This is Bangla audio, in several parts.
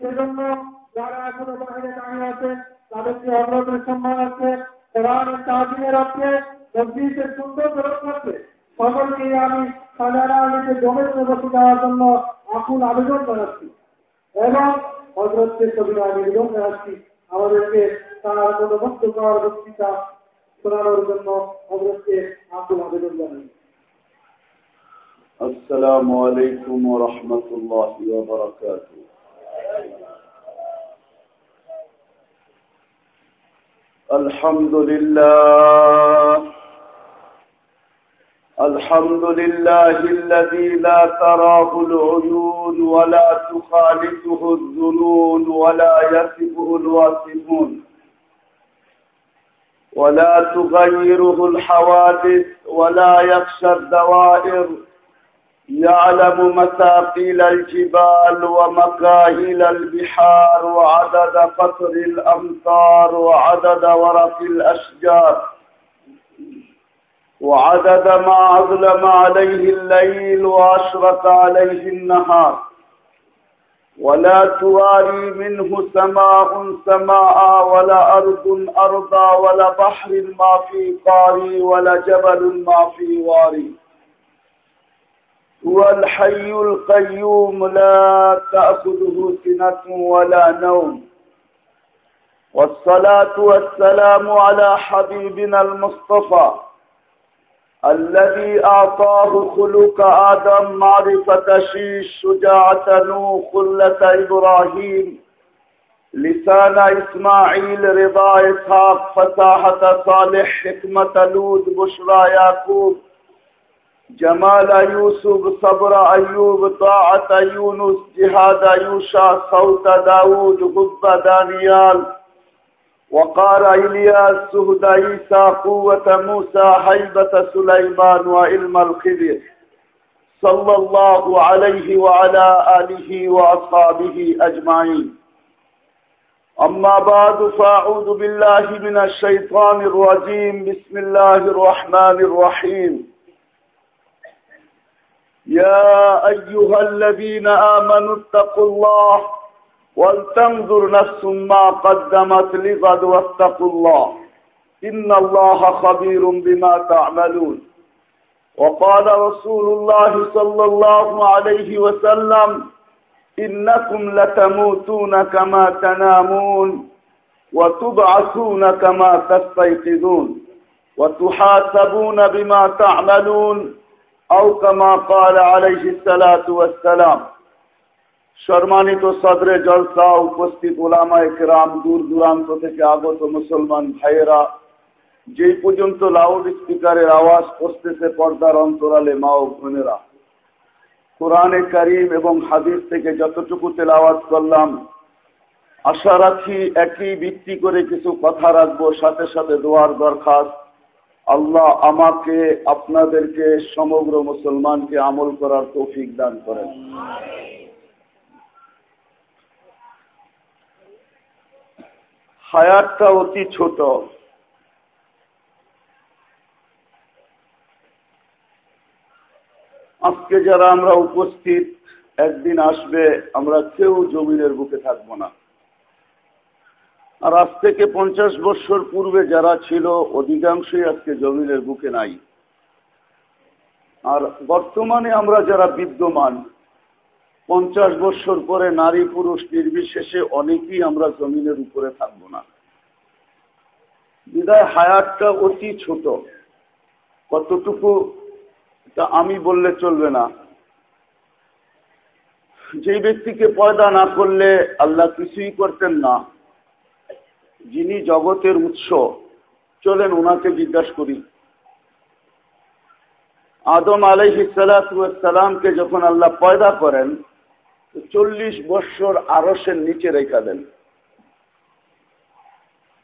সেজন্য যারা এখনো বাহিরে দাঁড়িয়ে আছে তাদেরকে অগ্রগতির সম্মান আছে কোরআনের তাজিমের আছে মসজিদের সুন্দর ব্যবস্থা আছে সকলকে আমি সাজারা আলীকে জমের বসে দেওয়ার জন্য আকুল আবেদন জানাচ্ছি এবং হজরতকে ছবি আবেদন জানাচ্ছি আমাদেরকে তার কোনো বক্তব্য বক্তৃতা শোনানোর জন্য হজরতকে আকুল আবেদন জানাই السلام عليكم ورحمة الله وبركاته الحمد لله. الحمد لله الذي لا تراه العيون ولا تخالفه الظنون ولا يصفه الواصفون ولا تغيره الحوادث ولا يخشى الدوائر يعلم مثاقيل الجبال ومكاهيل البحار وعدد قطر الأمطار وعدد ورق الأشجار وعدد ما أظلم عليه الليل وأشرق عليه النهار. ولا تواري منه سماء سماء ولا أرض أرضا ولا بحر ما في قاري ولا جبل ما في واري. هو الحي القيوم لا تأخذه سنة ولا نوم. والصلاة والسلام على حبيبنا المصطفى الذي أعطاه خلق آدم معرفة شيش شجاعة نوح خلة إبراهيم لسان إسماعيل رضا إسحاق فساحة صالح حكمة لود بشرى يعقوب جمال يوسف صبر أيوب طاعة يونس جهاد يوشع صوت داود غض دانيال وقال إلياس سهد عيسى قوة موسى حيبة سليمان وعلم الخبر صلى الله عليه وعلى آله وأصحابه أجمعين أما بعد فأعوذ بالله من الشيطان الرجيم بسم الله الرحمن الرحيم يا أيها الذين آمنوا اتقوا الله ولتنظر نفس ما قدمت لغد واتقوا الله. إن الله خبير بما تعملون. وقال رسول الله صلى الله عليه وسلم إنكم لتموتون كما تنامون وتبعثون كما تستيقظون وتحاسبون بما تعملون. أو كما قال عليه الصلاة والسلام সম্মানিত সদরে জলসা উপস্থিত ওলামায় কেরাম দূর দূরান্ত থেকে আগত মুসলমান ভাইয়েরা যেই পর্যন্ত লাউড স্পিকারের আওয়াজ পড়তেছে পর্দার অন্তরালে মা ও বোনেরা কোরআনে করিম এবং হাদিস থেকে যতটুকু তেল আওয়াজ করলাম আশা রাখি একই ভিত্তি করে কিছু কথা রাখবো সাথে সাথে দোয়ার দরখাস্ত আল্লাহ আমাকে, আপনাদেরকে, সমগ্র মুসলমানকে আমল করার তৌফিক দান করেন। হায়াতটা অতি ছোট। আজকে যারা আমরা উপস্থিত, একদিন আসবে, আমরা কেউ জমিনের বুকে থাকব না। আর আজ থেকে পঞ্চাশ বৎসর পূর্বে যারা ছিল, অধিকাংশই আজকে জমিনের বুকে নাই। আর বর্তমানে আমরা যারা বিদ্যমান, পঞ্চাশ বৎসর পরে নারী পুরুষ নির্বিশেষে অনেকেই আমরা জমিনের উপরে থাকব না। বিদায় হায়াতটা অতি ছোট। কতটুকু তা আমি বললে চলবে না। যে ব্যক্তিকে পয়দা না করলে আল্লাহ কিছুই করতেন না। যিনি জগতের উৎস, চলেন ওনাকে জিজ্ঞাসা করি। আদম আলাইহিসালামকে যখন আল্লাহ পয়দা করেন চল্লিশ বৎসর আরসের নিচে রেখা দেন।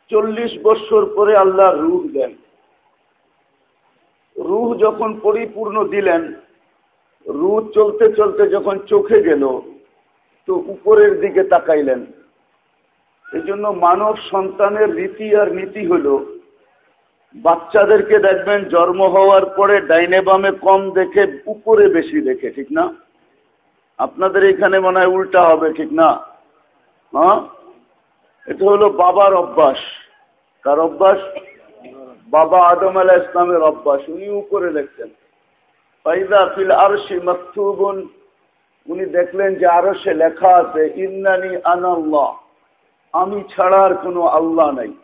চল্লিশ বৎসর পরে আল্লাহ রুহ দেন। রুহ যখন পরিপূর্ণ দিলেন, রুহ চলতে চলতে যখন চোখে গেল, তো উপরের দিকে তাকাইলেন। এই জন্য মানব সন্তানের রীতি আর নীতি হল, বাচ্চাদেরকে দেখবেন জন্ম হওয়ার পরে ডাইনে বামে কম দেখে উপরে বেশি দেখে, ঠিক না? আপনাদের এখানে মনে হয় উল্টা হবে, ঠিক না? হ্যাঁ? এটা হলো বাবার অভ্যাস। কার অভ্যাস? বাবা আদম আলা ইসলামের অভ্যাস, উনি উপরে দেখছেন ফাইদা ফিল আরশি মাকতুবুন, উনি দেখলেন যে আরও সে লেখা আছে, ইন্নানি আনাল্লাহ। আমি ছাড়ার কোনো আল্লাহ নাই।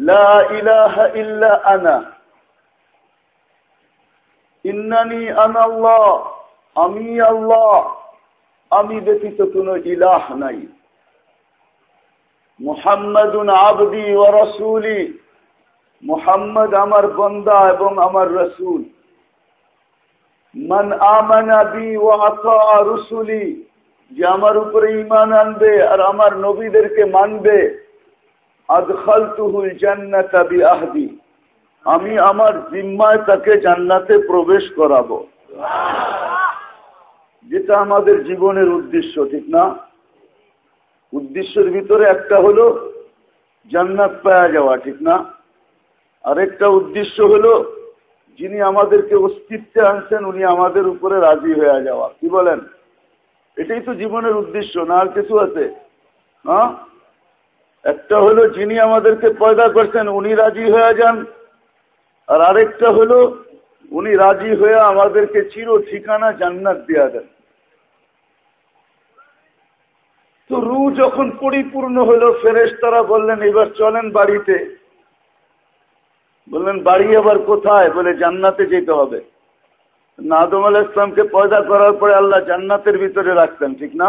লা আনা। ইন্নানি আনাল্লাহ আমি আল্লাহ। আমি ব্যতীত কোনো ইলাহ নাই। মুহাম্মাদুন আবদি ও রসুলি। মুহাম্মদ আমার বন্দা এবং আমার রসুল। মান আমানা বি ও রসুলি। যে আমার উপরে ইমান আনবে আর আমার নবীদেরকে মানবে আদখাল তুহুল আহদি আমি আমার জিম্মায় তাকে জান্নাতে প্রবেশ করাবো। যেটা আমাদের জীবনের উদ্দেশ্য, ঠিক না? উদ্দেশ্যের ভিতরে একটা হলো জান্নাত পাওয়া যাওয়া, ঠিক না? আরেকটা উদ্দেশ্য হলো যিনি আমাদেরকে অস্তিত্বে আনছেন, উনি আমাদের উপরে রাজি হয়ে যাওয়া। কি বলেন? এটাই তো জীবনের উদ্দেশ্য, না আর কিছু আছে? হ্যাঁ? একটা হলো যিনি আমাদেরকে পয়দা করছেন, উনি রাজি হয়ে যান। আর আরেকটা হলো, উনি রাজি হয়ে আমাদেরকে চির ঠিকানা জান্নাত দেওয়া দেন। তো রু যখন পরিপূর্ণ হলো ফেরেস তারা বললেন, এবার চলেন বাড়িতে। বললেন, বাড়ি আবার কোথায়? বলে, জান্নাতে যেতে হবে। নাদম আল ইসলামকে পয়দা করার পরে আল্লাহ জান্নাতের ভিতরে রাখতেন, ঠিক না?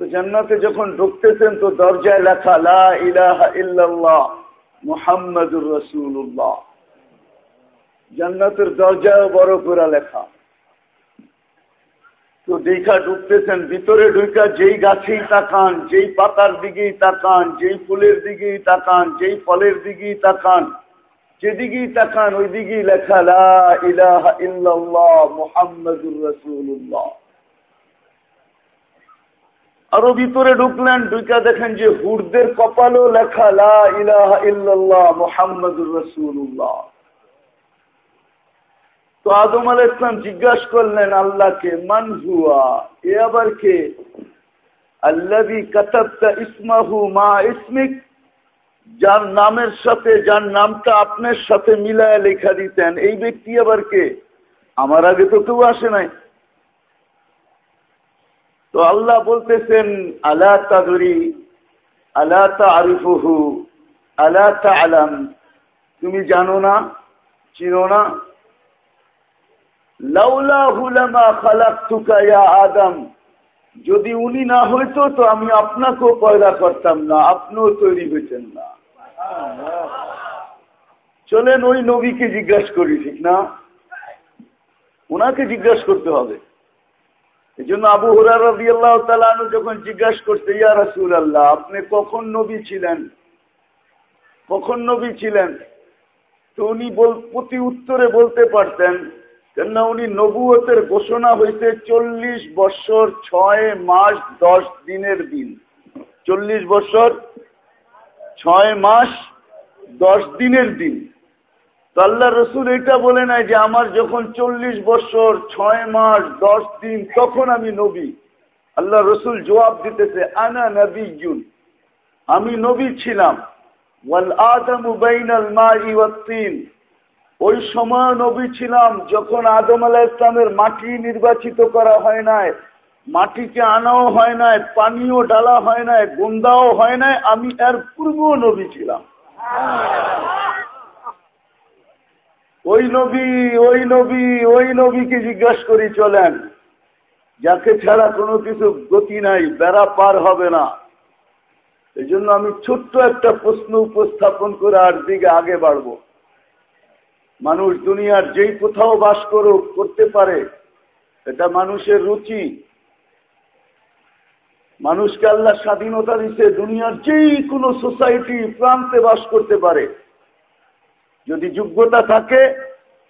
তো জান্নাতে যখন ঢুকতেছেন, তো দরজায় লেখা, লা ইলাহা ইল্লাল্লাহ মুহাম্মাদুর রসুল্লাহ জান্নাতের দরজায় বড় করে লেখা। তো দেখা ঢুকতেছেন, ভিতরে ঢুকা যেই গাছেই তাকান, যেই পাতার দিকেই তাকান, যেই ফুলের দিকেই তাকান, যেই ফলের দিকেই তাকান যেদিকেই তাকান ওই দিকেই লেখা ইলাহা ইল্লাল্লাহ আরও ভিতরে ঢুকলেন ঢুকা দেখেন যে হুরদের কপালও লেখা, লা ইলাহা ইল্লাল্লাহ তো আদম আল ইসলাম জিজ্ঞাসা করলেন আল্লাহকে মান হুয়া? এ আবার কে? আল্লাদি কাতাবতা ইসমাহু মা ইসমিক। যার নামের সাথে, যার নামটা আপনার সাথে মিলায় লেখা দিতেন, এই ব্যক্তি আবার কে? আমার আগে তো কেউ আসে নাই। তো আল্লাহ বলতেছেন, আলা তাদরি, আলা তা আরিফুহু আলা তা আলাম তুমি জানো না, চিনো না? লাউলা হুলামা খালাক্তুকা আদম। যদি উনি না হইতো, তো আমি আপনাকেও পয়দা করতাম না, আপনিও তৈরি হইতেন না। চলেন ওই নবীকে জিজ্ঞাসা করি, ঠিক না? ওনাকে জিজ্ঞাসা করতে হবে। এই জন্য আবু আল্লাহ তালু যখন জিজ্ঞাসা করতে ইয়া রাসুল আল্লাহ আপনি কখন নবী ছিলেন? কখন নবী ছিলেন? তো উনি প্রতি উত্তরে বলতে পারতেন কেননা উনি নবুয়তের ঘোষণা হইতে চল্লিশ বছর ছয় মাস দশ দিনের দিন। চল্লিশ বছর ছয় মাস দশ দিনের দিন। তো আল্লাহ রসুল এটা বলে নাই যে আমার যখন চল্লিশ বছর ছয় মাস দশ দিন, তখন আমি নবী। আল্লাহ রসুল জবাব দিতেছে, আনা নবী জুন আমি নবী ছিলাম। ওয়াল আদম বাইনাল মা ইওয়াত্তিন ওই সময় নবী ছিলাম, যখন আদম আলাহ ইসলামের মাটি নির্বাচিত করা হয় নাই, মাটিকে আনাও হয় নাই, পানিও ডালা হয় নাই, গন্দাও হয় নাই, আমি এর পূর্বেও নবী ছিলাম। ওই নবী ওই নবী, ওই নবীকে জিজ্ঞাসা করি, চলেন, যাকে ছাড়া কোনো কিছু গতি নাই, বেড়া পার হবে না। এই আমি ছোট্ট একটা প্রশ্ন উপস্থাপন করে আর দিকে আগে বাড়বো। মানুষ দুনিয়ার যেই কোথাও বাস করুক, করতে পারে, এটা মানুষের রুচি। মানুষকে আল্লাহ স্বাধীনতা দিচ্ছে দুনিয়ার যেই কোনো সোসাইটি প্রান্তে বাস করতে পারে। যদি যোগ্যতা থাকে,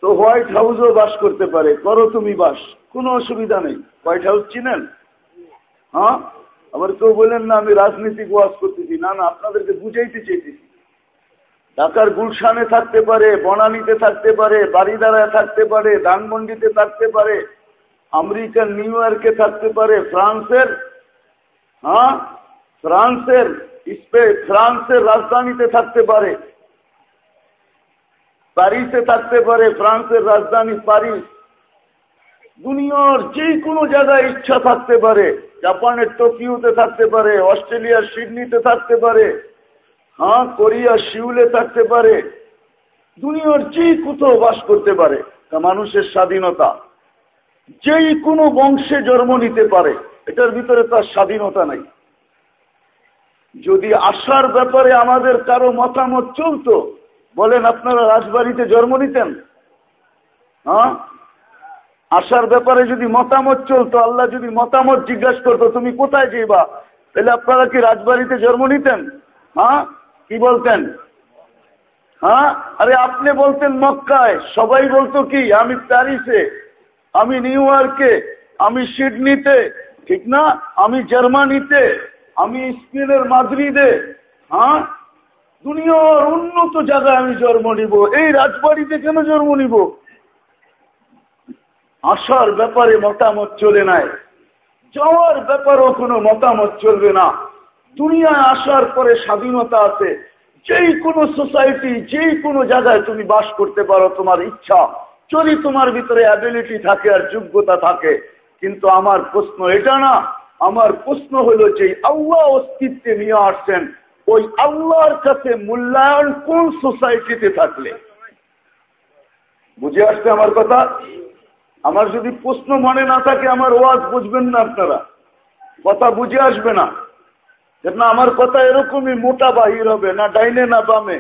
তো হোয়াইট হাউসও বাস করতে পারে। করো তুমি বাস, কোনো অসুবিধা নেই। হোয়াইট হাউস চিনেন? হ্যাঁ? আবার কেউ বলেন না, আমি রাজনীতিক ওয়াজ করতেছি। না না, আপনাদেরকে বুঝাইতে চাইতেছি। ঢাকার গুলশানে থাকতে পারে, বনানীতে থাকতে পারে বাড়িদারায় থাকতে পারে, ধানমন্ডিতে থাকতে পারে, আমেরিকার নিউ ইয়র্কে থাকতে পারে, ফ্রান্সের হ্যাঁ? ফ্রান্সের ফ্রান্সের রাজধানীতে থাকতে পারে। প্যারিসে থাকতে পারে, ফ্রান্সের রাজধানী প্যারিস। দুনিয়ার যে কোনো জায়গায় ইচ্ছা থাকতে পারে। জাপানের টোকিওতে থাকতে পারে, অস্ট্রেলিয়ার সিডনিতে থাকতে পারে। হ্যাঁ কোরিয়া শিউলে থাকতে পারে, দুনিয়ার যে কোথাও বাস করতে পারে, তা মানুষের স্বাধীনতা। যেই কোনো বংশে জন্ম নিতে পারে, এটার ভিতরে তার স্বাধীনতা নাই। যদি আসার ব্যাপারে আমাদের কারও মতামত চলত, বলেন আপনারা রাজবাড়িতে জন্ম নিতেন? হ্যাঁ? আসার ব্যাপারে যদি মতামত চলতো, আল্লাহ যদি মতামত জিজ্ঞাসা করতো, তুমি কোথায় যেবা তাহলে আপনারা কি রাজবাড়িতে জন্ম নিতেন? হ্যাঁ? কি বলতেন? হ্যাঁ? আরে আপনি বলতেন মক্কায়। সবাই বলতো কি, আমি প্যারিসে, আমি নিউ ইয়র্কে, আমি সিডনিতে, ঠিক না? আমি জার্মানিতে, আমি স্পেনের মাদ্রিদে হ্যাঁ? দুনিয়ার উন্নত জায়গায় আমি জন্ম নিব। এই রাজবাড়িতে কেন জন্ম নিব? আসার ব্যাপারে মতামত চলে নাই। যাওয়ার ব্যাপারেও কোনো মতামত চলবে না। দুনিয়ায় আসার পরে স্বাধীনতা আছে। যেই কোনো সোসাইটি, যেই কোনো জায়গায় তুমি বাস করতে পারো, তোমার ইচ্ছা। যদি তোমার ভিতরে অ্যাবিলিটি থাকে আর যোগ্যতা থাকে। কিন্তু আমার প্রশ্ন এটা না। আমার প্রশ্ন হলো যে আল্লাহ অস্তিত্বে নিয়ে আসছেন, ওই আল্লাহর কাছে মূল্যায়ন কোন সোসাইটিতে থাকলে? বুঝে আসছে আমার কথা? আমার যদি প্রশ্ন মনে না থাকে, আমার ওয়াজ বুঝবেন না আপনারা। কথা বুঝে আসবে না। না আমার কথা এরকমই মোটা বাহির হবে, না ডাইনে, না বামে।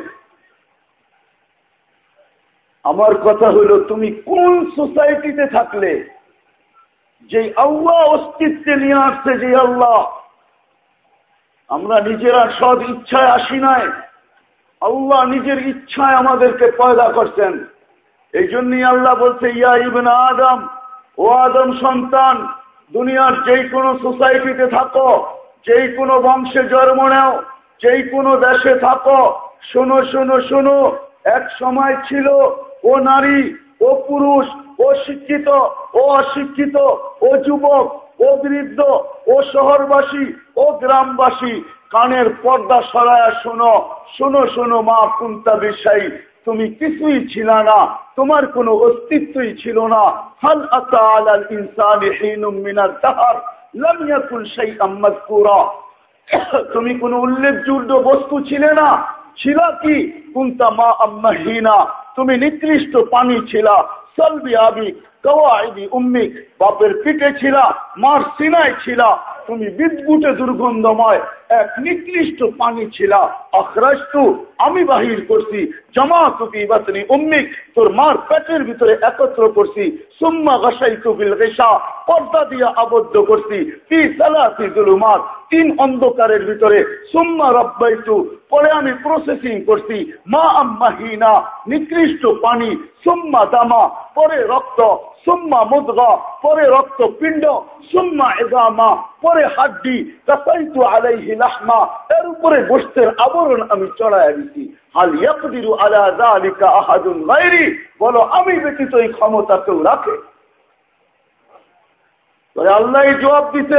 আমার কথা হলো, তুমি কোন সোসাইটিতে থাকলে যে আল্লাহ অস্তিত্বে নিয়ে আসছে যে আল্লাহ, আমরা নিজেরা সদ ইচ্ছায় আসি নাই। আল্লাহ নিজের ইচ্ছায় আমাদেরকে পয়দা করছেন। এই জন্যই আল্লাহ বলছে, ইয়া ইবেন আদম, ও আদম সন্তান, দুনিয়ার যে কোনো সোসাইটিতে থাকো যেই কোনো বংশে জন্ম নেও, যেই কোনো দেশে থাকো, শোনো শোনো শোনো, এক সময় ছিল ও নারী, ও পুরুষ, ও শিক্ষিত, ও অশিক্ষিত, ও যুবক, ও বৃদ্ধ, ও শহরবাসী, ও গ্রামবাসী, কানের পর্দা সরায়া শোনো শোনো শোনো, মা কুন্তা বিষয় তুমি কিছুই ছিল না, তোমার কোনো অস্তিত্বই ছিল না। হাল আতা আতাল ইনসানি হিনুম মিনার তাহার লাম সেই আম্মদ মাযকুরা তুমি কোন উল্লেখযোগ্য বস্তু ছিলে না। ছিল কি? কুন্তা মা আম্মাহিনা তুমি নিকৃষ্ট পানি ছিলা। সলবি আবি। বাপের পিঠে মার তুমি দুর্গন্ধময় এক নিকৃষ্ট পানি আমি বাহির করছি জমা তুকি বাতনি উম্মিক তোর মার পেটের ভিতরে একত্র করছি। সুম্মা গাছাই তুবিল রেশা পর্দা দিয়া আবদ্ধ করছি। তিন অন্ধকারের ভিতরে। সুম্মা রব্বাইতু পরে আমি প্রসেসিং করছি। মা আম্মাহিনা নিকৃষ্ট পানি, সুম্মা দামা, পরে রক্ত, সুম্মা মুদগা, পরে রক্ত পিণ্ড, সুম্মা এগামা পরে হাড্ডি কাসাইতু আলাইহি লাহমা, এর উপরে গোষ্ঠের আবরণ আমি চড়াই দিছি। হাল ইয়াকদিরু আলা যালিকা আহাদুন গায়রি? বলো, আমি ব্যতীত এই ক্ষমতা কেউ রাখে? আল্লাহ জবাব দিতে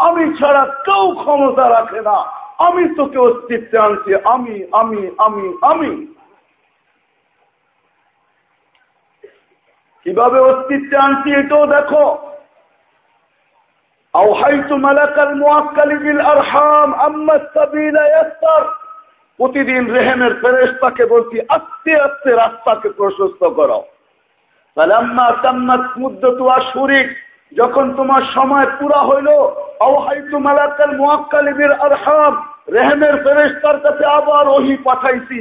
আমি ছাড়া কেউ ক্ষমতা রাখে না। আমি তোকে অস্তিত্বে আনছি। আমি আমি আমি আমি। কীভাবে অস্তিত্বে আনছি এটাও দেখো। প্রতিদিন রেহেমের ফেরেস্তাকে বলছি, আস্তে আস্তে রাস্তাকে প্রশস্ত করো। তাহলে আম্মা তাম্মাত মুদ্দ তোমার যখন তোমার সময় পুরা হইল রেহেমের ফেরেশতার কাছে আবার ওহি পাঠাইছি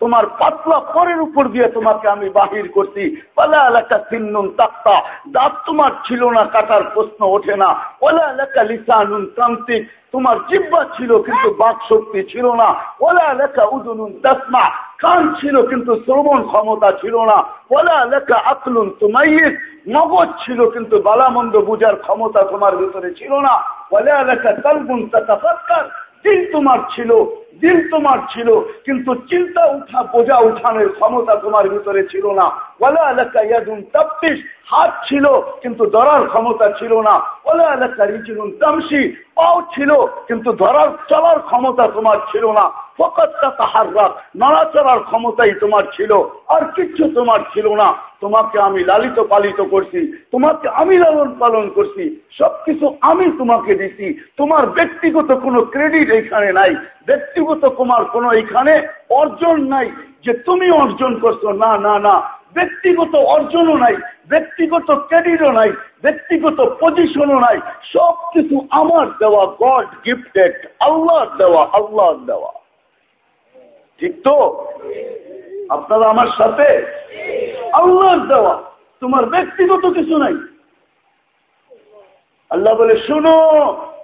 তোমার আমি বাহির করছি। পালা এলাকা তাক্তা দাঁত তোমার ছিল না, কাটার প্রশ্ন ওঠে না। ওলা এলাকা লিসানুন ক্রান্তিক তোমার জিব্বা ছিল, কিন্তু বাক শক্তি ছিল না। ওলা লেখা উদুনুন তাসমা কান ছিল, কিন্তু শ্রবণ ক্ষমতা ছিল না। বলা লেখা আকলুন তুমাইয়ের মগজ ছিল, কিন্তু বালামন্দ বুঝার ক্ষমতা তোমার ভিতরে ছিল না। বলে লেখা কালগুন তাতাফাক্কার দিল তোমার ছিল, দিল তোমার ছিল, কিন্তু চিন্তা উঠা, বোঝা উঠানোর ক্ষমতা তোমার ভিতরে ছিল না। ওলা এলাকা ইয়াদুন তাপ্তিস হাত ছিল, কিন্তু ধরার ক্ষমতা ছিল না। ওলা এলাকা রিচিনুন তামসি পাও ছিল, কিন্তু ধরার, চলার ক্ষমতা তোমার ছিল না। ফকতটা তাহার রাত নড়াচড়ার ক্ষমতাই তোমার ছিল, আর কিচ্ছু তোমার ছিল না। তোমাকে আমি লালিত পালিত করছি, তোমাকে আমি লালন পালন করছি, সবকিছু আমি তোমাকে দিছি, তোমার ব্যক্তিগত কোনো ক্রেডিট এখানে নাই, ব্যক্তিগত তোমার কোনো এখানে অর্জন নাই, যে তুমি অর্জন করছ, না না না, ব্যক্তিগত অর্জনও নাই, ব্যক্তিগত ক্রেডিটও নাই, ব্যক্তিগত পজিশনও নাই, সবকিছু আমার দেওয়া গড গিফটেড আল্লাহ দেওয়া আল্লাহ দেওয়া। ঠিক তো? আপনারা আমার সাথে? আল্লাহর দেওয়া। তোমার ব্যক্তিগত কিছু নাই। আল্লাহ বলে, শুনো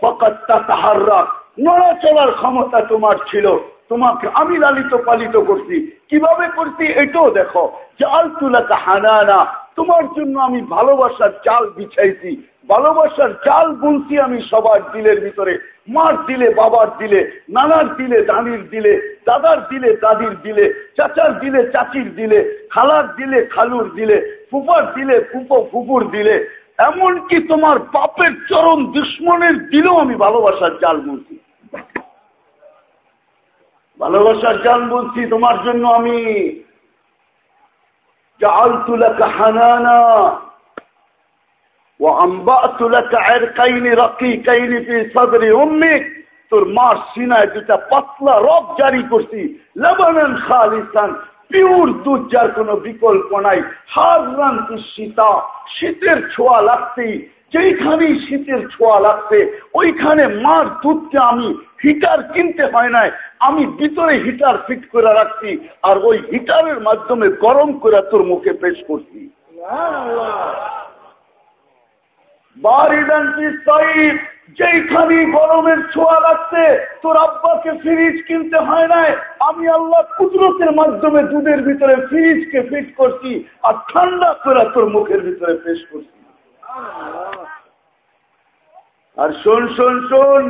পকাত্তা রাখ নড়াচড়ার ক্ষমতা তোমার ছিল। তোমাকে আমি লালিত পালিত করছি। কীভাবে করছি এটাও দেখো। যে আলতুলাকা হানানা তোমার জন্য আমি ভালোবাসার চাল বিছাইছি। ভালোবাসার চাল বুনছি আমি সবার দিলের ভিতরে। মার দিলে, বাবার দিলে, নানার দিলে দানির দিলে, দাদার দিলে, দাদির দিলে, চাচার দিলে, চাচির দিলে, খালার দিলে, খালুর দিলে, ফুফার দিলে, ফুফো ফুপুর দিলে। এমনকি তোমার বাপের চরম দুশ্মনের দিলেও আমি ভালোবাসার চাল বলছি ভালোবাসার জাল বলছি তোমার জন্য আমি। جعلت لك حنانا وأنبأت لك عرقين رقيقين في صدر أمك তোর মার সিনায় দুটা পাতলা রব জারি করছি লেবানন খালিসান পিওর দুধ যার কোন বিকল্প নাই হার রান শীতা শীতের ছোঁয়া লাগতেই যেইখানেই শীতের ছোঁয়া লাগছে ওইখানে মার দুধকে আমি হিটার কিনতে হয় নাই। আমি ভিতরে হিটার ফিট করে রাখছি আর ওই হিটারের মাধ্যমে গরম করে তোর মুখে পেশ করছি। যেইখানে গরমের ছোঁয়া লাগছে, তোর আব্বাকে ফ্রিজ কিনতে হয় নাই। আমি আল্লাহ কুদরতের মাধ্যমে দুধের ভিতরে ফ্রিজকে ফিট করছি আর ঠান্ডা করে তোর মুখের ভিতরে পেশ করছি। আর শোন শোন শোন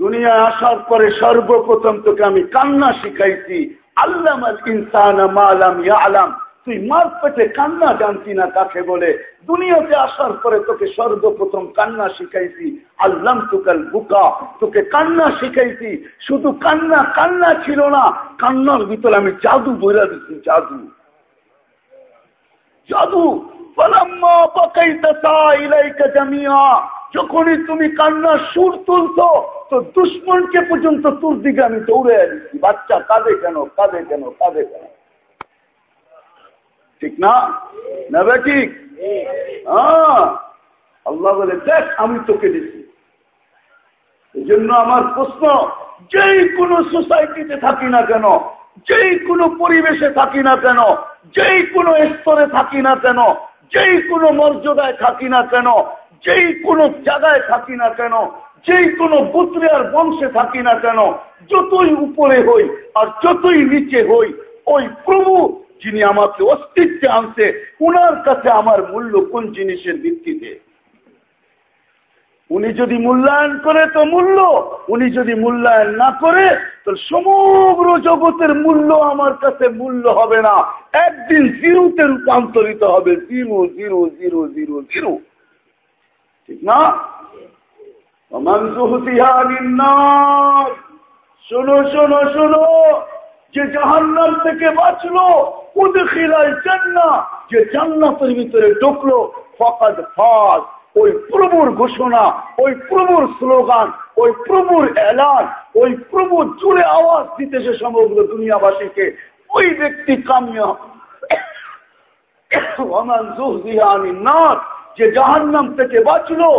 দুনিয়ায় আসার পরে সর্বপ্রথম তোকে আমি কান্না শিখাইছি। আল্লাম ইনসান মালাম আলাম তুই মার পেটে কান্না জানতি না কাকে বলে? দুনিয়াতে আসার পরে তোকে সর্বপ্রথম কান্না শিখাইছি। আল্লাম তুকাল বুকা। তোকে কান্না শিখাইছি। শুধু কান্না কান্না ছিল না, কান্নার ভিতরে আমি জাদু বইরা দিচ্ছি জাদু। জাদু। পালাম্মা পাকাইতা ইলাইকা জামিয়া। যখনই তুমি কান্নার সুর তুলছ, তো দুশ্মনকে পর্যন্ত তোর দিকে আমি দৌড়ে দিচ্ছি বাচ্চা কাঁদে কেন? কাঁদে কেন? কাঁদে কেন? ঠিক না? না ঠিক? হ্যাঁ। আল্লাহ বলে, দেখ, আমি তোকে দিচ্ছি। এই জন্য আমার প্রশ্ন, যেই কোনো সোসাইটিতে থাকি না কেন, যেই কোনো পরিবেশে থাকি না কেন, যেই কোনো স্তরে থাকি না কেন, যেই কোনো মর্যাদায় থাকি না কেন যেই কোনো জায়গায় থাকি না কেন, যেই কোনো পুত্রিয়ার বংশে থাকি না কেন, যতই উপরে হই আর যতই নিচে হই, ওই প্রভু যিনি আমাকে অস্তিত্বে আনছে, উনার কাছে আমার মূল্য কোন জিনিসের ভিত্তিতে? উনি যদি মূল্যায়ন করে, তো মূল্য। উনি যদি মূল্যায়ন না করে, তো সমগ্র জগতের মূল্য আমার কাছে মূল্য হবে না। একদিন জিরোতে রূপান্তরিত হবে। Zero zero zero zero zero. ঠিক না শোনো শোনো শোনো, যে জাহান্নাম থেকে বাঁচলো, উদখিলাল জান্না যে জান্নাতের ভিতরে ঢুকলো, ফকাদ ফাজ। ওই প্রভুর ঘোষণা, ওই প্রভুর স্লোগান, ওই প্রভুর এলান, ওই প্রভু জুড়ে আওয়াজ দিতেছে সমগ্র দুনিয়াবাসীকে ওই ব্যক্তি কামিয়া যে জাহান্নাম থেকে বাঁচলো।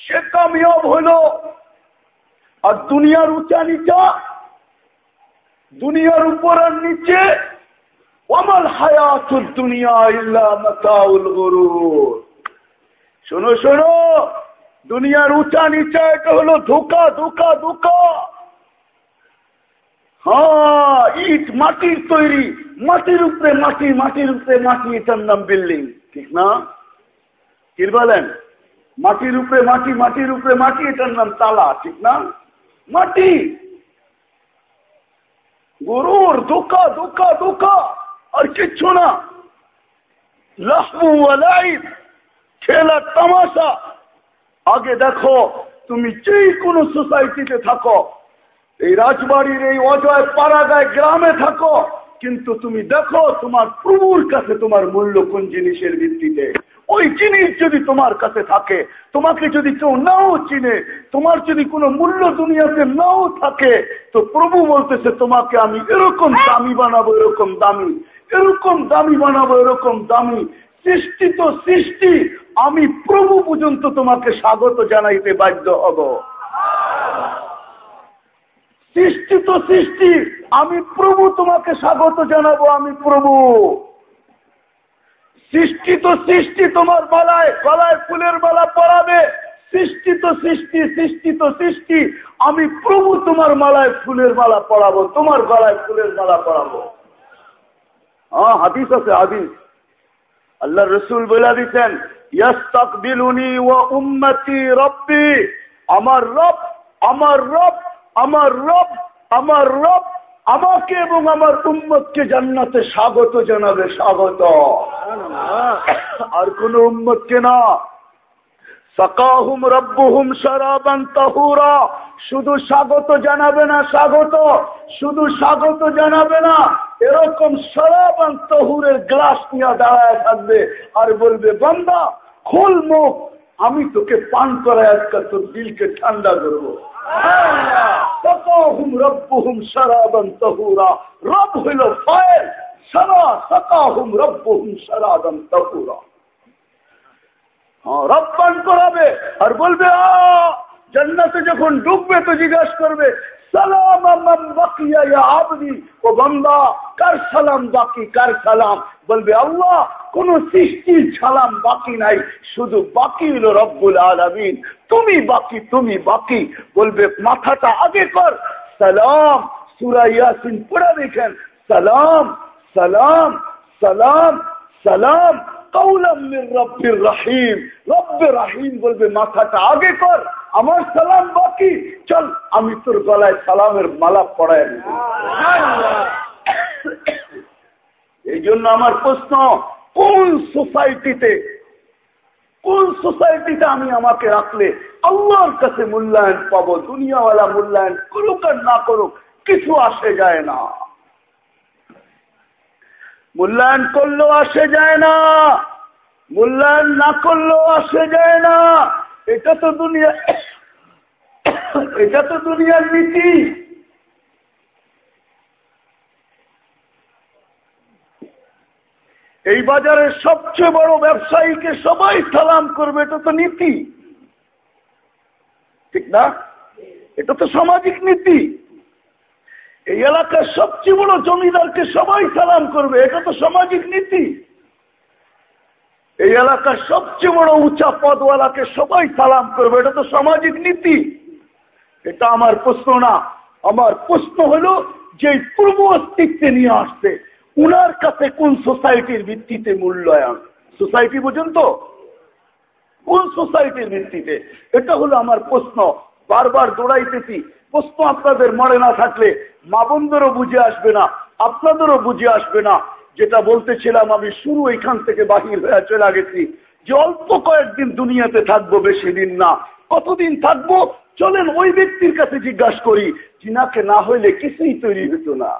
সে কামিয়াব হইল আর দুনিয়ার উঁচা নিচা, দুনিয়ার উপর আর নিচে অমল হায়াত দুনিয়া ইল্লাউল গরু শোনো শোনো, দুনিয়ার উঁচা নিচা এটা হলো ধোকা ধোকা ধোকা। হ্যাঁ ইট মাটির তৈরি। মাটির উপরে মাটি, মাটির উপরে মাটি, এটার নাম বিল্ডিং। ঠিক না? কি বলেন? মাটির উপরে মাটি, মাটির উপরে মাটি, এটার নাম তালা। ঠিক না? মাটি! গরুর ধোকা ধোকা ধোকা। আর কিচ্ছু না। লাহমু লাইফ, খেলা তামাশা। আগে দেখো, তুমি যেই কোনো সোসাইটিতে থাকো এই রাজবাড়ির এই অজয় পাড়াগায় গ্রামে থাকো। কিন্তু তুমি দেখো, তোমার প্রভুর কাছে তোমার মূল্য কোন জিনিসের ভিত্তিতে? ওই জিনিস যদি তোমার কাছে থাকে, তোমাকে যদি কেউ নাও চিনে, তোমার যদি কোনো মূল্য দুনিয়াতে নাও থাকে, তো প্রভু বলতেছে, তোমাকে আমি এরকম দামি বানাবো, এরকম দামি এরকম দামি বানাবো, এরকম দামি সৃষ্টি তো সৃষ্টি। আমি প্রভু পর্যন্ত তোমাকে স্বাগত জানাইতে বাধ্য হব। সৃষ্টি তো সৃষ্টি। আমি প্রভু, তোমাকে স্বাগত জানাব, আমি প্রভু। সৃষ্টি তো সৃষ্টি তোমার গলায় গলায় ফুলের মালা পরাবে। সৃষ্টি তো সৃষ্টি সৃষ্টি তো সৃষ্টি। আমি প্রভু, তোমার মালায় ফুলের মালা পরাবো, তোমার গলায় ফুলের মালা পরাবো। হ্যাঁ হাদিস আছে, হাদিস। আল্লাহ রসুল বলে দিচ্ছেন ও উম্মতি রব্বি। আমার রব আমার রব আমার রব আমার রব আমাকে এবং আমার উম্মতকে জান্নাতে স্বাগত জানাবে, স্বাগত। আর কোন উম্মতকে না। সকাহুম রব্বুহুম সারাবান তাহুরা। শুধু স্বাগত জানাবে না, স্বাগত। শুধু স্বাগত জানাবে না, এরকম সারাবান তহুরের গ্লাস নিয়ে দাঁড়ায় থাকবে আর বলবে, বন্দা, খোল মুখ, আমি তোকে পান করায় আজকে তোর দিলকে ঠান্ডা করব। সকাহুম রব্বুহুম সারাবান তাহুরা রব হইল ফায়েল সারা সকাহুম রব্বুহুম সারাবান তাহুরা রপ্তান করাবে আর বলবে জান্নাতে যখন ডুববে তো জিজ্ঞাসা করবে সালাম আবদি ও বন্দা কার সালাম বাকি কার সালাম বলবে আল্লাহ কোন সৃষ্টির সালাম বাকি নাই। শুধু বাকি হলো রব্বুল আলমিন। তুমি বাকি তুমি বাকি। বলবে মাথাটা আগে কর। সালাম সুরাইয়াসিন পড়া দেখেন। সালাম সালাম সালাম সালাম। রব্বির রাহিম। রব্বের রাহিম বলবে মাথাটা আগে কর। আমার সালাম বাকি। চল আমি তোর গলায় সালামের মালা পড়াই এই জন্য আমার প্রশ্ন কোন সোসাইটিতে কোন সোসাইটিতে আমি আমাকে রাখলে আল্লাহর কাছে মূল্যায়ন পাবো, দুনিয়াওয়ালা মূল্যায়ন করুক আর না করুক, কিছু আসে যায় না। মূল্যায়ন করলেও আসে যায় না, মূল্যায়ন না করলেও আসে যায় না। এটা তো দুনিয়া, এটা তো দুনিয়ার নীতি। এই বাজারের সবচেয়ে বড় ব্যবসায়ীকে সবাই সালাম করবে, এটা তো নীতি। ঠিক না? এটা তো সামাজিক নীতি। এই এলাকার সবচেয়ে বড় জমিদারকে সবাই সালাম করবে, এটা তো সামাজিক নীতি। এই এলাকার সবচেয়ে বড় উঁচা পদওয়ালাকে সবাই সালাম করবে, এটা তো সামাজিক নীতি। এটা আমার প্রশ্ন না, আমার প্রশ্ন হল যে পূর্ব অস্তিত্বে নিয়ে আসছে উনার কাছে কোন সোসাইটির ভিত্তিতে মূল্যায়ন? সোসাইটি পর্যন্ত কোন সোসাইটির ভিত্তিতে? এটা হলো আমার প্রশ্ন। বারবার দৌড়াইতেছি। প্রশ্ন আপনাদের মনে না থাকলে মা বন্ধুরও বুঝে আসবে না, আপনাদেরও বুঝে আসবে না। যেটা বলতেছিলাম, আমি শুরু এখান থেকে বাহির হয়ে চলে গেছি যে অল্প কয়েকদিন দুনিয়াতে থাকব, বেশি দিন না। কতদিন থাকব? চলেন ওই ব্যক্তির কাছে জিজ্ঞাসা করি। জিনাকে না হইলে কিছুই তৈরি হতো না।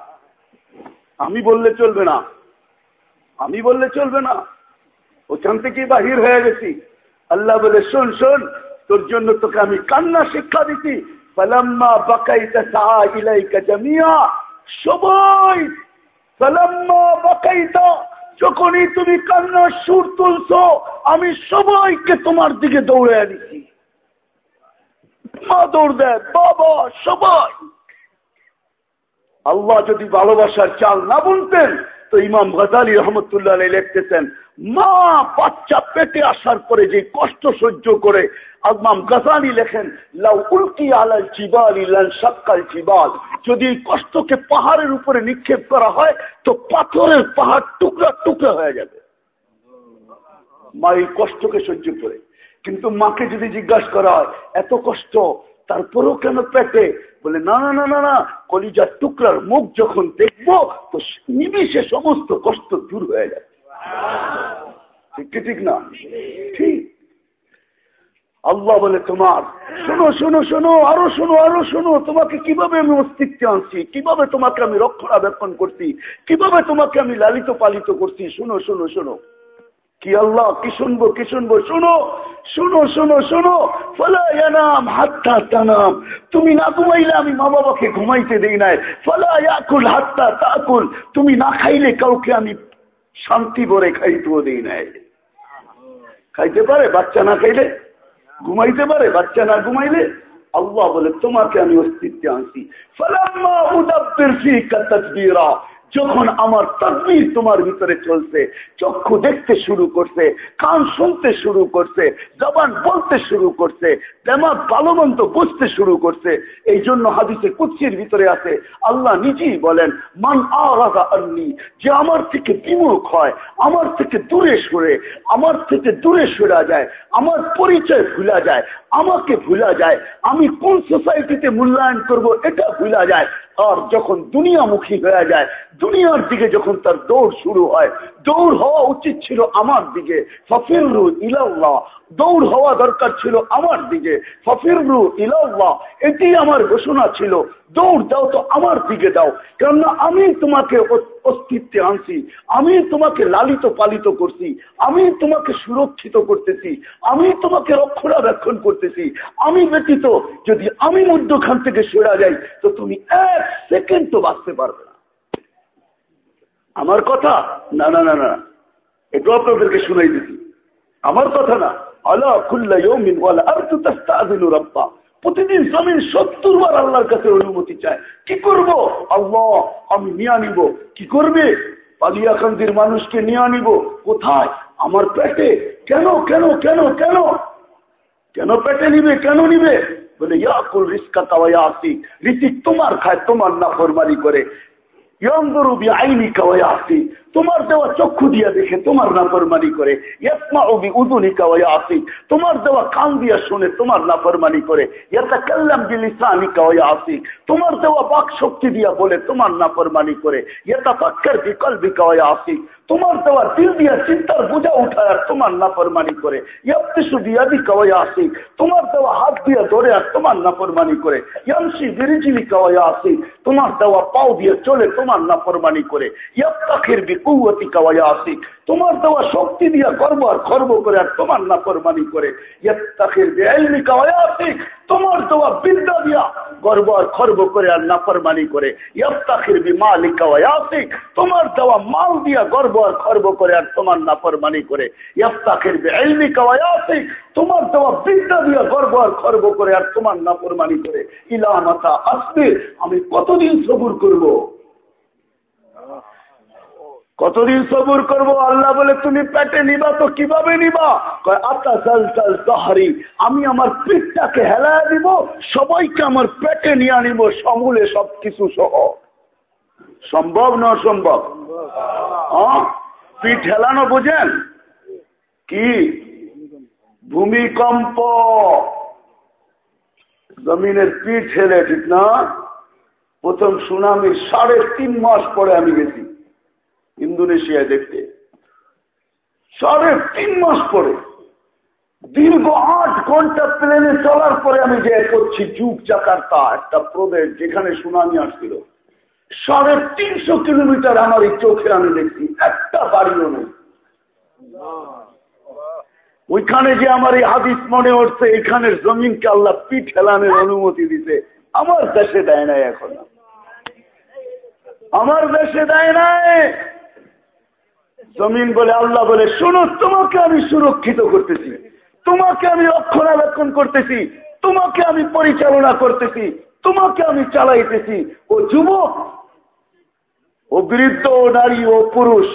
আমি বললে চলবে না। আমি বললে চলবে না। ওখান থেকে বাহির হয়ে গেছি। আল্লাহ বলে, শোন শোন, তোর জন্য তোকে আমি কান্না শিক্ষা দিছি। ফালাম্মা বাকাইতা সাহা ইলাইকা জামিয়া। সবাই ফালাম্মা বাকাইতা। যখনই তুমি কান্নার সুর তুলছ, আমি সবাইকে তোমার দিকে দৌড়ে দিচ্ছি। মা দৌড় দেয়, বাবা, সবাই। আল্লাহ যদি ভালোবাসার চাল না বলতেন তো ইমাম গজালি রহমতুল্লাহ লিখতেছেন, মা বাচ্চা পেটে আসার পরে যে কষ্ট সহ্য করে আজমাম গাজালি লেখেন, লাউ উল্কি আলাল জিবাল ইলান সাক্কাল জিবাল। যদি এই কষ্টকে পাহাড়ের উপরে নিক্ষেপ করা হয়, তো পাথরের পাহাড় টুকরা টুকরা হয়ে যাবে। মা এই কষ্টকে সহ্য করে। কিন্তু মাকে যদি জিজ্ঞাসা করা হয়, এত কষ্ট তারপরেও কেন পেটে? বলে, না না না না না, কলিজার টুকরার মুখ যখন দেখব, তো নিমিশে সমস্ত কষ্ট দূর হয়ে যাবে। ঠিক ঠিক না? ঠিক। আল্লাহ বলে, তোমার, শোনো শোনো শোনো, আরও শোনো আরও শোনো, তোমাকে কীভাবে আমি অস্তিত্বে আনছি? কীভাবে তোমাকে আমি রক্ষণাবেক্ষণ করছি? কীভাবে তোমাকে আমি লালিত পালিত করছি? শোনো শোনো শোনো। কি আল্লাহ, কি শুনব কি শুনব? শোনো শোনো শোনো শোনো। ফলায়ানাম হাত্তা তানাম। তুমি না ঘুমাইলে আমি মা বাবাকে ঘুমাইতে দেই নাই। ফলায়াকুল হাত্তা তাকুল। তুমি না খাইলে কাউকে আমি শান্তি ভরে খাইতেও দেই নাই। খাইতে পারে, বাচ্চা না খাইলে? ঘুমাইতে পারে, বাচ্চা না ঘুমাইলে? আল্লাহ বলে, তোমাকে আমি অস্তিত্বে আনছি। ফলাম্মা উদাব্বির ফিকা তাকবীরা যখন আমার তকবির তোমার ভিতরে চলছে, চক্ষু দেখতে শুরু করছে, কান শুনতে শুরু করছে, জবান বলতে শুরু করছে তেমার ভালোমন্দ বুঝতে শুরু করছে এই জন্য হাদিসে কুচ্ছির ভিতরে আছে, আল্লাহ নিজেই বলেন, মান আগাদা আল্লি যে আমার থেকে বিমুখ হয়, আমার থেকে দূরে সরে, আমার থেকে দূরে সরা যায়, আমার পরিচয় ভুলা যায়, আমাকে ভুলা যায়, আমি কোন সোসাইটিতে মূল্যায়ন করব এটা ভুলা যায়, আর যখন দুনিয়ামুখী হয়ে যায় দুনিয়ার দিকে যখন তার দৌড় শুরু হয়, দৌড় হওয়া উচিত ছিল আমার দিকে। ফফিরু ইলাল্লাহ। দৌড় হওয়া দরকার ছিল আমার দিকে। ফফিরু ইলাল্লাহ। এটি আমার ঘোষণা ছিল। দৌড় দাও তো আমার দিকে দাও। কেননা আমি তোমাকে অস্তিত্বে আনছি। আমি তোমাকে লালিত পালিত করছি। আমি তোমাকে সুরক্ষিত করতেছি। আমি তোমাকে রক্ষণাবেক্ষণ করতেছি। আমি ব্যতীত যদি আমি মধ্যখান থেকে সরা যাই, তো তুমি এক সেকেন্ড তো বাঁচতে পারবে না। আমার কথা? না না না না একটু আপনাদেরকে শুনাই দিচ্ছি। আমার কথা না আল্লাহ রব্বা। প্রতিদিন জমিন সত্তর বার আল্লাহর কাছে অনুমতি চায়। কি করব? আল্লাহ, আমি নিয়ে নিব। কি করবে? পালিয়াকান্দির মানুষকে নিয়ে নিব। কোথায়? আমার পেটে। কেন কেন কেন কেন? কেন পেটে নিবে? কেন নিবে? বলে, ইয়াকুল রিস্কা কাওয়া আসি ঋতিক তোমার খায়, তোমার না ফরমারি করে। তোমার দেওয়া চক্ষু দিয়া দেখে তোমার নাফরমানি করে। তোমার দেওয়া কান দিয়া শুনে তোমার নাফরমানি করে। তোমার দেওয়া বাক শক্তি দিয়া বলে তোমার নাফরমানি করে। তোমার দেওয়া দিল দিয়া চিন্তার বোঝা উঠায় তোমার নাফরমানি করে। তোমার দেওয়া হাত দিয়া ধরে আর তোমার নাফরমানি করে। ইয়ামসি তোমার দেওয়া পাও দিয়ে চলে তোমার নাফরমানি করে। ইয়াপ্তাখির বিকুয়তি কাওয়া আসি তোমার দেওয়া শক্তি দিয়া গর্ব আর খর্ব করে আর তোমার নাফরমানি করে। ইয়াপ্তাখির বেআইনি কাওয়া আসি তোমার দেওয়া বিদ্যা দিয়া গর্ব আর খর্ব করে আর নাফরমানি করে। ইয়াপ্তাখির বি মালিকা ওয়াসি তোমার দেওয়া মাল দিয়া গর্ব আর খর্ব করে আর তোমার নাফরমানি করে। ইয়াপ্তাখির বি ইলমিকা ওয়াসি তোমার দেওয়া বিদ্যা দিয়া গর্ব আর খর্ব করে আর তোমার নাফরমানি করে। ইলামাতা আসবে আমি কতদিন সবুর করব? কতদিন সবুর করব? আল্লাহ বলে, তুমি পেটে নিবা তো কীভাবে নিবা? আতা জল তহারি, আমি আমার পিঠটাকে হেলায় দিব, সবাইকে আমার পেটে নিয়ে আনিব, সমূলে সবকিছু সহ। সম্ভব না অসম্ভব? পিঠ হেলানো বোঝেন? কি? ভূমিকম্প। জমিনের পিঠ হেলে, ঠিক না? প্রথম সুনামি সাড়ে তিন মাস পরে আমি গেছি। ইন্দোনেশিয়ায় দেখতে। সাড়ে তিন মাস পরে, দীর্ঘ আট ঘণ্টা প্লেনে চলার পরে আমি যে করছি যুগ জাকার্তা একটা প্রদেশ যেখানে সুনামি আসছিল। সাড়ে তিনশো কিলোমিটার আমার এই চোখে আমি দেখছি, একটা বাড়িও নেই। ওইখানে যে আমার এই হাদিস মনে উঠছে এখানের জমিনকে আল্লাহ পিঠ হেলানের অনুমতি দিতে, আমার দেশে দেয় নাই এখন। আমার দেশে দেয় নাই। জমিন বলে আল্লাহ বলে, শোনো, তোমাকে আমি সুরক্ষিত করতেছি। তোমাকে আমি রক্ষণাবেক্ষণ করতেছি। তোমাকে আমি পরিচালনা করতেছি। তোমাকে আমি চালাইতেছি। ও যুবক, ও বৃদ্ধ, ও নারী, ও পুরুষ,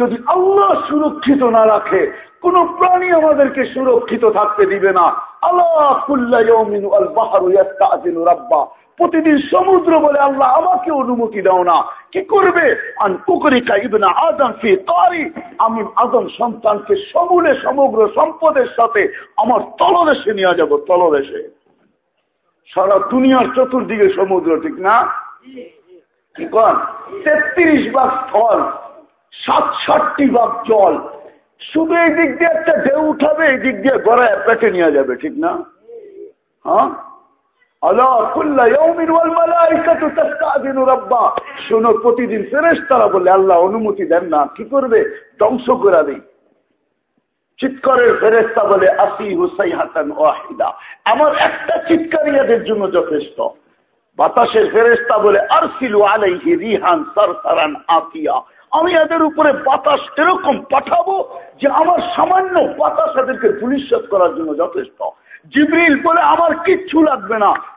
যদি আল্লাহ সুরক্ষিত না রাখে, কোন প্রাণী আমাদেরকে সুরক্ষিত থাকতে দিবে না। আল্লাহ প্রতিদিন সমুদ্র বলে আল্লাহ আমাকে অনুমতি দাও না। কি করবে? আমি আদম সন্তানকে সমূলে সমগ্র সম্পদের সাথে আমার তলদেশে নিয়ে যাব, তলদেশে। সারা দুনিয়ার চতুর্দিকে সমুদ্র, ঠিক না? কি কন? তেত্রিশ ভাগ স্থল ষাটটি ভাগ জল। শুধু এই দিক দিয়ে একটা ঢেউ উঠাবে, এই দিক দিয়ে গড়ায় পেটে নিয়ে যাবে, ঠিক না? হ্যাঁ? শোনো, প্রতিদিন ফেরেস তারা বলে, আল্লাহ অনুমতি দেন না, কি করবে? ধ্বংস করে দিই। চিৎকারের ফেরেস্তা বলে আসি হুসাই হাসান ওয়াহিদা। আমার একটা চিৎকার ইয়াদের জন্য যথেষ্ট। বাতাসের ফেরেস্তা বলে, আরসিলু আলাইহি রিহান সারসারান আতিয়া। আমি এদের উপরে বাতাস এরকম পাঠাবো যে আমার সামান্য বাতাস এদেরকে পুলিশ করার জন্য যথেষ্ট। জিবরিল বলে, আমার কিচ্ছু লাগবে না।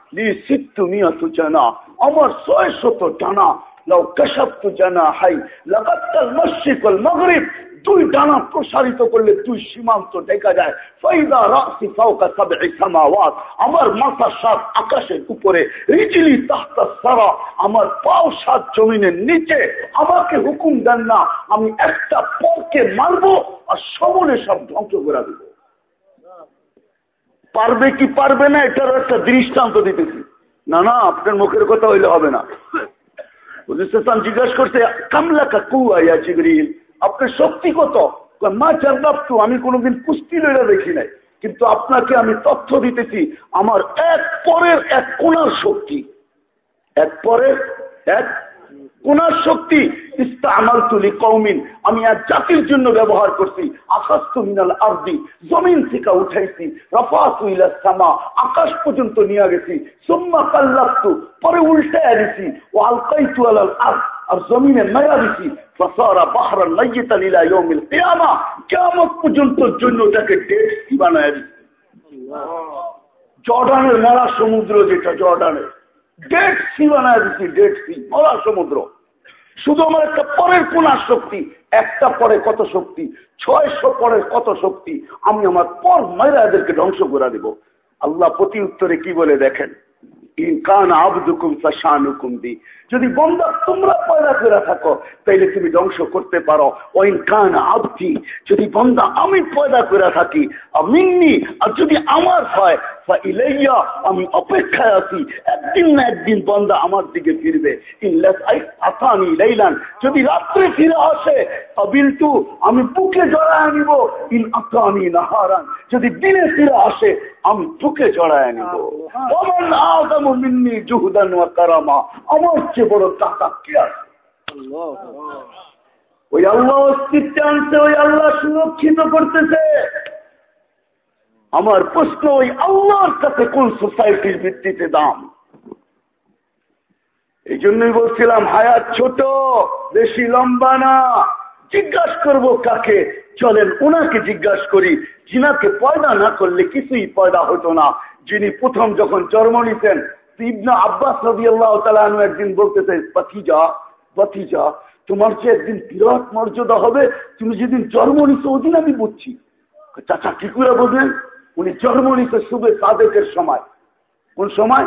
আমার ছয় শত জানা লাউ জানা হাই ডানা প্রসারিত করলে সীমান্ত দেখা যায়। আমার মাথা সাত আকাশের উপরে, রিজিলি তাহতা সারা, আমার পাও সাত জমিনের নিচে, আমাকে হুকুম দেন না, আমি একটা পরকে মারবো আর সমলে সব ধ্বংস করে দেব। পারবে কি পারবে না, এটারও একটা দৃষ্টান্ত দিতেছি। না না, আপনার মুখের কথা হইলে হবে না। জিজ্ঞাসা করতে কামলা কাকু আয়া জিবরিল? আপনার শক্তি কত? মা চারদাপ্তু আমি কোনোদিন কুস্তি লইরা দেখি নাই। কিন্তু আপনাকে আমি তথ্য দিতেছি, আমার এক পরের এক কোনার শক্তি। এক পরের এক কোনার শক্তি ইস্তামাল তুলি কৌমিন আমি এক জাতির জন্য ব্যবহার করছি। আকাশ মিনাল আর্দি, জমিন থেকে উঠাইছি। রফাতু ইলাসমা আকাশ পর্যন্ত নিয়ে গেছি। সোম্মা কাল্লাস্তু পরে উল্টায় দিছি ও আলকাইতু আলাল আর আর জমিনে মায়া দিছি। ফসারা বাহরা লাইয়িতা লিলা ইয়াউমিল কিয়ামা, কিয়ামত পর্যন্ত জন্য তাকে ডেট বানায় দিছি। জর্ডানের মরা সমুদ্র যেটা, জর্ডানের। ডেট সি বানায় দিচ্ছি ডেড সি মরা সমুদ্র শুধু আমার একটা পরের কোনার শক্তি, একটা পরে কত শক্তি, ছয়শো পরের কত শক্তি, আমি আমার পর মায়েরা এদেরকে ধ্বংস করে দিব। আল্লাহ প্রতি উত্তরে কি বলে দেখেন? ইনকান আবদুকুম শাহানুকুম দি। যদি বন্দা তোমরা পয়দা করে থাকো, তাইলে তুমি ধ্বংস করতে পারো। ওইন কান আবদি। যদি বন্দা আমি পয়দা করে থাকি, আমিননি। আর যদি আমার হয় ইলাইয়া আমি অপেক্ষায় আছি। একদিন না একদিন বন্দা আমার দিকে ফিরবে। আসানি লাইলান যদি রাত্রে ফিরে আসে অবিলটু আমি বুকে জড়ায় নিব। ইন আকানি নাহারান। যদি দিনে ফিরে আসে আমি বুকে জড়ায় নিব। অমন আদম মিন্নি জুহুদান কারামা। আমার চেয়ে বড় টাকা কে আছে? ওই আল্লাহ অস্তিত্বে আনছে ওই আল্লাহ সুরক্ষিত করতেছে। আমার প্রশ্ন ওই আল্লাহর কাছে কোন সোসাইটির ভিত্তিতে দাম? এই জন্যই বলছিলাম, হায়াত ছোট, বেশি লম্বা না। জিজ্ঞাসা করব কাকে? চলেন, ওনাকে জিজ্ঞাসা করি। যিনাকে পয়দা না করলে কিছুই পয়দা হতো না। যিনি প্রথম যখন জন্ম নিতেন, ইবনা আব্বাস আল্লাহ তালু একদিন বলতেছে পাথিজা পাথিজা তোমার যে একদিন বিরাট মর্যাদা হবে, তুমি যেদিন জন্ম নিছো, ওদিন আমি বুঝছি চাচা, কি করে বলবেন উনি জন্ম নিতে শুভে সাদেকের সময়। কোন সময়?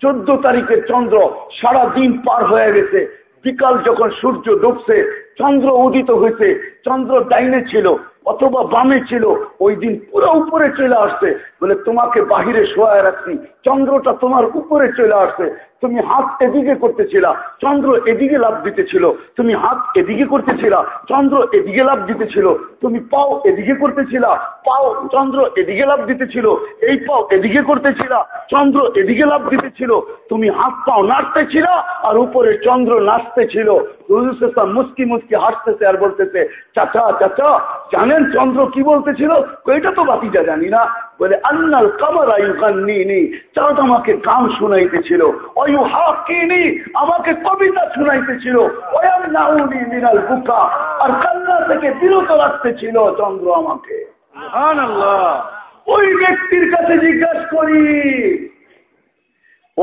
চোদ্দ তারিখের চন্দ্র সারা দিন পার হয়ে গেছে। বিকাল যখন সূর্য ডুবছে, চন্দ্র উদিত হয়েছে, চন্দ্র ডাইনে ছিল অথবা বামে ছিল, ওই দিন পুরো উপরে চলে আসছে। বলে, তোমাকে বাহিরে শোয়া রাখছি। চন্দ্রটা তোমার উপরে চলে আসছে। তুমি হাত এদিকে করতেছিল, চন্দ্র এদিকে লাভ দিতেছিল। তুমি হাত এদিকে করতেছিল, চন্দ্র এদিকে লাভ দিতেছিল। তুমি পাও এদিকে করতেছিল, পাও চন্দ্র এদিকে লাভ দিতেছিল। এই পাও এদিকে করতেছিল, চন্দ্র এদিকে লাভ দিতেছিল। তুমি হাত পাও নাচতেছিল আর উপরে চন্দ্র নাচতেছিল। মুস্কি মুস্কি হাসতেছে আর বলতেছে, চাচা চাচা, জানেন চন্দ্র কি বলতেছিল? এটা তো বাতিটা জানি না। বলে আন্নাল কামার নিয়ে চাঁদ আমাকে গান শুনাইতেছিল। অয়ু হাকিনি আমাকে কবিতা শুনাইতেছিল। ওয়াম নাউনি মিনাল বুকা। আর কান্না থেকে বিরত রাখতেছিল চন্দ্র আমাকে। ওই ব্যক্তির কাছে জিজ্ঞাসা করি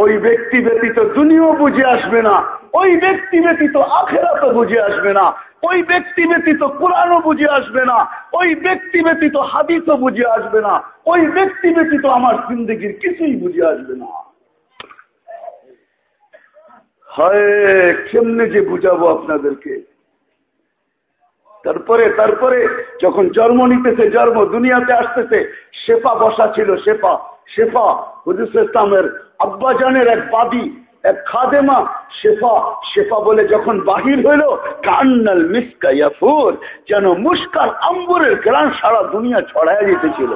ওই ব্যক্তি ব্যতীত দুনিয়াও বুঝে আসবে না। ওই ব্যক্তি ব্যতীত আখেরা তো বুঝে আসবে না। ওই ব্যক্তি ব্যতীত কোরআনও বুঝে আসবে না, ওই ব্যক্তি ব্যতীত হাদিসও বুঝে আসবে না, ওই ব্যক্তি ব্যতীত আমার জিন্দগির কিছুই বুঝে আসবে না। হয়, কেমনে যে বুঝাবো আপনাদেরকে? তারপরে তারপরে যখন জন্ম নিতেছে, জন্ম দুনিয়াতে আসতেছে, শেফা বসা ছিল, শেফা শেফা, হুজুর ইসলামের আব্বাজানের এক বাদী এক খাদেমা শেফা শেফা বলে যখন বাহির হইল, কান্নাল মিসকা ইয়াফুর, যেন মুস্কার আম্বরের গ্রান সারা দুনিয়া ছড়ায় যেতেছিল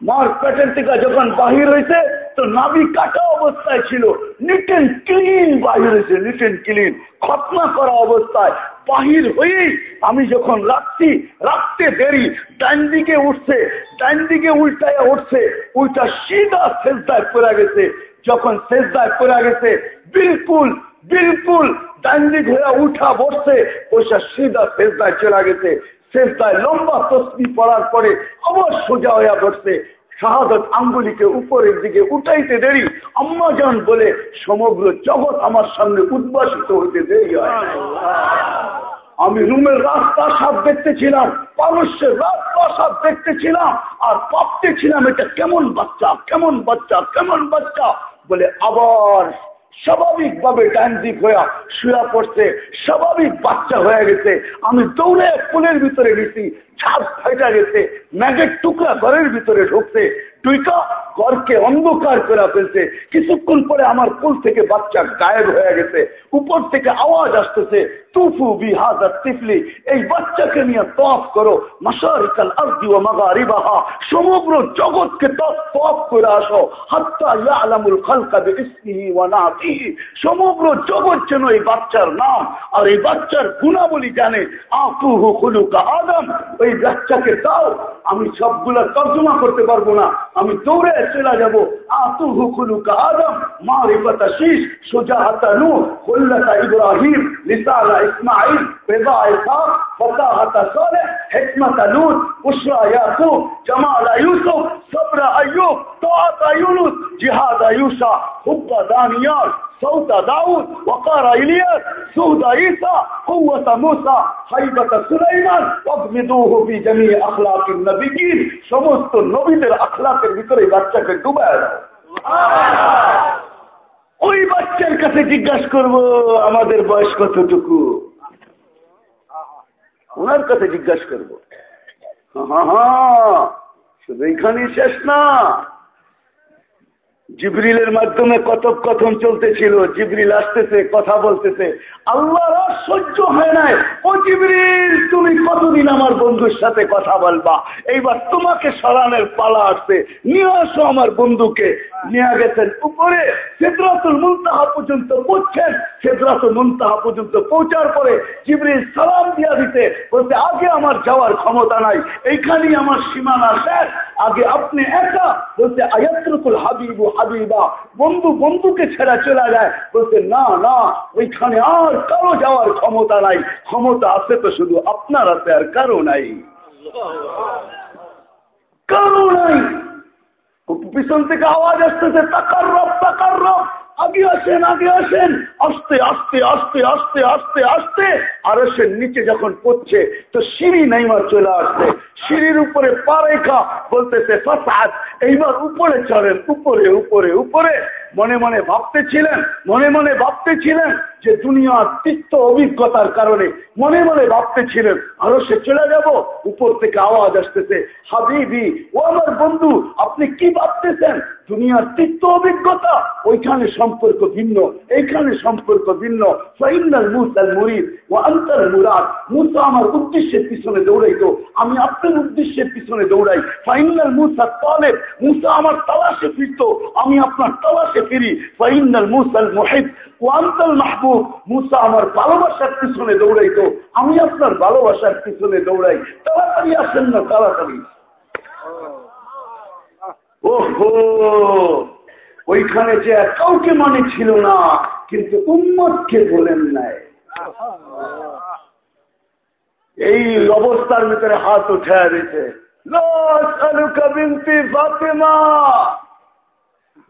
মার পেটের থেকে যখন বাহির হয়েছে তো নাবি কাটা অবস্থায় ছিল। নিট অ্যান্ড ক্লিন বাহির হয়েছে নিট অ্যান্ড ক্লিন খতনা করা অবস্থায় বাহির হয়েই আমি যখন রাখছি রাখতে দেরি, ডান দিকে উঠছে, ডান দিকে উল্টায় উঠছে, উল্টা সিধা শেষদায় পড়ে গেছে। যখন শেষদায় পড়ে গেছে, বিলকুল বিলকুল ডান দিক হয়ে উঠা বসছে ওইটা সিধা শেষদায় চলে গেছে। শেষদায় লম্বা তসবি পড়ার পরে আবার সোজা হইয়া বসছে শাহাদত আঙ্গুলিকে উপরের দিকে উঠাইতে দেরি। আম্মা বলে, সমগ্র জগৎ আমার সামনে উদ্ভাসিত হইতে দেরি আমি রুমের রাস্তা সাপ দেখতেছিলাম পারস্যের রাস্তা সাপ দেখতেছিলাম, আর ভাবতেছিলাম এটা কেমন বাচ্চা কেমন বাচ্চা কেমন বাচ্চা। বলে আবার স্বাভাবিকভাবে ভাবে দিক হয়ে শুয়া পড়ছে, স্বাভাবিক বাচ্চা হয়ে গেছে। আমি দৌড়ে ফুলের ভিতরে গেছি, ছাদ ফাইটা গেছে, ম্যাগের টুকরা ঘরের ভিতরে ঢুকছে টুইকা ঘরকে অন্ধকার করে ফেলছে। কিছুক্ষণ পরে আমার কুল থেকে বাচ্চা গায়েব হয়ে গেছে। উপর থেকে আওয়াজ আসতেছে সমগ্র জগৎ যেন এই বাচ্চার নাম, আর এই বাচ্চার গুণাবলী জানে। আদম, ওই বাচ্চাকে দাও, আমি সবগুলা তর্জমা করতে পারব না, আমি দৌড়ে চলে যাব। আতুহু খুলুকা আদম, মারিফাতা শীষ, সুজাহাতা নূ খুল্লাতা ইব্রাহিম, লিসানা ইসমাইল বেদা ইসহাক ফতাহাতা সালেহ হিকমাতা লূত উশরা ইয়াকুব জামালা ইউসুফ সবরা আইয়ুব তোয়াতা ইউনুস জিহাদা ইউসা হুব্বা দানিয়াল صوت داود وقار إلياس سهد عيسى قوة موسى حيبة سليمان واغمدوه في جميع أخلاق النبيين সমস্ত নবীদের আখলাকের ভিতরে বাচ্চাকে ডুবায় দাও ওই বাচ্চার কাছে জিজ্ঞাসা করব, আমাদের বয়স কতটুকু? ওনার কাছে জিজ্ঞাসা করব শুধু এইখানেই শেষ না। জিবরিলের মাধ্যমে কথোপকথন চলতেছিল, জিবরিল আসতেছে, কথা বলতেছে। আল্লাহ সহ্য হয় নাই। ও জিবরিল, তুমি কতদিন আমার বন্ধুর সাথে কথা বলবা? এইবার তোমাকে সরানের পালা আসছে। নিয়ে আসো আমার বন্ধুকে। নিয়ে গেছেন উপরে সেদ্রাতুল মুন্তাহা পর্যন্ত পৌঁছেন সেদ্রাতুল মুন্তাহা পর্যন্ত পৌঁছার পরে জিবরিল সালাম দিয়া দিতে বলতে আগে আমার যাওয়ার ক্ষমতা নাই এইখানেই আমার সীমানা শেষ। আগে আপনি একা বলতে আয়াত্রকুল হাবিব হাবিবা বন্ধু বন্ধুকে ছেড়া চলে যায়। বলতে না না ওইখানে আর কারও যাওয়ার ক্ষমতা নাই। ক্ষমতা আছে তো শুধু আপনার আছে আর কারও নাই। কারও নাই। পিছন থেকে আওয়াজ আসতেছে তাকার রব তাকার রব আগে আসেন আগে আসেন। আস্তে আস্তে আস্তে আস্তে আস্তে আস্তে। আর সে নিচে যখন পড়ছে, তো সিঁড়ি নাইমার চলে আসছে। সিঁড়ির উপরে পা রেখা বলতেছে, ফাসাদ, এইবার উপরে চড়েন, উপরে উপরে উপরে। মনে মনে ভাবতেছিলেন, মনে মনে ভাবতেছিলেন যে দুনিয়ার তিক্ত অভিজ্ঞতার কারণে মনে মনে ভাবতেছিলেন, আরও সে চলে যাব, উপর থেকে আওয়াজ আসতেছে, হাবিবি, ও আমার বন্ধু, আপনি কি ভাবতেছেন? দুনিয়ার তিক্ত অভিজ্ঞতা, ওইখানে সম্পর্ক ভিন্ন, এইখানে সম্পর্ক ভিন্ন। ফাইনাল মুসাল মুরিদ ও আন্তর মুরাদ। মুসা আমার উদ্দেশ্যের পিছনে দৌড়াইতো, আমি আপনার উদ্দেশ্যের পিছনে দৌড়াই। ফাইনাল মুসা তালেব মুসা আমার তালাশে ফিরত, আমি আপনার তালাশে ফিরি, ফাইনাল মুসাল মহিদ ও আন্তল মাহবুব, মুসা আমার ভালোবাসার পিছনে দৌড়াইতো, আমি আপনার ভালোবাসার পিছনে দৌড়াই, তাড়াতাড়ি আসেন না, তাড়াতাড়ি। ওহো, ওইখানে যে কাউকে মানে ছিল না, কিন্তু উম্মতকে বলেন নাই। এই অবস্থার ভিতরে হাত উঠে দিতে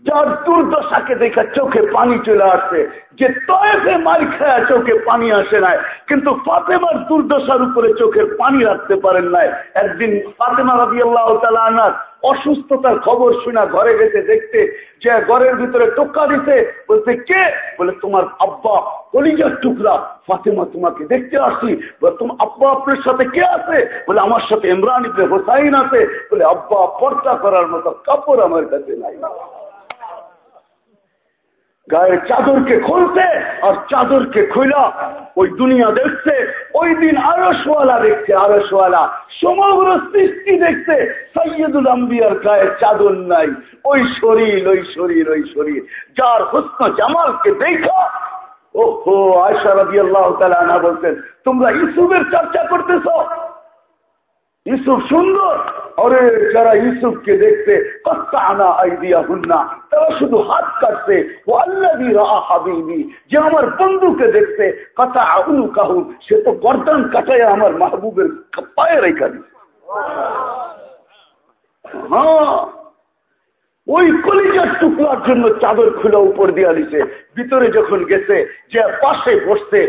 যার দুর্দশাকে দেখা চোখে পানি চলে আসছে যে তয়েফে মার খায়া চোখে পানি আসে নাই, কিন্তু ফাতেমার দুর্দশার উপরে চোখের পানি রাখতে পারেন নাই। একদিন ফাতেমা রাবি আল্লাহ তালা অসুস্থতার খবর শোনা ঘরে গেছে, দেখতে যে ঘরের ভিতরে টোকা দিতে বলতে কে? বলে, তোমার আব্বা, কলিজার টুকরা, ফাতেমা তোমাকে দেখতে আসছি। তোমার আব্বা আপনার সাথে কে আছে? বলে, আমার সাথে ইমরান ইবনে হোসাইন আছে। বলে, আব্বা, পর্দা করার মতো কাপড় আমার কাছে নাই। গায়ের চাদরকে খুলতে আর চাদরকে খুলা ওই দুনিয়া দেখছে ওই দিন আরসওয়ালা দেখছে আরসওয়ালা সমগ্র সৃষ্টি দেখছে সৈয়দুল আম্বিয়ার গায়ের চাদর নাই। ওই শরীর ওই শরীর ওই শরীর। যার হুস্ন জামালকে দেখা, ওহো আয়সা রাজি আল্লাহ বলতেন, তোমরা ইসুফের চর্চা করতেছ? ইসুফ সুন্দর অরে যারা ইসুফকে দেখতে কত্তা আনা আইডিয়া হুন্না তারা শুধু হাত কাটছে ও আল্লাহি যে আমার বন্ধুকে দেখতে কথা আউনু কাহু সে তো গর্দান কাটায় আমার মাহবুবের পায়ে রেখা দিচ্ছে হ্যাঁ। ওই কলিজার টুকরার জন্য চাদর খুলে উপর দিয়া দিছে। ভিতরে যখন গেছে, যে পাশে বসতে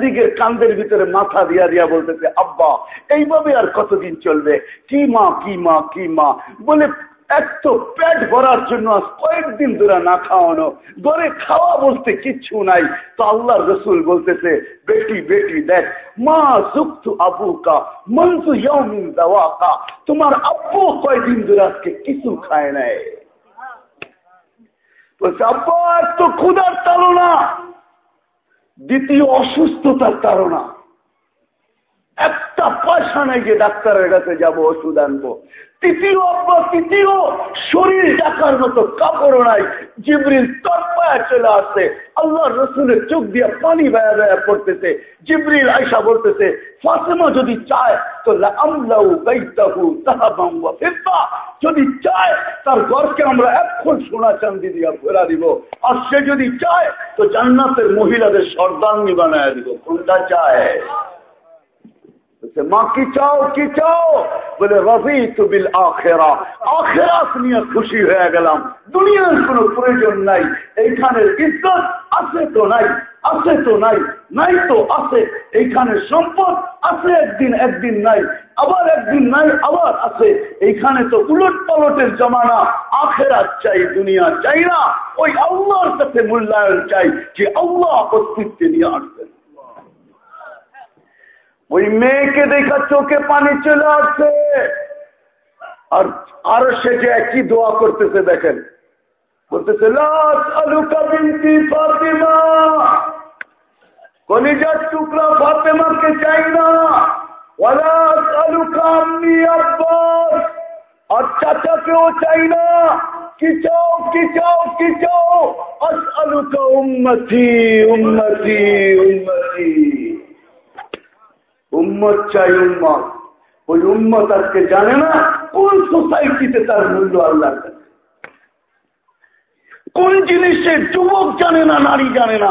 দিকের কান্দের ভিতরে মাথা দিয়া দিয়া বলতেছে, আব্বা, এইভাবে আর কতদিন চলবে? কি মা কি মা কি মা? বলে ভরার জন্য কয়েকদিন ধরে না খাওয়ানো। ঘরে খাওয়া বলতে কিচ্ছু নাই। তো আল্লাহ রসুল বলতেছে, বেটি বেটি, দেখ, মা সুক্ত আবু কা মনসু ইয়মিন দেওয়া কা তোমার আব্বু কয়দিন ধরে আজকে কিছু খায় নাই? বলছে আব্বা তো ক্ষুধার তাড়না। দ্বিতীয় অসুস্থতার তাড়না। একটা পয়সা নেই যে ডাক্তারের কাছে যাব, ওষুধ আনব। তৃতীয় তৃতীয় শরীর ডাকার মতো কাপড় নাই। জিবরিল তরপায় চলে আসছে। রসুলের চোখ দিয়ে পানি বেয়া বেয়া পড়তেছে। জিবরিল আয়সা বলতেছে, ফাতেমা যদি চায় তো যদি চায়, তার ঘরকে আমরা এখন সোনা চান্দি দিয়া ফেরা দিব। আর সে যদি চায়, তো জান্নাতের মহিলাদের সর্দাঙ্গি বানায় দিব। কোনটা চায়? মা, কি চাও কি চাও? বলে রবি তুবিল আখেরা। আখেরাত নিয়ে খুশি হয়ে গেলাম। দুনিয়ার কোনো প্রয়োজন নাই। এইখানের ইজ্জত আছে তো নাই, আছে তো নাই নাই তো আছে। এইখানে সম্পদ আছে, একদিন একদিন নাই, আবার একদিন নাই, আবার আছে। এইখানে তো উলট পালটের জমানা। আখেরাত চাই, দুনিয়া চাই না। ওই আল্লাহর কাছে মূল্যায়ন চাই যে আল্লাহ অস্তিত্বে নিয়ে আসবেন। ওই মেয়েকে দেখা চোখে পানি চলে আসছে আর আর সে যে একই দোয়া করতেছে দেখেন বলতেছে আলুকা বিনতি ফাতেমা কলিজার টুকরা ফাতেমাকে চাই না ওয়ালাস আলুকা আম্মি আব্বাস আর চাচাকেও চাই না কি চাও কি চাও কি চাও আস আলুকা উন্নতি উন্নতি উন্নতি উম্মত চাই উম্মত। ওই উম্মত আজকে জানে না কোন সোসাইটিতে তার মূল্য আল্লাহর কাছে। কোন জিনিসের যুবক জানে না, নারী জানে না,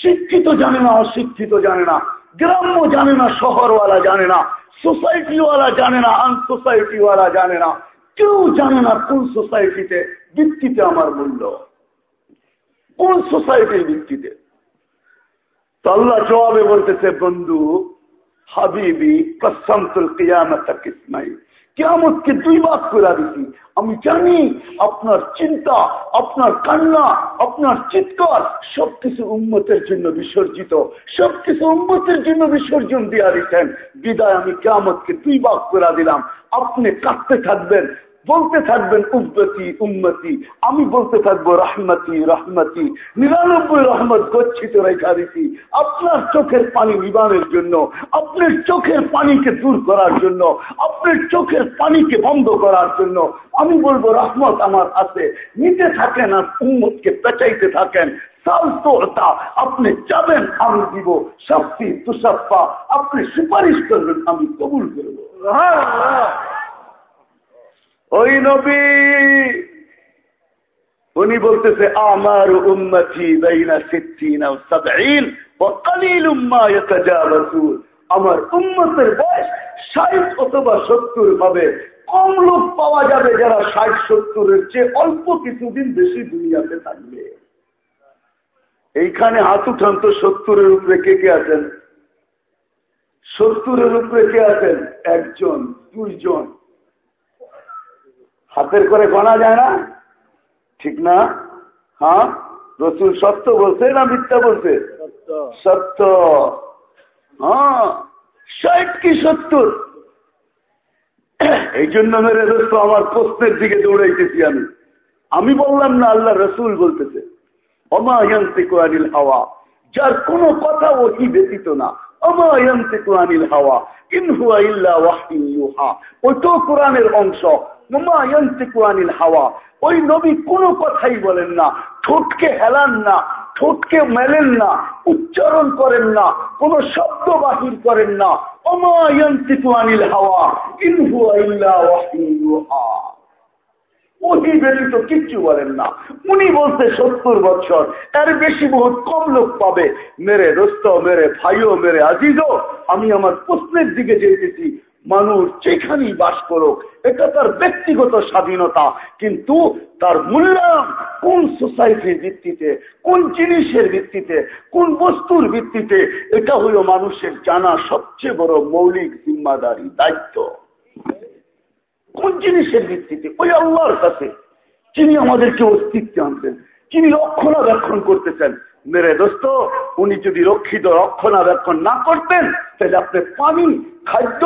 শিক্ষিত জানে না, অশিক্ষিত জানে না, গ্রাম্য জানে না, শহরওয়ালা জানে না সোসাইটিওয়ালা জানে না আনসোসাইটিওয়ালা জানে না, কেউ জানে না কোন সোসাইটিতে ভিত্তিতে আমার মূল্য। কোন সোসাইটির ভিত্তিতে? তো আল্লাহ জবাবে বলতেছে, বন্ধু হাবিবি কসমতুল কিয়ামত কিসমাই দুই ভাগ করে দিছি। আমি জানি আপনার চিন্তা, আপনার কান্না, আপনার চিৎকার সবকিছু উন্মতের জন্য বিসর্জিত। সবকিছু উন্মতের জন্য বিসর্জন দিয়া দিচ্ছেন বিদায় আমি কেয়ামতকে দুই ভাগ করে দিলাম। আপনি কাঁদতে থাকবেন বলতে থাকবেন উম্মতি উম্মতি। আমি বলতে থাকব রহমতি রহমতি। নিরানব্বই রহমত গচ্ছিত রেখা দিছি। আপনার চোখের পানি নিবানের জন্য, আপনার চোখের পানিকে দূর করার জন্য, আপনার চোখের পানিকে বন্ধ করার জন্য আমি বলব, রহমত আমার আছে নিতে থাকেন আর উম্মতকে পেঁচাইতে থাকেন। আপনি যাবেন, আমি দিব। শাস্তি তুষাপ্পা আপনি সুপারিশ করবেন, আমি কবুল করব। ওই নবী, উনি বলতেছে, আমার উন্নতি আমার উন্মতের বয়স ষাট অথবা সত্তর হবে। কম লোক পাওয়া যাবে যারা ষাট, সত্তরের চেয়ে অল্প কিছুদিন বেশি দুনিয়াতে থাকবে। এইখানে হাত উঠান তো সত্তরের উপরে কে কে আছেন? সত্তরের উপরে কে আছেন? একজন, দুইজন। হাতের করে গণা যায় না? ঠিক না? হ্যাঁ? রসুল সত্য বলছে না মিথ্যা বলছে? সত্য। হ্যাঁ। ষাট কি সত্তর? এই জন্য মেরে রস্ত আমার প্রশ্নের দিকে দৌড়াইতেছি আমি। আমি বললাম না আল্লাহ রসুল বলতেছে। অমায়ন্তিক আনিল হাওয়া। যার কোন কথা ওহি ব্যতীত না। অমায়ন্তিক আনিল হাওয়া। ইনহুয়া ইল্লা ওয়াহিউহা ওইটাও কোরআনের অংশ। হাওয়া। ওই নবী কোনো কথাই বলেন না। ঠোঁটকে হেলান না, ঠোঁটকে মেলেন না, উচ্চারণ করেন না, কোন শব্দ বাহির করেন না। অমায়ন্তিকু আনিল হাওয়া ইনহুয়া ওহি ব্যতীত কিচ্ছু বলেন না। উনি বলতে সত্তর বছর, এর বেশি বহুত কম লোক পাবে। মেরে দোস্ত, মেরে ভাইও, মেরে আজিজও, আমি আমার প্রশ্নের দিকে যেতেছি। মানুষ যেখানেই বাস করুক, এটা তার ব্যক্তিগত স্বাধীনতা। কিন্তু তার মূল্যায়ন কোন সোসাইটির ভিত্তিতে, কোন জিনিসের ভিত্তিতে, কোন বস্তুর ভিত্তিতে, এটা হল মানুষের জানা সবচেয়ে বড় মৌলিক জিম্মাদারি, দায়িত্ব। কোন জিনিসের ভিত্তিতে? ওই আল্লাহর কাছে। যিনি আমাদেরকে অস্তিত্বে আনতেন, যিনি রক্ষণাবেক্ষণ করতেছেন। মেরে দোস্ত, উনি যদি রক্ষিত রক্ষণাবেক্ষণ না করতেন, তাহলে আপনি পানি খাদ্য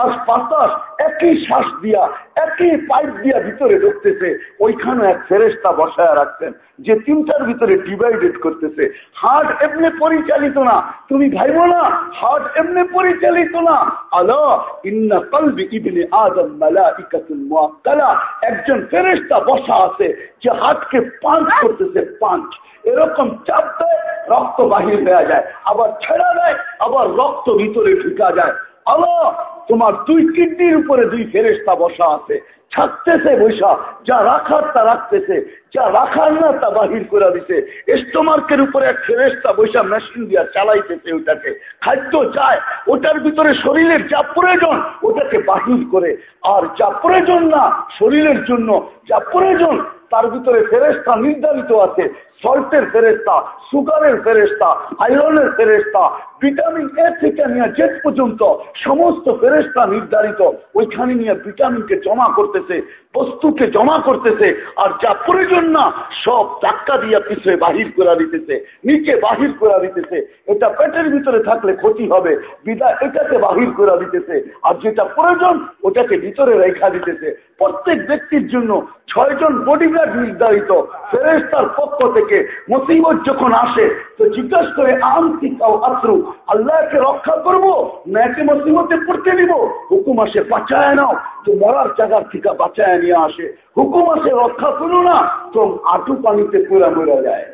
আর বাতাস একই শ্বাস দিয়া, একই পাইপ দিয়া ভিতরে ঢুকতেছে। ওইখানে এক ফেরেস্তা বসায় রাখতেন যে তিনটার ভিতরে ডিভাইডেড করতেছে। হার্ট এমনি পরিচালিত না। তুমি ভাইবো না হার্ট এমনি পরিচালিত না। আলো, ইন্না কলবি ইবনে আদম মালাইকাতুল মুআক্কালা। একজন ফেরেস্তা বসা আছে, যে হাতকে পাঞ্চ করতেছে পাঞ্চ এরকম চাপ দেয়, রক্ত বাহির হয়ে যায়। আবার ছেড়া দেয়, আবার রক্ত ভিতরে ঢুকা যায়। আলো তোমার দুই কিডনির উপরে দুই ফেরেস্তা বসা আছে। ছাড়তেছে বৈশা যা রাখার তা রাখতেছে। যা রাখার না তা বাহির করে দিতে স্টোমার্কের উপরে এক ফেরেস্তা বৈশা মেশিন দিয়া চালাইতেছে ওটাকে। খাদ্য চায়, ওটার ভিতরে শরীরের যা প্রয়োজন, ওটাকে বাহির করে। আর যা প্রয়োজন না, শরীরের জন্য যা প্রয়োজন, তার ভিতরে ফেরেস্তা নির্ধারিত আছে। সল্টের ফেরেস্তা সুগারের ফেরেস্তা আয়রনের ফেরেস্তা ভিটামিন এ থেকে নিয়ে জেট পর্যন্ত সমস্ত ফেরেস্তা নির্ধারিত, ওইখানে নিয়ে ভিটামিনকে জমা করতেছে, বস্তুকে জমা করতেছে, আর যা প্রয়োজন না, সব চাক্কা দিয়া পিছিয়ে বাহির করে দিতেছে, নিচে বাহির করে দিতেছে। এটা পেটের ভিতরে থাকলে ক্ষতি হবে বিদায় এটাকে বাহির করে দিতেছে, আর যেটা প্রয়োজন, ওটাকে ভিতরে রেখা দিতেছে। প্রত্যেক ব্যক্তির জন্য ছয়জন বডিগার্ড নির্ধারিত ফেরেস্তার পক্ষ থেকে মুসিবত যখন আসে, তো জিজ্ঞাসা করে আন্তিক আত্রু? আল্লাহকে রক্ষা করব ন্যাকে মুসিবতে পড়তে দিব? হুকুম আসে, বাঁচায় নাও। তো মরার জায়গার থেকে বাঁচায় নিয়ে আসে। হুকুম আসে, রক্ষা করো না। তো আটু পানিতে পুরা মরা যায়।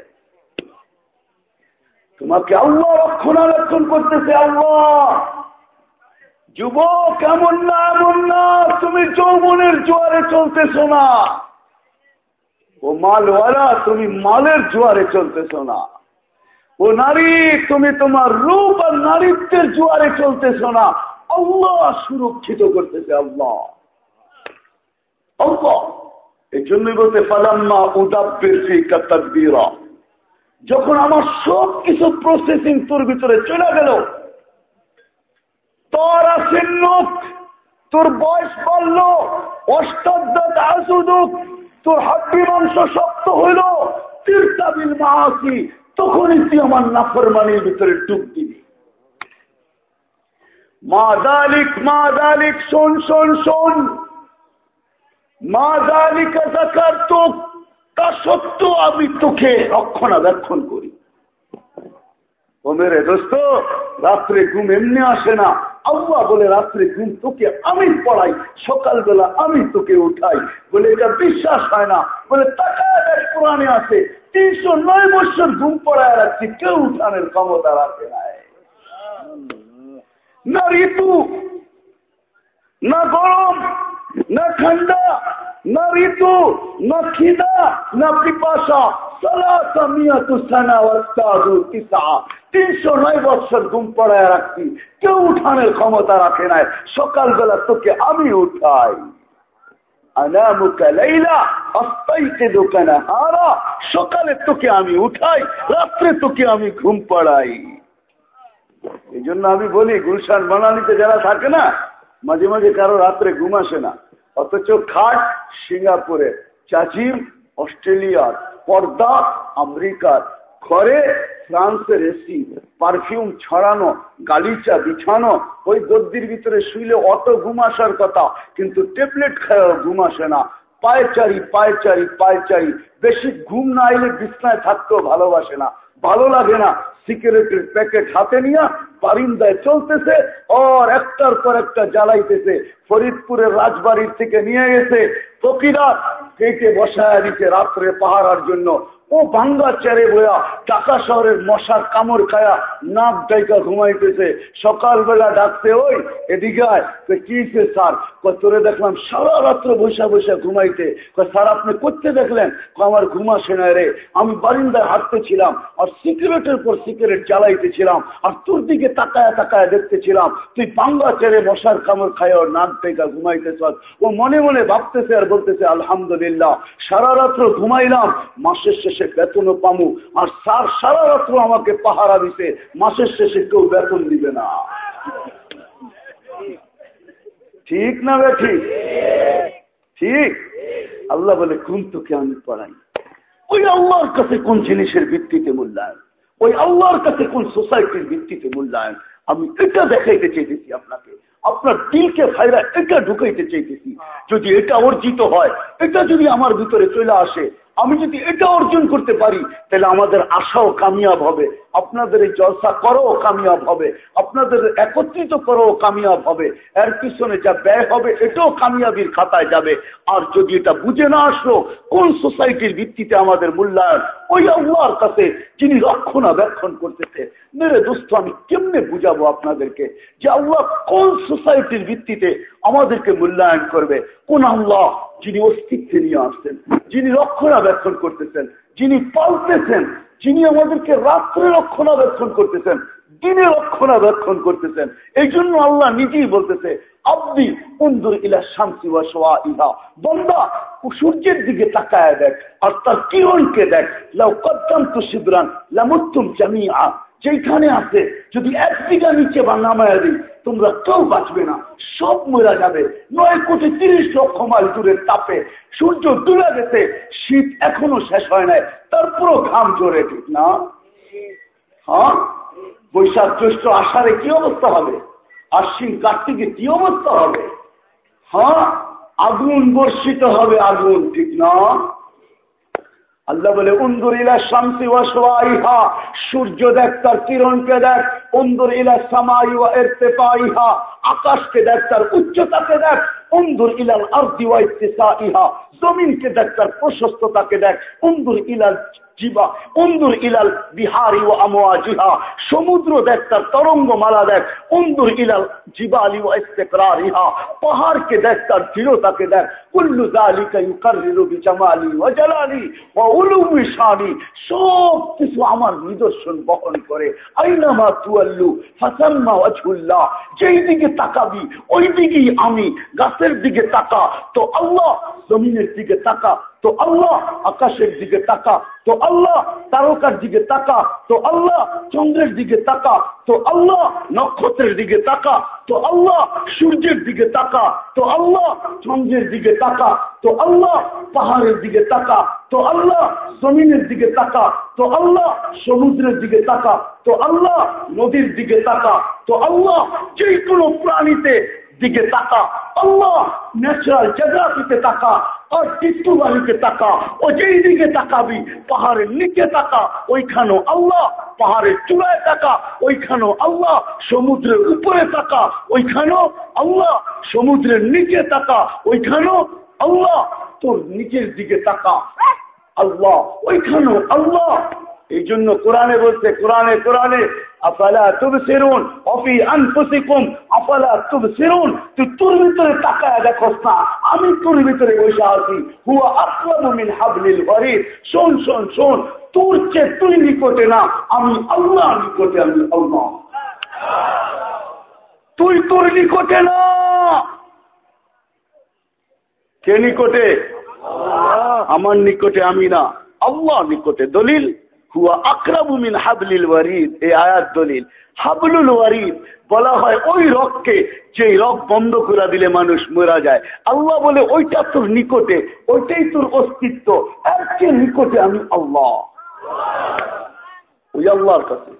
তোমাকে আল্লাহ রক্ষণাবেক্ষণ করতেছে, আল্লাহ। যুবক, এমন না এমন না, তুমি যৌবনের জোয়ারে চলতেছ না। ও মালওয়ালা, তুমি মালের জোয়ারে চলতেছ না। ও নারী, তুমি তোমার রূপ আর নারীত্বের জোয়ারে চলতেছ না। আল্লাহ সুরক্ষিত করতেছে আল্লাহ। আল্লাহ। এই জন্যই বলতে পালাম্মা উদাব্বের তকবীরা যখন আমার সব কিছু প্রসেসিং তোর ভিতরে চলে গেল, তোর আছে লোক, তোর বয়স বাড়ল অষ্টাধ্যাত আসুদুক তোর হাড্ডি মাংস শক্ত হইল তীর্থাবিল মাসি তখনই তুই আমার নাফরমানির ভিতরে ডুব দিবি। মা দালিক মা দালিক, শোন শোন শোন। মা দালিকা দেখার তো তা সত্ত্বেও আমি তোকে রক্ষণাবেক্ষণ করি। ও মেরে দোস্ত, রাত্রে ঘুম এমনি আসে না। আল্লাহ বলে, রাত্রে ঘুম তোকে আমি পড়াই, সকালবেলা আমি তোকে উঠাই। বলে, এটা বিশ্বাস হয় না। বলে, তাকায় কোরআনে আছে, তিনশো নয় বছর ঘুম পড়ায় রাখছি, কেউ উঠানের ক্ষমতা রাখে না ঋতু, না গরম, না ঠান্ডা, না ঋতু, না খিদা, না পিপাসা। তিনশো নয় বৎসর ঘুম পড়ায় রাখছি। কেউ উঠানের ক্ষমতা রাখে নাই। সকালবেলা তোকে আমি উঠাই। সকালে তোকে আমি উঠাই, রাত্রে তোকে আমি ঘুম পড়াই। এই জন্য আমি বলি, গুলশান বানালিতে যারা থাকে না, মাঝে মাঝে কারও রাত্রে ঘুম আসে না। অথচ খাট সিঙ্গাপুরে চাচিম অস্ট্রেলিয়ার পর্দা আমেরিকার ঘরে ফ্রান্সের এসি পারফিউম ছড়ানো, গালিচা বিছানো, ওই দর্দির ভিতরে শুইলে অত ঘুম আসার কথা, কিন্তু ট্যাবলেট খায় ঘুম আসে না। পায়চারি পায়চারি পায়চারি, বেশি ঘুম না এলে বিছনায় থাকতেও ভালোবাসে না। ভালো লাগে না সিগারেটের প্যাকেট হাতে নিয়ে পারিন্দায় চলতেছে, আর একটার পর একটা জ্বালাইতেছে। ফরিদপুরের রাজবাড়ির থেকে নিয়ে গেছে ফকিরা কেটে বসায় দিচ্ছে রাত্রে পাহারার জন্য। ও ভাঙ্গা চেরে বয়া টাকা শহরের মশার কামড় খায়া নাক ডাইকা ঘুমাইতেছে। সকালবেলা ডাকতে ওই, এদিকে কিছে স্যার? তোরে দেখলাম সারা রাত্র বৈশা বৈশা ঘুমাইতে। স্যার, আপনি করতে দেখলেন? আমার ঘুমা সেনায় রে। আমি বারিন্দায় হাঁটতেছিলাম আর সিগারেটের পর সিগারেট চালাইতেছিলাম আর তোর দিকে তাকায় তাকায় দেখতেছিলাম তুই বাংলা চেরে মশার কামড় খায় ওর নাক ডাইকা ঘুমাইতেছ ও মনে মনে ভাবতেছে আর বলতেছে, আলহামদুলিল্লাহ, সারা রাত্র ঘুমাইলাম, মাসের শেষে শেষে বেতনও পামু, আর সার সারা রাত্র আমাকে পাহারা দিতে মাসের শেষে কেউ বেতন দিবে না। ঠিক না বে ঠিক? ঠিক? আল্লাহ বলে তোকে আমি পড়াই। ওই আল্লাহর কাছে কোন জিনিসের ভিত্তিতে মূল্যায়ন? ওই আল্লাহর কাছে কোন সোসাইটির ভিত্তিতে মূল্যায়ন? আমি এটা দেখাইতে চাইতেছি আপনাকে। আপনার দিলকে ফায়দা এটা ঢুকাইতে চাইতেছি। যদি এটা অর্জিত হয়, এটা যদি আমার ভিতরে চলে আসে আমি যদি এটা অর্জন করতে পারি তাহলে আমাদের আশাও কামিয়াব হবে। আপনাদের এই জলসা করো, কামিয়াব হবে। আপনাদের একত্রিত করো, কামিয়াব হবে। এর পিছনে যা ব্যয় হবে, এটাও কামিয়াবির খাতায় যাবে। আর যদি এটা বুঝে না আসলো, কোন সোসাইটির ভিত্তিতে আমাদের মূল্যায়ন? ওই আল্লাহর কাছে যিনি রক্ষণাবেক্ষণ করতেছে। মেরে দোস্ত, আমি কেমনে বুঝাবো আপনাদেরকে যে আল্লাহ কোন সোসাইটির ভিত্তিতে আমাদেরকে মূল্যায়ন করবে? কোন আল্লাহ যিনি অস্তিত্বে নিয়ে আসছেন, যিনি রক্ষণাবেক্ষণ করতেছেন, যিনি পালতেছেন যিনি আমাদেরকে রাত্রে রক্ষণাবেক্ষণ করতেছেন দিনে রক্ষণাবেক্ষণ করতেছেন, এই জন্য আল্লাহ নিজেই বলতেছে, আব্দি উন্দুর ইলা শান্তি ওয়া ইহা বন্দা, সূর্যের দিকে তাকায় দেখ, আর তার কিরণকে দেখ। লাউ কদ্দাম তু শিবরান, লামুত্তুম জামিয়া যেখানে আছে, যদি এক বিঘা নিচে বা নামায় দিই, তোমরা কেউ বাঁচবে না। সব মরা যাবে। নয় কোটি তিরিশ লক্ষ মাইল দূরের তাপে সূর্য ডুবে গেছে, শীত এখনও শেষ হয় নাই, তারপরও ঘাম জোরে ঠিক না? হ্যাঁ? বৈশাখ জ্যৈষ্ঠ আষাঢ়ে কি অবস্থা হবে? আশ্বিন কার্তিকে কি অবস্থা হবে? হ্যাঁ? আগুন বর্ষিত হবে আগুন, ঠিক না? আল্লাহ বলে উন্দুর ইলা শান্তি ওয়াসওয়াইহা সূর্য দেখ, তার কিরণকে দেখ। উন্দুর ইলা সামাই ওয়া ইরতিফাইহা। আকাশকে দেখ, তার উচ্চতাকে দেখ। উন্দুর ইলাল আরদি ওয়া ইত্তিসাইহা জমিনকে দেখ, তার প্রশস্ততাকে দেখ। উন্দুর ইলাল জিবা, উন্দুর ইলাল বিহারি ও আমোয়াজিহা সমুদ্র দেখ, তার তরঙ্গ মালা দেখ, উন্দুর ইলাল জিবালি ও ইস্তেকরারিহা, পাহাড়কে দেখ, তার দৃঢ়তাকে দেখ, কুল্লু দালিকা ইউকাররিরু বিজামালি ওয়া জালালি ওয়া উলুমি শানি, সব কিছু আমার নিদর্শন বহন করে। আইনামা তুয়াল্লু ফাসাম্মা ওয়াজহুল্লাহ, যেই দিকে তাকাবি, ওই দিকেই আমি গাছের দিকে তাকা। তো আল্লাহ জমিনের দিকে তাকা। তো আল্লাহ আকাশের দিকে তাকা তো আল্লাহ তারকার দিকে তাকা তো আল্লাহ চন্দ্রের দিকে তাকা তো আল্লাহ নক্ষত্রের দিকে তাকা তো আল্লাহ সূর্যের দিকে তাকা তো আল্লাহ চন্দ্রের দিকে তাকা তো আল্লাহ পাহাড়ের দিকে তাকা তো আল্লাহ জমিনের দিকে তাকা তো আল্লাহ সমুদ্রের দিকে তাকা তো আল্লাহ নদীর দিকে তাকা তো আল্লাহ যে কোনো প্রাণীতে দিকে তাকা আল্লাহ ন্যাচারাল জায়গাটিতে তাকা আর টিট্টু বাড়িতে তাকা ও যেই দিকে তাকাবি, পাহাড়ের নিচে তাকা, ওইখানেও আল্লাহ, পাহাড়ের চূড়ায় তাকা, ওইখানেও আল্লাহ, সমুদ্রের উপরে তাকা, ওইখানেও আল্লাহ, সমুদ্রের নিচে তাকা, ওইখানেও আল্লাহ, তোর নিচের দিকে তাকা। আল্লাহ, ওইখানেও আল্লাহ। এই জন্য কোরআনে বলছে, কোরআনে কোরআনে আমি তোর ভিতরে বসে আছি। হুয়া হাবলিল শোন শোন শোন, তোর তুই নিকটে না, আমি আল্লাহ নিকটে আমি আল্লাহ। তুই তোর নিকটে না। কে নিকটে? আমার নিকটে আমি না আল্লাহ নিকটে। দলিল? আল্লাহ বলে, ওইটা তোর নিকটে, ওইটাই তোর অস্তিত্ব। নিকটে আমি আল্লাহ। ওই আল্লাহর কাছে।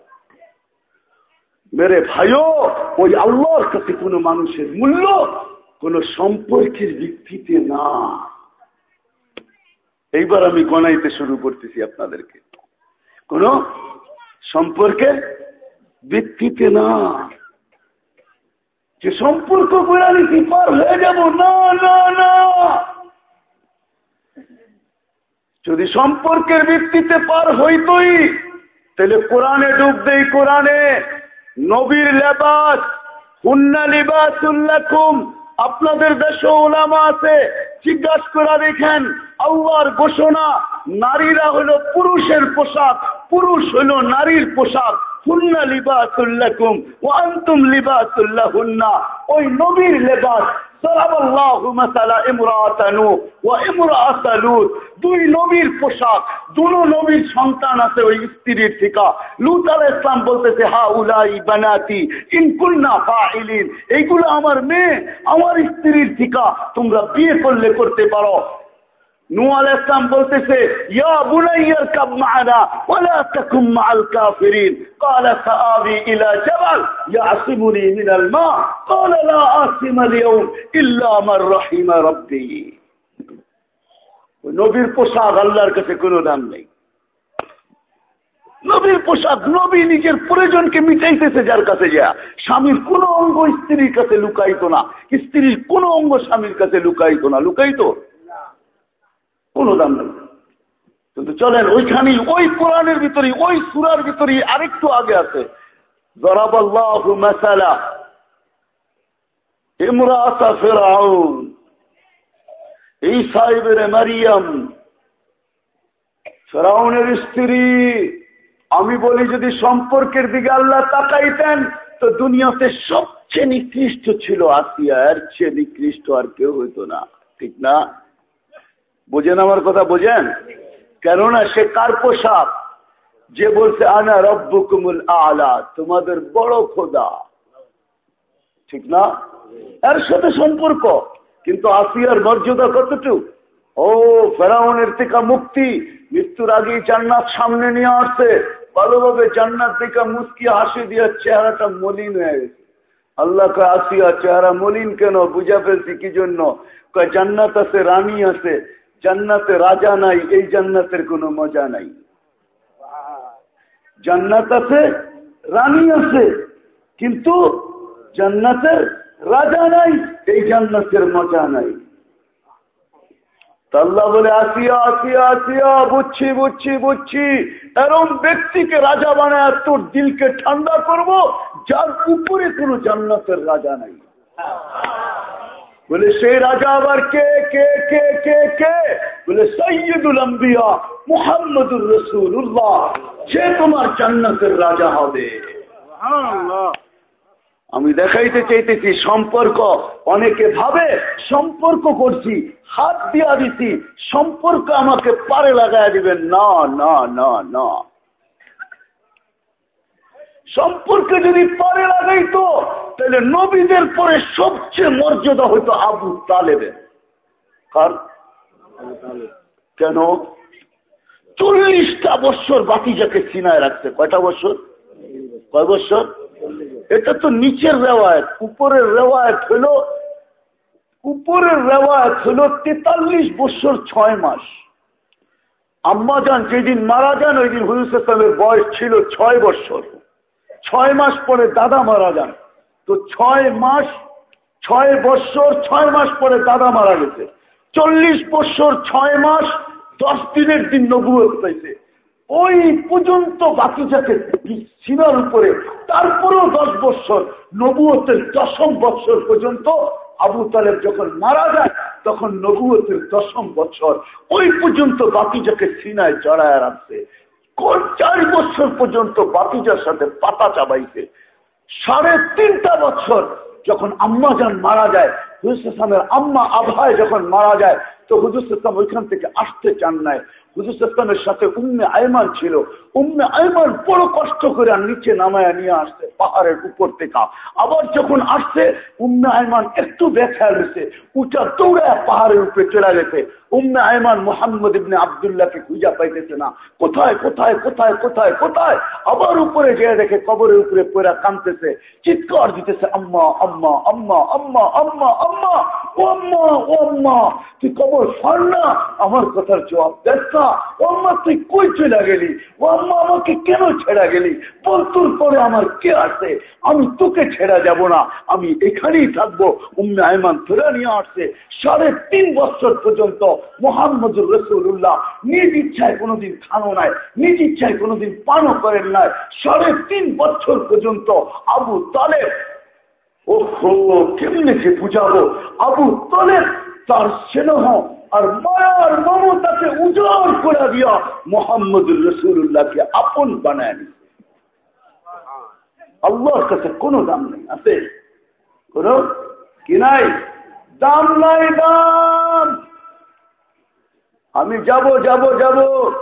মেরে ভাইও, ওই আল্লাহর কাছে কোন মানুষের মূল্য, কোন সম্পর্কের ভিত্তিতে না। এইবার আমি গণাইতে শুরু করতেছি আপনাদেরকে। কোন সম্পর্কের ভিত্তিতে না। যে সম্পর্ক করে নীতি পার হয়ে যাব, না না না। যদি সম্পর্কের ভিত্তিতে পার হইতই, তাহলে কোরআনে ডুব দেই, কোরআনে। নবীর লেবাস, হুন্না লিবাসুল্লাকুম আপনাদের দেশে ওলামা আছে, জিজ্ঞাসা করে দেখেন, আল্লাহর ঘোষণা, নারীরা হলো পুরুষের পোশাক, পুরুষ হলো নারীর পোশাক। হুন্না লিবাসুল্লাকুম ও আন্তুম লিবাসুল্লাহুন্না ওই নবীর লেবাস দুই নবীর পোশাক, দুনো নবীর সন্তান আছে ওই স্ত্রীর ঠিকা। লুত আল ইসলাম বলতেছে, হা উলাই বানাতি ফাইলিন এইগুলো আমার মেয়ে, আমার স্ত্রীর ঠিকা। তোমরা বিয়ে করলে করতে পারো। নবীর পোশাক আল্লাহর কাছে কোনো দাম নেই। নবীর পোশাক নবী নিজের প্রয়োজনকে মিটাইতেছে যার কাছে যা। স্বামীর কোন অঙ্গ স্ত্রীর কাছে লুকাইত না। স্ত্রীর কোন অঙ্গ স্বামীর কাছে লুকাইত না। লুকাইতো? কোনো দাম নেই। কিন্তু চলেন, ওইখানেই, ওই কোরআনের ভিতরে ওই সুরার ভিতরে আরেকটু আগে আছে। ফেরাউনের স্ত্রী। আমি বলি, যদি সম্পর্কের দিকে আল্লাহ তাকাইতেন, তো দুনিয়াতে সবচেয়ে নিকৃষ্ট ছিল আসিয়া। এর চেয়ে নিকৃষ্ট আর কেউ হইতো না। ঠিক না? বোঝেন আমার কথা, বোঝেন? কেননা সে কার পোশাক? যে বলছে, আনা রব্বুকুমুল আলা তোমাদের বড় খোদা। ঠিক না? এর সাথে সম্পর্ক। কিন্তু আসিয়ার মর্যাদা কতটুকু? ও, ফেরাউনের থেকে মুক্তি। মৃত্যুর আগেই জান্নাত সামনে নিয়ে আসছে। ভালোভাবে জান্নাত থেকে মুস্কি হাসি দিয়ে চেহারাটা মলিন হয়ে গেছে। আল্লাহ আসিয়া, চেহারা মলিন কেন? বুঝা ফেলছি কি জন্য? জান্নাত আছে, রানী আছে। জান্নাতে রাজা নাই, এই জান্নাতের কোনো মজা নাই। জান্নাত আছে, রানী আছে, কিন্তু জান্নাতের রাজা নাই, এই জান্নাতের মজা নাই। আল্লাহ বলে, আসিয়া আসিয়া আসিয়া, বুঝছি বুঝছি বুঝছি। এরম ব্যক্তিকে রাজা বানায় তোর দিলকে ঠান্ডা করব, যার উপরে কোন জান্নাতের রাজা নাই। বলে সেই রাজা আবার কে কে কে কে কে? বলে সৈয়দুল আম্বিয়া মুহাম্মদুর রসুল্লাহ সে তোমার জান্নাতের রাজা হবে। আমি দেখাইতে চাইতেছি সম্পর্ক অনেকে ভাবে সম্পর্ক করছি হাত দিয়া দিছি সম্পর্ক আমাকে পারে লাগাই দিবেন। না না না না। সম্পর্কে যদি পারে লাগাইতো, তাহলে নবীদের পরে সবচেয়ে মর্যাদা হইতো আবু তালেবের। কার? কেন? চল্লিশটা বৎসর বাতিজাকে চিনায় রাখতে কয়টা বছর? কয় বছর? এটা তো নিচের রেওয়ায়ত। উপরের রেওয়ায়ত হল, উপরের রেওয়ায়ত হল তেতাল্লিশ বছর ছয় মাস। আম্মা যান যেদিন মারা যান ওই দিন হুজুর বয়স ছিল ছয় বছর। ছয় মাস পরে দাদা মারা যান। তো ছয় মাস, ছয় বৎসর ছয় মাস পরে দাদা মারা গেছে। চল্লিশ বৎসর ছয় মাস, দশ দিনের দিন নবুয়ত পাইছে। ওই পর্যন্ত বাকি যাকে সিনার উপরে, তারপরেও দশ বৎসর নবুয়তের দশম বৎসর পর্যন্ত আবু তালেব যখন মারা যায়, তখন নবুয়তের দশম বছর, ওই পর্যন্ত বাতিজাকে সিনায় জড়ায় রাখছে। চার বছর পর্যন্ত বাতিজার সাথে পাতা চাবাইছে? সাড়ে তিনটা বছর যখন আম্মা যান মারা যায়, হুজুর আম্মা আভায় যখন মারা যায়, তো হুজুর ওইখান থেকে আসতে চান নাই। হুজুর সাথে উম্মে আয়মান ছিল। উম্মে আয়মান বড় কষ্ট করে নিচে নামায় নিয়ে আসছে, পাহাড়ের উপর থেকে। আবার যখন আসছে, উম্মে আয়মান একটু ব্যাখ্যা গেছে উঁচা দৌড়ায় পাহাড়ের উপরে চলে গেছে। উম্মে আয়মান মোহাম্মদ ইবনে আবদুল্লাহকে খুঁজা পাইতেছে না। কোথায় কোথায় কোথায় কোথায় কোথায়? আবার উপরে যেয়ে দেখে কবরের উপরে পড়া কানতেছে চিৎকার দিতেছে, আম্মা আম্মা আম্মা আম্মা আম্মা আম্মা, ও আম্মা ও আম্মা, তুই কবর ফার না। আমার কথার জবাব না। ও তুই কই চলে গেলি? ও আম্মা, আমাকে কেন ছেড়া গেলি? বলতুর পরে আমার কে আসে? আমি তোকে ছেড়া যাব না। আমি এখানেই থাকব। উম্মে আয়মান ধরে নিয়ে আসছে। সাড়ে তিন বছর পর্যন্ত মোহাম্মদুর রসুল্লাহ নিজ ইচ্ছায় কোনোদিন খানো নাই, নিজ ইচ্ছায় কোনোদিন পানও করেন নাই। সাড়ে তিন বছর পর্যন্ত আবু তালেব ও কেমনে যে বুঝাবো? আবু তালেব তার স্নেহ আর মায়ার মমতাকে উজাড় করে দিয়া মোহাম্মদুর রসুল্লাহকে আপন বানায় আল্লাহর কাছে কোনো দাম নেই, আছে? কোন? কি নাই? দাম নাই, দাম! আমি যাব যাব যাব,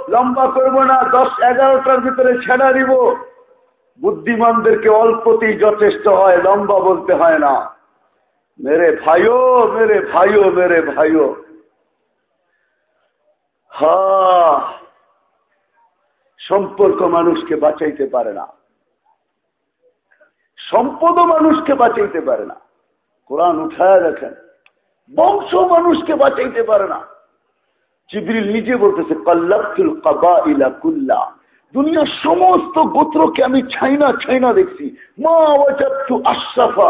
লম্বা করব না, দশ এগারোটার ভিতরে ছেড়া দিব। বুদ্ধিমানদেরকে অল্পতেই যথেষ্ট হয়, লম্বা বলতে হয় না। মেরে ভাইও মেরে ভাইও মেরে ভাইও। সম্পর্ক মানুষকে বাঁচাইতে পারে না। সম্পদও মানুষকে বাঁচাইতে পারে না। কোরআন উঠায় দেখেন বংশ মানুষকে বাঁচাইতে পারে না। জিবরিল নিজে বলতেছে কল্লাতুল কাবা ইলা কুল্লা। দুনিয়ার সমস্ত গোত্রকে আমি ছাইনা ছাইনা দেখছি। মা আশরাফা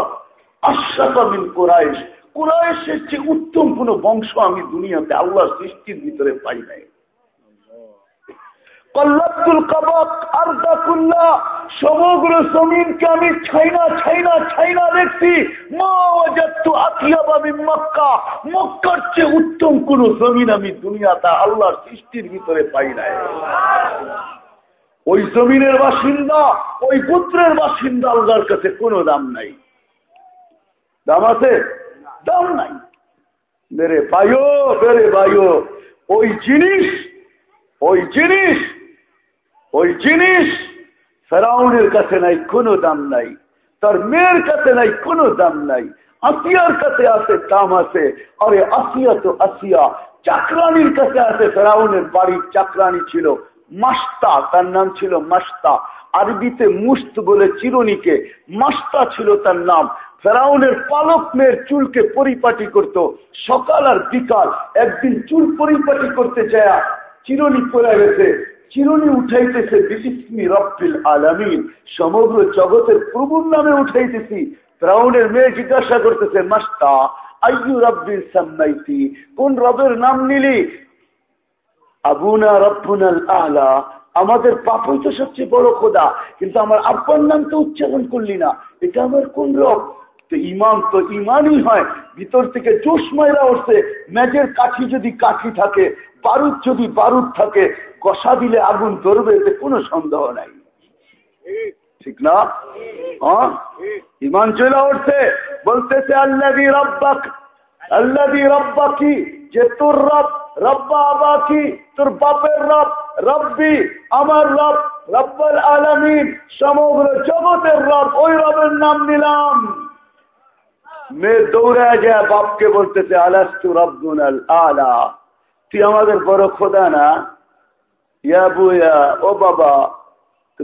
আশরাফা মিন কোরাইশ। কোরআশের চেয়ে উত্তম কোন বংশ আমি দুনিয়াতে আল্লাহ সৃষ্টির ভিতরে পাই নাই। কল্লাতুল কাবাক আর্দাকুল্লা, সমগ্র জমিনকে আমি ছাইনা ছাইনা ছাইনা দেখছি। মা ওয়াজাতু আকিয়াবা মক্কা। মক্কার চেয়ে উত্তম কোন জমিন আমি দুনিয়াতে আল্লাহর সৃষ্টির ভিতরে পাই নাই। ওই জমিনের বাসিন্দা, ওই পুত্রের বাসিন্দা আল্লাহর কাছে কোনো দাম নাই। দাম আছে? দাম নাই। মেরে ভাইও মেরে ভাইও, ওই জিনিস ওই জিনিস ওই জিনিস ফেরাউনের কাছে নাই, কোনো দাম নাই। তার মেয়ের কাছে নাই, কোনো দাম নাই। আসিয়ার কাছে আছে, দাম আছে। আরে আসিয়া তো আসিয়া চাকরানির কাছে আছে, ফেরাউনের বাড়ির চাকরানি ছিল মাস্তা, তার নাম ছিল মাস্তা। আরবিতে মুস্ত বলে চিরনিকে। মাস্তা ছিল তার নাম। ফেরাউনের পালক মেয়ের চুলকে পরিপাটি করত। সকাল আর বিকাল একদিন চুল পরিপাটি করতে যায়। চিরনি পড়ে গেছে। চিরনি উঠাইতেছে বিলিসমি রব্বিল আলামিন। সমগ্র জগতের প্রভুর নামে উঠাইতেছি। ফেরাউনের মেয়ে জিজ্ঞাসা করতেছে, মাস্তা, আইয়ু রব্বিল সাম্মাইতি? কোন রবের নাম নিলি? আবুনা রব্বুনাল আলা। আমাদের পাপই তো সবচেয়ে বড় খোদা। কিন্তু আমার আব্বার নাম তো উচ্চারণ করলি না। এটা আমার কোন রব? তো ইমান তো ইমানই হয়। ভিতর থেকে জোশ মাইরা উঠছে ম্যাজের কাঠি যদি কাঠি থাকে, বারুদ যদি বারুদ থাকে, কষা দিলে আগুন ধরবে, এতে কোনো সন্দেহ নাই। ঠিক না? ইমান চলে উঠছে বলতেছে আল্লাদি রব্বাক আল্লাদি রব্বা কি যে তোর রব, রব্বা আবা কি তোর বাপের রব, রব্বি, আমার রব, রব্বাল আলমিন, সমগ্র জগতের রব, ওই রবের নাম নিলাম। মেয়ে দৌড়ায় যায় বাপকে বলতেছে, আলাস্তু রব্বুন আল তুই আমাদের বড় খোদা না? ইয়া বুয়া, ও বাবা।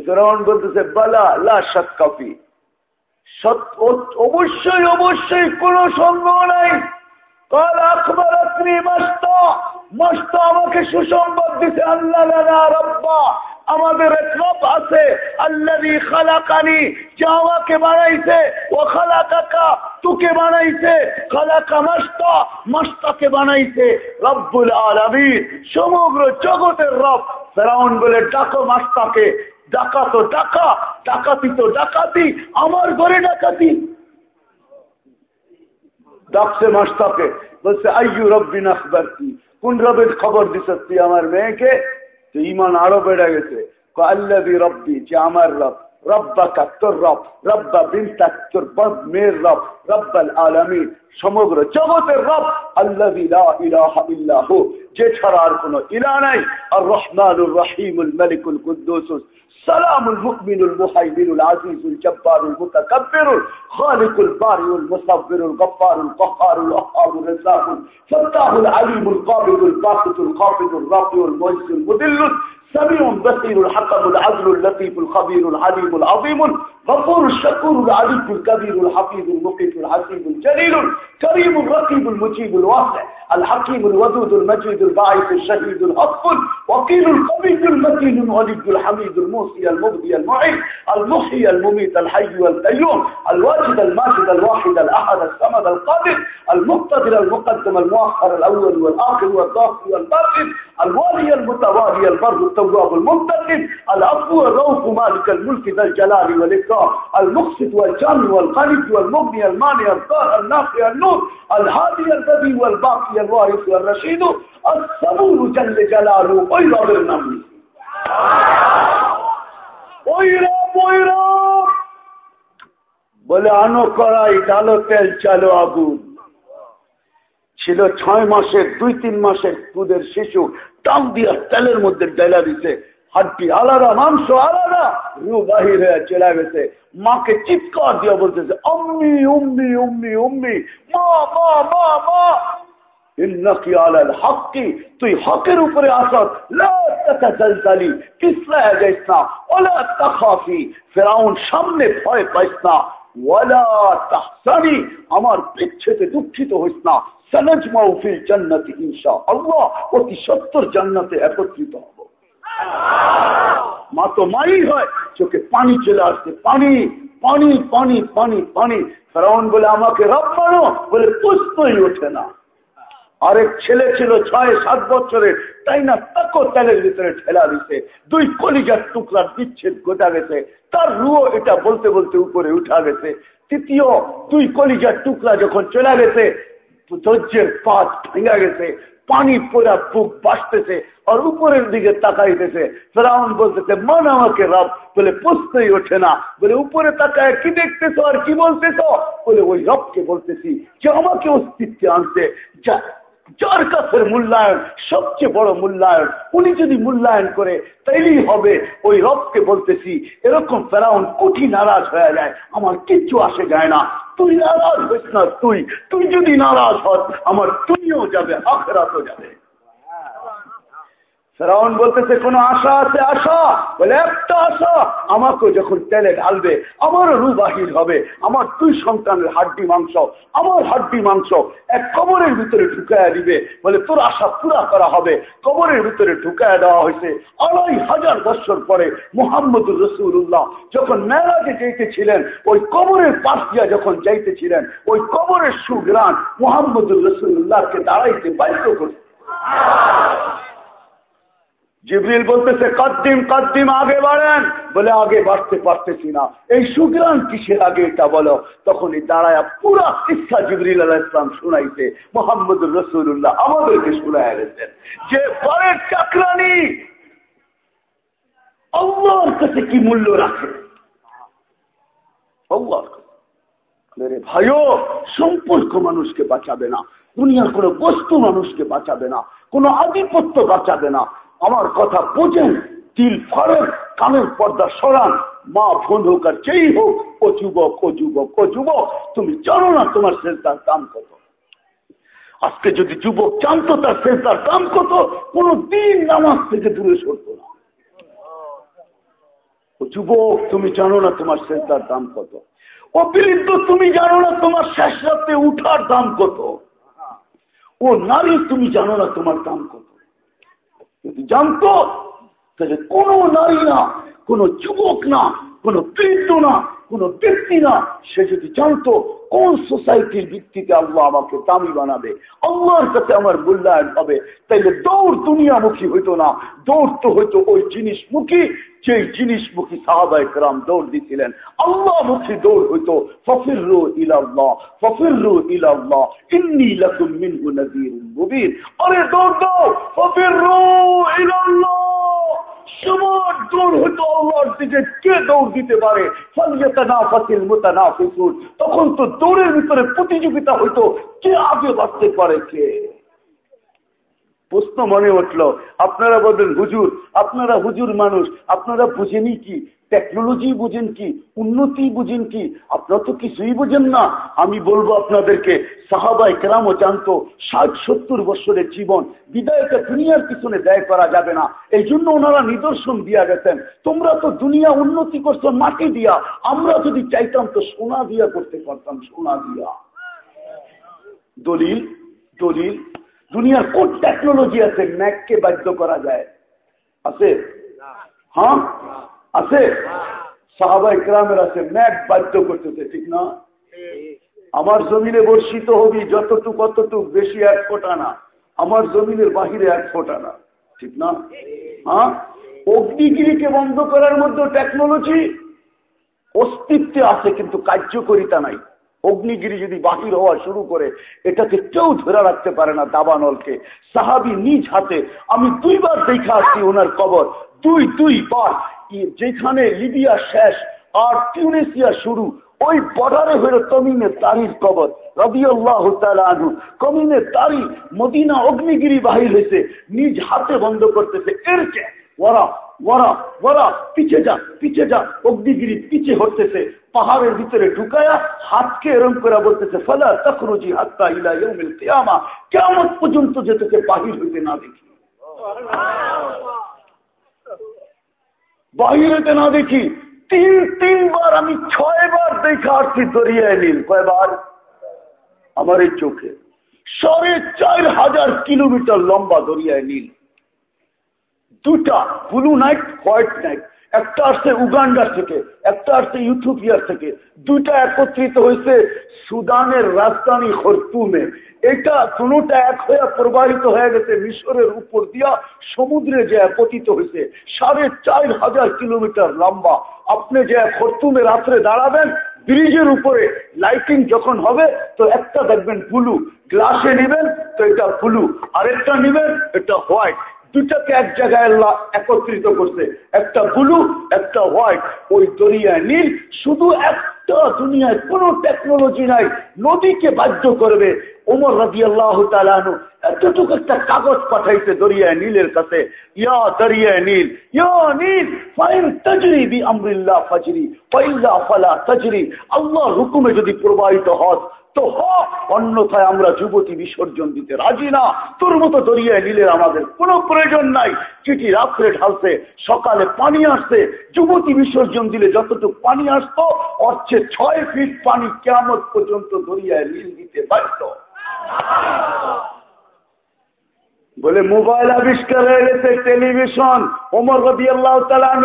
ফেরাউন বলতেছে, বালা, লা সৎ কপি অবশ্যই অবশ্যই কোন সন্দেহ নাই। কাল আকবর আপনি মাস্তা মাস্তা আমাকে সুসংবাদ দিতে আল্লাহ রব্বা। আমাদের রব আছে আল্লাহি খালাকানি, যে বানাইছে, ও খালা কাকা তোকে বানাইছে, খালাকা মাস্তা, মাস্তাকে বানাইছে। রব্বুল আলমীর সমগ্র জগতের রব, ফেরাউন বলে, ডাকো মাস্তাকে, ডাকা তো ডাকা, ডাকাতি তো ডাকাতি, আমার ঘরে ডাকাতি। ডাকছে মাস্তাকে, বলছে, আইয়ু রব্বিন আখবর কি কোন রবের খবর তুই আমার মেয়েকে? তো ইমান আরও বেড়ে গেছে। আল্লাহ রব্বি যে আমার রব। রব্বা কা তোর রব রব্বা বিনতা তোর মেয়ের রব রব্বাল আলমিন সমগ্র জগতের রব আল্লাহ যে ছাড়া আর কোন ইলা নাই আর রহমানুর রহিমুল মালিকুল কুদ্দুস سلام المؤمن المهيمن العزيز الجبار المتكبر الخالق البارئ المصبر الغفار القهار الوهاب الرزاق الفتاح العليم القابض الباسط القابض الرافع المعز المذل سميع بصير الحكم العدل اللطيف الخبير العليم العظيم غفور الشكور العليم الكبير الحفيظ المقيت الحسيب الجليل كريم الرقيب المجيب الواسع الحكيم الودود المجيد الباعث الشهيد الأطفل وكيل القوي المتين الولي الحميد الموصي المبدي المعين المحيي المميت الحي والقيوم الواجد الماجد الواحد الأحد الصمد القادر المقتدر المقدم المؤخر الأول والآخر والظاهر والباطن الوالي المتوالي البر التواب المنتقم العفو الروح مالك الملك ذا الجلال والإكرام المقسط والجامع والغني والمغني المانع الطاهر النافع النور الهادي البدي والباقي الوارث والرشيد الصبور جل جلاله ওই রবের নাম ওই রব ওই রব বলে আনো করাই ডালো তেল চালো আগুন ছিল ছয় মাসের দুই তিন মাসের দুধের শিশু টান দিয়া তেলের মধ্যে ডেলা দিতে হাড্ডি আলাদা, মাংস আলাদা। রু বাহির হয়ে চলে গেছে। মাকে চিৎকার দিয়ে বলতেছে, অম্মি, উম্মি উম্মি উম্মি, মা মা মা মা। তুই হকের উপরে ফেরাউন সামনে ভয় না আমার দুঃখিত হইস না। অতি সত্তর জান্নাতে একত্রিত মা তো মাই হয়, চোখে পানি চলে আসছে, পানি পানি পানি পানি পানি। ফেরাউন বলে, আমাকে রব মানো, বলে প্রশ্নই ওঠে না। আরেক ছেলে ছিল ছয়, সাত বছরের, তাই না, তাকে তেলের ভিতরে ঠেলা দিছে, দুই কলিজার টুকরার বিচ্ছেদ গোটা গেছে, তার রুও এটা বলতে বলতে উপরে উঠা গেছে। তৃতীয়, দুই কলিজার টুকরা যখন চলে গেছে, ধৈর্যের পাত ভেঙা গেছে পানি পোড়া বুক বাসতেছে আর উপরের দিকে তাকাইতেছে। ফেরাউন বলতেছে, মন আমাকে রব? বলে পুষতেই ওঠে না। বলে, উপরে তাকায় কি দেখতেছ আর কি বলতেছ? বলে, ওই রবকে বলতেছি যে আমাকে অস্তিত্বে আনতে যা যার মূল্যায়ন, সবচেয়ে বড় মূল্যায়ন, উনি যদি মূল্যায়ন করে, তাইলেই হবে ওই রবকে বলতেছি, এরকম ফেরাউন কুঠি নারাজ হয়ে যায়, আমার কিচ্ছু আসে যায় না। তুই নারাজ হইস না, তুই। তুই যদি নারাজ হস, আমার তুইও যাবে, আখেরাতও যাবে। ফেরাউন বলতেছে, কোন আশা আছে? আশা বলে, একটা আশা। আমাকে যখন তেলে ঢালবে আমারও রু বাহির হবে। আমার দুই সন্তানের হাড্ডি মাংস, আমার হাড্ডি মাংস এক কবরের ভিতরে ঢুকাইয়া দিবে। বলে, তোর আশা পুরা করা হবে। কবরের ভিতরে ঢুকাইয়া দেওয়া হয়েছে আড়াই হাজার বছর পরে মোহাম্মদুর রসুল্লাহ যখন মেলাজে যাইতেছিলেন, ওই কবরের পাশ দিয়া যখন যাইতেছিলেন, ওই কবরের সুগ্রাণ মোহাম্মদুর রসুল্লাহকে দাঁড়াইতে বাধ্য করছে। জিবরিল বলতেছে, কদ্দিম কদ্দিম, আগে বাড়েন। বলে, আগে বাড়তে পারতেছি না। এই সুগ্রাম কিসের আগে এটা বলো? তখনই দাঁড়ায় পুরা ইচ্ছা জিবরিল আলাহ ইসলাম শুনাইতে মোহাম্মদুর রসুল্লাহ আমাদেরকে শুনাই গেছেন যে পরের চাকরানি আল্লাহর কাছে কি মূল্য রাখে? আল্লাহর ভাইও, সম্পর্ক মানুষকে বাঁচাবে না, দুনিয়ার কোনো বস্তু মানুষকে বাঁচাবে না, কোন আধিপত্য বাঁচাবে না আমার কথা বোঝেন, তিল ফারেন কানের পর্দা সরান, মা বোন হোক আর যেই হোক, ও যুবক ও যুবক ও যুবক, তুমি জানো না তোমার শেষদার দাম কত। আজকে যদি যুবক জানতো তার শেষদার দাম কত কোন দিন নামাজ থেকে দূরে সরত না। ও যুবক, তুমি জানো না তোমার শেষদার দাম কত। ও বিলিপ্ত তুমি জানো না তোমার শেষ রাতে উঠার দাম কত। ও নারী, তুমি জানো না তোমার দাম কত। যদি জানতো তাহলে কোন নারী না কোন যুবক না কোন বৃদ্ধ না কোন ব্যক্তি না, সে যদি জানতো কোন সোসাইটির ভিত্তিতে আল্লাহ আমাকে দামি বানাবে, আল্লাহর কাছে আমার মূল্যায়ন হবে, তাইলে দৌড় দুনিয়ামুখী হইতো না। দৌড় তো হইতো ওই জিনিসমুখী যে জিনিসমুখী সাহাবাই গ্রাম দৌড় দিছিলেন। আল্লাহমুখী দৌড় হইতো ফফিরু ইলাল্লাহ ফফিরু ইলাল্লাহ, ইন্নি লাকুম মিনহু নাযীরুন মুবিন। আরে দৌড় দাও ফফিরু ইলাল্লাহ। সবার দৌড় হতো আল্লাহর দিকে কে দৌড় দিতে পারে? তখন তো দৌড়ের ভিতরে প্রতিযোগিতা হইতো কে আগে বাঁচতে পারে কে? প্রশ্ন মনে উঠল, আপনারা বলবেন হুজুর, আপনারা হুজুর মানুষ, আপনারা বুঝেনি কি? টেকনোলজি বুঝেন কি? উন্নতি বুঝেন কি? আপনারা তো কিছুই বুঝেন না। আমি বলব আপনাদেরকে সাহাবাই কেরামও জানত, ষাট, সত্তর বছরের জীবন বিদায়টা দুনিয়ার পিছনে ব্যয় করা যাবে না। এই জন্য ওনারা নিদর্শন দিয়া গেছেন, তোমরা তো দুনিয়া উন্নতি করছ মাটি দিয়া, আমরা যদি চাইতাম তো সোনা দিয়া করতে পারতাম, সোনা দিয়া। দলিল দলিল দুনিয়ার কোন টেকনোলজি আছে ম্যাককে বাধ্য করা যায়? আছে? হ্যাঁ আছে? সাহাবা ইকরামের আছে ম্যাক বাধ্য করতেছে, ঠিক না? আমার জমিনে বর্ষিত হবি যতটুক কতটুক বেশি এক ফোটা না। আমার জমিনের বাহিরে এক ফোটা না। ঠিক না? হ্যাঁ অগ্নিগিরিকে বন্ধ করার মধ্যে টেকনোলজি অস্তিত্বে আছে, কিন্তু কার্যকরিতা নাই। অগ্নিগিরি যদি বাহির হওয়া শুরু করে, এটাকে কেউ ধরে রাখতে পারে না দাবানলকে। সাহাবি নিজ হাতে, আমি দুইবার দেখা আসছি ওনার কবর, দুই দুই বার। যেখানে লিবিয়া শেষ আর টিউনেসিয়া শুরু, ওই বর্ডারে হইল কমিনে তারির কবর রবিউল্লাহ আনু কমিনে তারি মদিনা অগ্নিগিরি বাহির হয়েছে নিজ হাতে বন্ধ করতেছে। এর চেয়ে ওরা ওরা ওরা, পিছে যা পিছে যা, অগ্নিগিরি পিছে হতেছে। পাহাড়ের ভিতরে ঢুকায়া হাতকে এরম করে বলতেছে, ফলা তখরুজি হাত্তা ইলা ইয়মিল কিয়ামা। কেমন পর্যন্ত যে তোকে বাহির হইতে না দেখি। বাহির হইতে না দেখি। তিন, তিনবার আমি ছয়বার দেখা আসছি দরিয়ায় নীল কয়বার? আমার এই চোখে। সাড়ে চার হাজার কিলোমিটার লম্বা দরিয়ায় নীল দুটা ব্লু নাইট হোয়াইট নাইট একটা আসছে উগান্ডার থেকে, একটা আসছে ইউথোপিয়ার থেকে, দুইটা একত্রিত হয়েছে সুদানের রাজধানী খরতুমে। এটা কোনোটা এক হয়ে প্রবাহিত হয়ে গেছে মিশরের উপর দিয়া, সমুদ্রে যে পতিত হয়েছে, সাড়ে চার হাজার কিলোমিটার লম্বা। আপনি যে খরতুমে রাত্রে দাঁড়াবেন, ব্রিজের উপরে লাইটিং যখন হবে, তো একটা দেখবেন ব্লু গ্লাসে নেবেন, তো এটা ব্লু আরেকটা নেবেন, এটা হোয়াইট। দুটাকে এক জায়গায় আল্লাহ একত্রিত করছে। একটা ব্লু, একটা হোয়াইট। ওই দরিয়ায় নীল, শুধু একটা দুনিয়ায় কোন টেকনোলজি নাই। নদীকে বাধ্য করবে। ওমর আল্লাহ এতটুকু একটা কাগজ পাঠাইছে দরিয়ায় নীলের কাছে। ইয়া দরিয়ায় নীল, ইয়া নীল, ফাইন তাজরি বি আমরিল্লাহ ফাজরি ফাইল্লা ফালা তাজরি। আল্লাহর হুকুমে যদি প্রবাহিত হত তো হক অন্যথায় আমরা যুবতী বিসর্জন দিতে রাজি না। তোর মতো দরিয়ায় নিলে আমাদের কোনো প্রয়োজন নাই। চিঠি রাত্রে ঢালছে সকালে পানি আসছে যুবতী বিসর্জন দিলে যতটুকু পানি আসতো অর্থে ছয় ফিট পানি কেমন পর্যন্ত দরিয়ায় নীল দিতে পারত বলে মোবাইল আবিষ্কার হয়ে গেছে টেলিভিশন। ওমর রবি আল্লাহ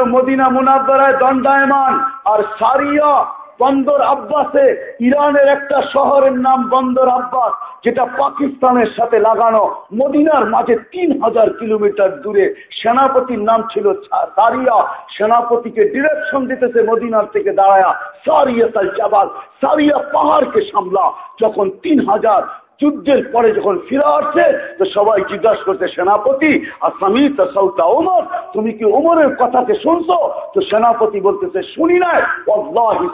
মদিনা মুনাব্বরায় দণ্ডায়মান। আর সারিয়া বন্দর আব্বাসে ইরানের একটা শহরের নাম বন্দর আব্বাস, যেটা পাকিস্তানের সাথে লাগানো। মদিনার মাঝে তিন হাজার কিলোমিটার দূরে সেনাপতির নাম ছিল সারিয়া। সেনাপতিকে ডিরেকশন দিতেছে মদিনার থেকে দাঁড়ায়া। সারিয়া তাল চাবাল সারিয়া পাহাড়কে সামলা। যখন তিন হাজার যুদ্ধের পরে যখন ফিরে আসছে, তো সবাই জিজ্ঞাসা করছে, সেনাপতি, আর স্বামী তো সৌতা ওমর, তুমি কি ওমরের কথাকে শুনছো? তো সেনাপতি বলতেছে, শুনি নাই।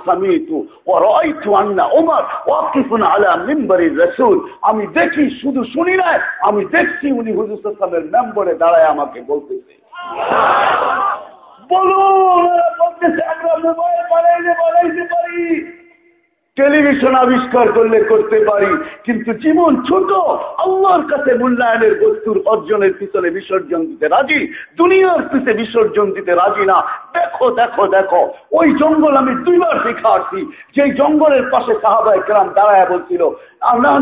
স্বামী তু ও তু আন্না ওমর ওয়াকিফুন আলা মিম্বরি রসুল। আমি দেখি, শুধু শুনি নাই, আমি দেখছি উনি হুজুর মেম্বরে দাঁড়ায় আমাকে বলতেছে। বলুন বলতেছে, আমরা মোবাইল বানাইতে বানাইতে পারি। টেলিভিশন আবিষ্কার করলে করতে পারি, কিন্তু জীবন ছোট, আল্লাহর কাছে মূল্যায়নের বস্তুর অর্জনের পিছনে বিসর্জন দিতে রাজি, দুনিয়ার পিছে বিসর্জন দিতে রাজি না। দেখো দেখো দেখো, ওই জঙ্গল আমি দুইবার দেখা আসছি যে জঙ্গলের পাশে সাহাবায় কেরাম দাঁড়ায় বলছিল আল্লাহ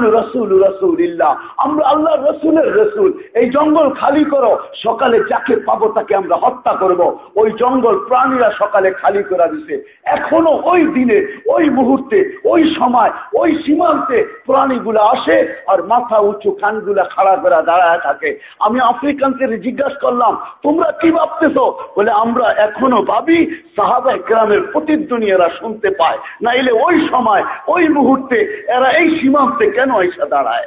রসুলের রসুল। এই জঙ্গল খালি করো, সকালে যাকে পাবো তাকে আমরা হত্যা করব। ওই জঙ্গল প্রাণীরা সকালে খালি করা দিছে। এখনও ওই দিনে, ওই মুহূর্তে, ওই সময়, ওই সীমান্তে প্রাণীগুলো আসে আর মাথা উঁচু কানগুলা খাড়া করে দাঁড়ায় থাকে। আমি আফ্রিকানকে জিজ্ঞাসা করলাম, তোমরা কি ভাবতেছ? বলে, আমরা এখনও ভাবি সাহাবা গ্রামের প্রতিধ্বনি এরা শুনতে পায়। না এলে ওই সময়, ওই মুহূর্তে এরা এই সীমান্তে কেন এসে দাঁড়ায়?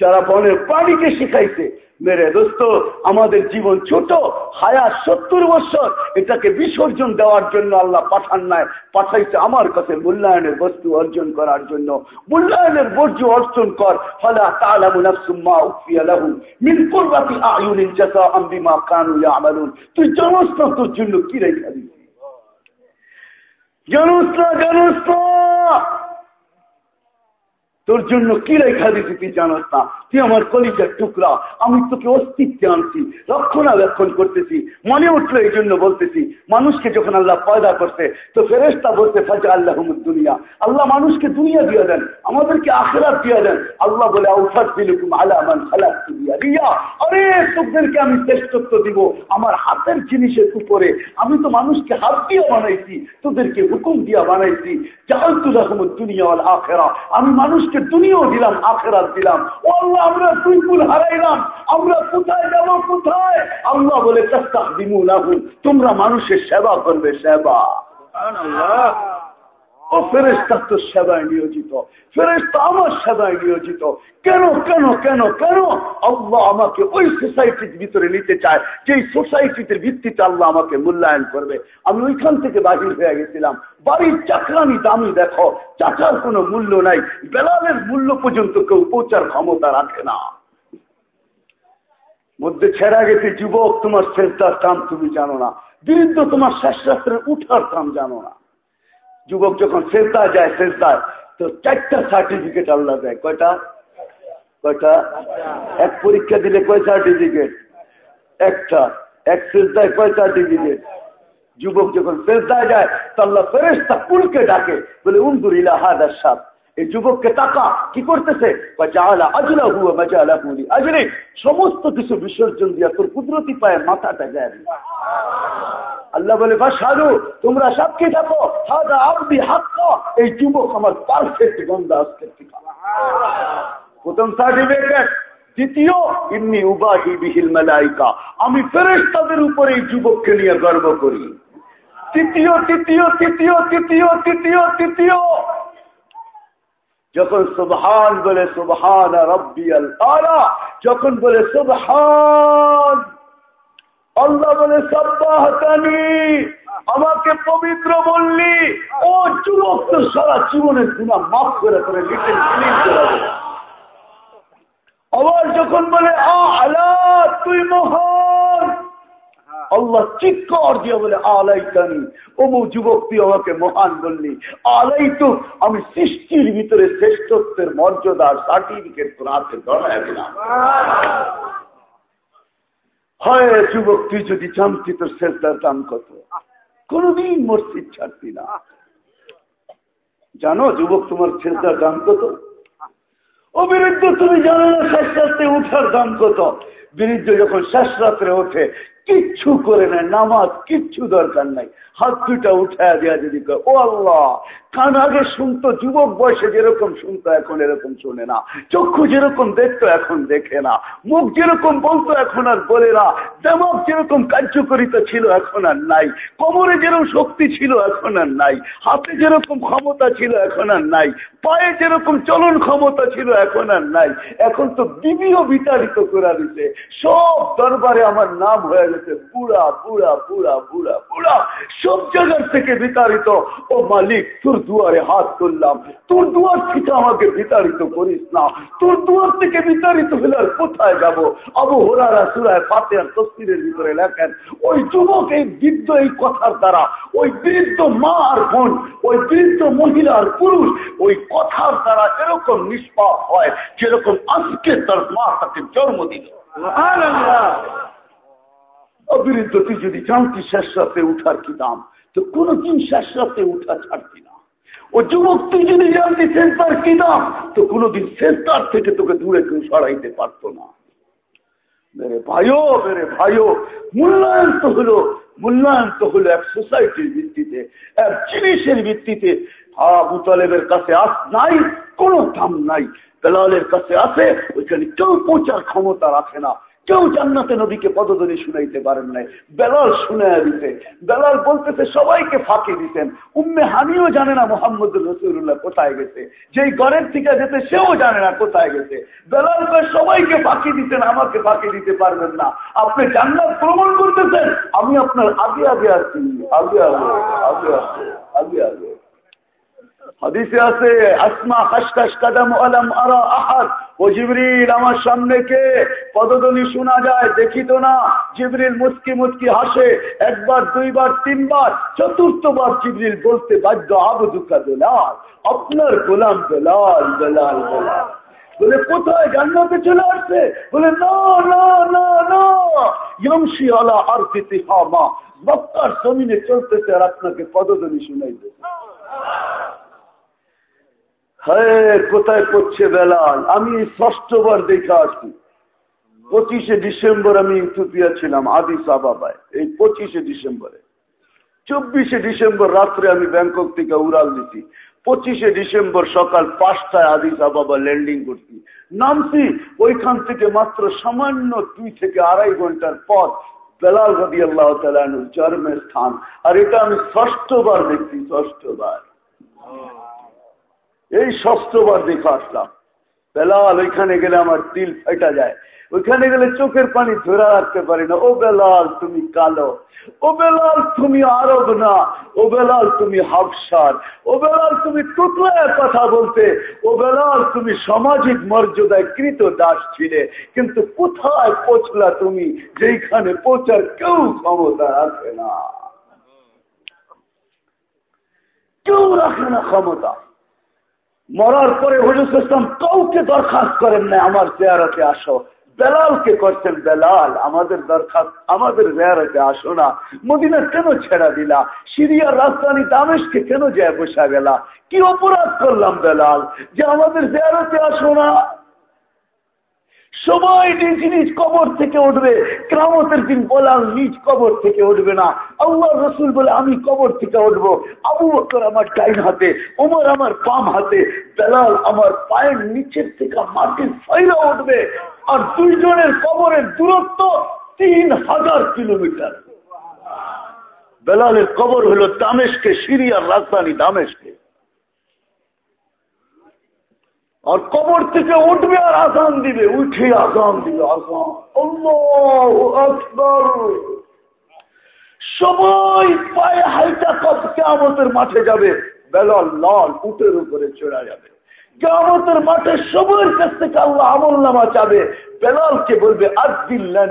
যারা বনের প্রাণীকে শিখাইছে, মেরে দোস্ত, আমাদের জীবন ছোট, হায়াত সত্তর বছর, এটাকে বিসর্জন দেওয়ার জন্য আল্লাহ পাঠান নাই, পাঠাইছে আমার কাছে মূল্যায়নের বস্তু অর্জন করার জন্য। মূল্যায়নের বর্জ্য অর্জন কর। ফলা তুই জানোস জন্য কি রেখা দিবি? জানোস না জানোস না তোর জন্য কি রেখা দিতে তুই জানাস না। তুই আমার কলিজার টুকরা, আমি তোকে অস্তিত্বে আনছি, রক্ষণাবেক্ষণ করতেছি, মনে উঠল এই জন্য বলতেছি, মানুষকে যখন আল্লাহ পয়দা করতে তো ফেরেস্তা বলতে ফাজা আল্লাহ দুনিয়া আল্লাহ মানুষকে দুনিয়া দিয়ে দেন, আমাদেরকে আখেরাত দিয়ে দেন। আল্লাহ বলে আউফাত দিলুকুম আলামান আরে তোদেরকে আমি শ্রেষ্ঠত্ব দিব, আমার হাতের জিনিসের উপরে। আমি তো মানুষকে হাত দিয়ে বানাইছি, তোদেরকে হুকুম দিয়া বানাইছি রহমত দুনিয়া আখেরা। আমি মানুষকে দুনিয়াও দিলাম, আখেরাত দিলাম। ও আল্লাহ, আমরা তুই কুল হারাইলাম। আমরা কোথায় যাব, কোথায়? আল্লাহ বলে চেষ্টা দিমু তোমরা মানুষের সেবা করবে, সেবা। ও ফেরেস্তা তো সেবায় নিয়োজিত। ফেরেস্তা আমার সেবায় নিয়োজিত। কেন কেন কেন কেন? আল্লাহ আমাকে ওই সোসাইটির ভিতরে নিতে চায়। যে সোসাইটিতে ভিত্তিতে আল্লাহ আমাকে মূল্যায়ন করবে। আমি ওইখান থেকে বাহির হয়ে গেছিলাম। বাড়ির চাকরানি দামি দেখো। চাচার কোনো মূল্য নাই। বেলালের মূল্য পর্যন্ত কেউ পৌঁছার ক্ষমতা রাখে না। মধ্যে ছেড়া গেছে, যুবক, তোমার শেষদার কাম তুমি জানো না। বিরুদ্ধ তোমার শেষ রাত্রের উঠার কাম জানো না। যুবক যখন শেষদায় যায় শেষদায় তো চারটা সার্টিফিকেট আল্লাহ দেয়। কয়টা? কয়টা? এক পরীক্ষা দিলে কয় সার্টিফিকেট একটা। এক শেষদায় কয় সার্টিফিকেট যুবক যখন শেষদায় যায়, তো আল্লাহ ফেরেস্তা কুলকে ডাকে, বলে উন্দুর ইলা হাদার সাপ এই যুবককে টাকা কি করতেছে? আজরে সমস্ত কিছু বিসর্জন দিয়া তোর কুদরতি পায়ে মাথাটা যায় আল্লাহ বলে বা সাধু তোমরা সাক্ষী থাকো। হাদা আবদি হাত এই যুবক আমার পারফেক্ট গন্ধা আজকে প্রথম সার্টিফিকেট দ্বিতীয় ইমনি উবাহি বিহিল মেলাইকা। আমি ফেরেস তাদের উপরে এই যুবককে নিয়ে গর্ব করি। তৃতীয় তৃতীয় তৃতীয় তৃতীয় তৃতীয় তৃতীয়। যখন সুবহান বলে সুবহান রব্বি আলা, যখন বলে সুবহান, আল্লাহ বলে সব্বাহতানি, আমাকে পবিত্র বললি, ও যুবক, তো সারা জীবনের গুণা মাফ করে করে লিখে আবার যখন বলে আলা, তুই মহান আল্লাহ চিৎকার দিয়ে বলে, আলাইতানি মু যুবক, তুই আমাকে মহান বললি। আলাই তো আমি সৃষ্টির ভিতরে শ্রেষ্ঠত্বের মর্যাদার সার্টিফিকেট তোর হাতে দিলাম। হয় যুবক, তুই যদি জানতি তোর শেষদার দাম কত? কোনদিন মসজিদ ছাড়তি না। জানো যুবক, তোমার শেষদার দাম কত? অবিরুদ্ধ তুমি জানো না, শেষ রাত্রে উঠার দাম কত? বিরুদ্ধ যখন শেষ রাত্রে ওঠে কিচ্ছু করে নেয় নামাজ কিচ্ছু দরকার নাই। হাত দুটা উঠায় দেওয়া যদি ও আল্লাহ কান আগে শুনতো, যুবক বয়সে যেরকম শুনতো, এখন এরকম শোনে না। চক্ষু যেরকম দেখতো, এখন দেখে না। মুখ যেরকম বলতো, এখন আর বলে না। দেমাগ যেরকম কার্যকরিতা ছিল, এখন আর নাই। কোমরে যেরকম শক্তি ছিল, এখন আর নাই। হাতে যেরকম ক্ষমতা ছিল, এখন আর নাই। পায়ে যেরকম চলন ক্ষমতা ছিল, এখন আর নাই। এখন তো বিবিও বিতাড়িত করে দিতে সব দরবারে আমার নাম হয়ে গেছে, বুড়া বুড়া বুড়া বুড়া বুড়া। সব জায়গার থেকে বিতাড়িত। ও মালিক, তোর দুয়ারে হাত তুললাম। তোর দুয়ার থেকে আমাকে বিতাড়িত করিস না। তোর দুয়ার থেকে বিতাড়িত হলে আর কোথায় যাব? আবু হোরারা সুরায় পাতে আর তসিরের ভিতরে লেখেন, ওই যুবক, এই বৃদ্ধ এই কথার দ্বারা, ওই বৃদ্ধ মা আর বোন, ওই বৃদ্ধ মহিলা আর পুরুষ, ওই কথার দ্বারা এরকম নিষ্পাপ হয় যেরকম আজকে তার মা তাকে জন্ম দিল। অবিরুদ্ধ তুই যদি জানতি শেষ রাতে উঠার কি দাম, তো কোনদিন শেষ রাতে উঠা ছাড়তি না। ও যুবক তুই যদি জানতি সেন্টার কি দাম, তো কোনদিন সেন্টার থেকে তোকে দূরে কেউ সরাইতে পারতো না। মেরে ভাইও মেরে ভাইও, মূল্যায়ন তো হলো, মূল্যায়ন তো হলো এক সোসাইটির ভিত্তিতে, এক জিনিসের ভিত্তিতে। আবু তালেবের কাছে আস নাই, কোনো দাম নাই। বেলালের কাছে আছে ওইখানে কেউ পৌঁছার ক্ষমতা রাখে না। কেউ জান্নাতে নবীকে পদধ্বনি শুনাইতে পারেন নাই। বেলাল শুনাইয়া দিতে। বেলাল বলতেছে, সবাইকে ফাঁকি দিতেন। উম্মে হানিও জানে না মোহাম্মদ রসুল্লাহ কোথায় গেছে। যেই ঘরের থেকে যেতে সেও জানে না কোথায় গেছে। বেলাল সবাইকে ফাঁকি দিতেন, আমাকে ফাঁকি দিতে পারবেন না। আপনি জান্নাত প্রমাণ করতেছেন, আমি আপনার আগে আগে আছি আগে আগে আগে আগে আগে আগে। হাদিসে আছে, আসমা খাসখাস কাদাম আলম আরা আহাদ। ও জিবরিল, আমার সামনে কে? পদধ্বনি শোনা যায়, দেখি তো না। জিবরিল মুস্কি মুস্কি হাসে, একবার, দুইবার, তিনবার, চতুর্থবার জিবরিল বলতে বাধ্য আবু দুঃখা বেলাল, আপনার গোলাম বেলাল বেলাল বেলাল। বলে, কোথায় জান্নাতে চলে আসছে বলে, না আর মা মক্কার জমিনে চলতেছে আর আপনাকে পদধ্বনি শুনাই দেবে হ্যাঁ কোথায় করছে বেলাল? আমি ষষ্ঠবার দেখে আসি পঁচিশে ডিসেম্বর আমি ইথিওপিয়া ছিলাম, আদিস আবাবায়, এই পঁচিশে ডিসেম্বরে। চব্বিশে ডিসেম্বর রাত্রে আমি ব্যাংকক থেকে উড়াল দিছি পঁচিশে ডিসেম্বর সকাল পাঁচটায় আদিস আবাবা ল্যান্ডিং করছি। নামছি, ওইখান থেকে মাত্র সামান্য দুই থেকে আড়াই ঘণ্টার পর বেলাল রবি আল্লাহ জন্মের স্থান। আর এটা আমি ষষ্ঠবার দেখছি, ষষ্ঠবার। এই ষষ্ঠবার দেখে আসলাম। বেলাল, ওইখানে গেলে আমার তিল ফেটা যায়। ওইখানে গেলে চোখের পানি ধরে রাখতে পারি না। ও বেলাল, তুমি কালো। ও বেলাল, তুমি আরব না। ও বেলাল, তুমি হাফসার। ও বেলাল, তুমি টুকলায় কথা বলতে। ও বেলাল, তুমি সামাজিক মর্যাদায় কৃত দাস ছিলে। কিন্তু কোথায় পৌঁছলা তুমি? যেইখানে পৌঁছার কেউ ক্ষমতা রাখে না। কেউ রাখে না ক্ষমতা। মরার পরে হজুর ইসলাম কাউকে দরখাস্ত করেন না আমার চেয়ারাতে আসো। বেলালকে করছেন, বেলাল, আমাদের দরখাস্ত, আমাদের জেয়ারতে আসো না। মদিনা কেন ছেড়া দিলা? সিরিয়ার রাজধানী দামেশকে কেন যায় বসা গেলা? কি অপরাধ করলাম বেলাল যে আমাদের জেয়ারতে আসো না? সবাই নিজ নিজ কবর থেকে উঠবে ক্রামতের দিন বলার নিজ কবর থেকে উঠবে না। আল্লাহ রসুল বলে, আমি কবর থেকে উঠবো। আবু বকর আমার ডাইন হাতে ওমর আমার পাম হাতে বেলাল আমার পায়ের নিচের থেকে মাটির ফাইরা উঠবে। আর দুইজনের কবরের দূরত্ব তিন হাজার কিলোমিটার। বেলালের কবর হলো দামেশকে, সিরিয়ার রাজধানী দামেশকে। আর কবর থেকে উঠবে আর আসান দিবে, উঠে আসান দিবে আসান সবাই পায়ে হাইটা কপ কেমতের মাঠে যাবে, বেলাল লাল উটের উপরে চড়া যাবে। কেমতের মাঠে সবার কাছ থেকে আল্লাহ আমল নামা চাবে, বেলালকে বলবে আদিল্লা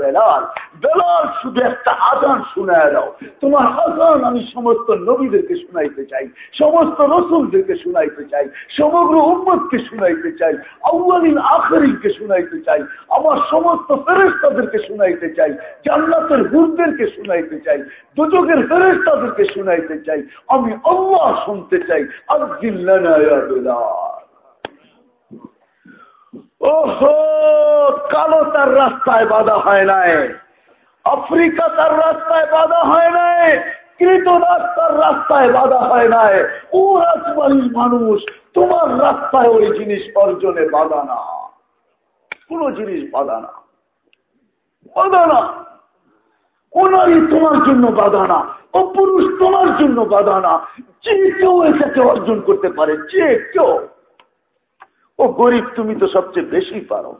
বেলাল। বেলাল শুধু একটা আজান শুনায় দাও তোমার আজান আমি সমস্ত নবীদেরকে শুনাইতে চাই, সমস্ত রসুলদেরকে শুনাইতে চাই, সমগ্র উম্মতকে শুনাইতে চাই আউ্বালিন আখরিনকে শুনাইতে চাই, আমার সমস্ত ফেরেস্তাদেরকে শুনাইতে চাই, জান্নাতের হুরদেরকে শুনাইতে চাই দুজকের ফেরেস্তাদেরকে শুনাইতে চাই, আমি আল্লাহ শুনতে চাই বেলাল। ওহো, কালো তার রাস্তায় বাধা হয় নাই। আফ্রিকা তার রাস্তায় বাধা হয় নাই, কৃত রাস্তার রাস্তায় বাধা হয় নাই। ও রাজবাড়ির মানুষ, তোমার রাস্তায় ওই জিনিস অর্জনে বাধা না। কোন জিনিস বাধা না। বাধা না। ওনারই তোমার জন্য বাধা না। ও পুরুষ তোমার জন্য বাধা না। যে কেউ এটাকে অর্জন করতে পারে, যে কেউ। ও গরিব, তুমি তো সবচেয়ে বেশি পারো।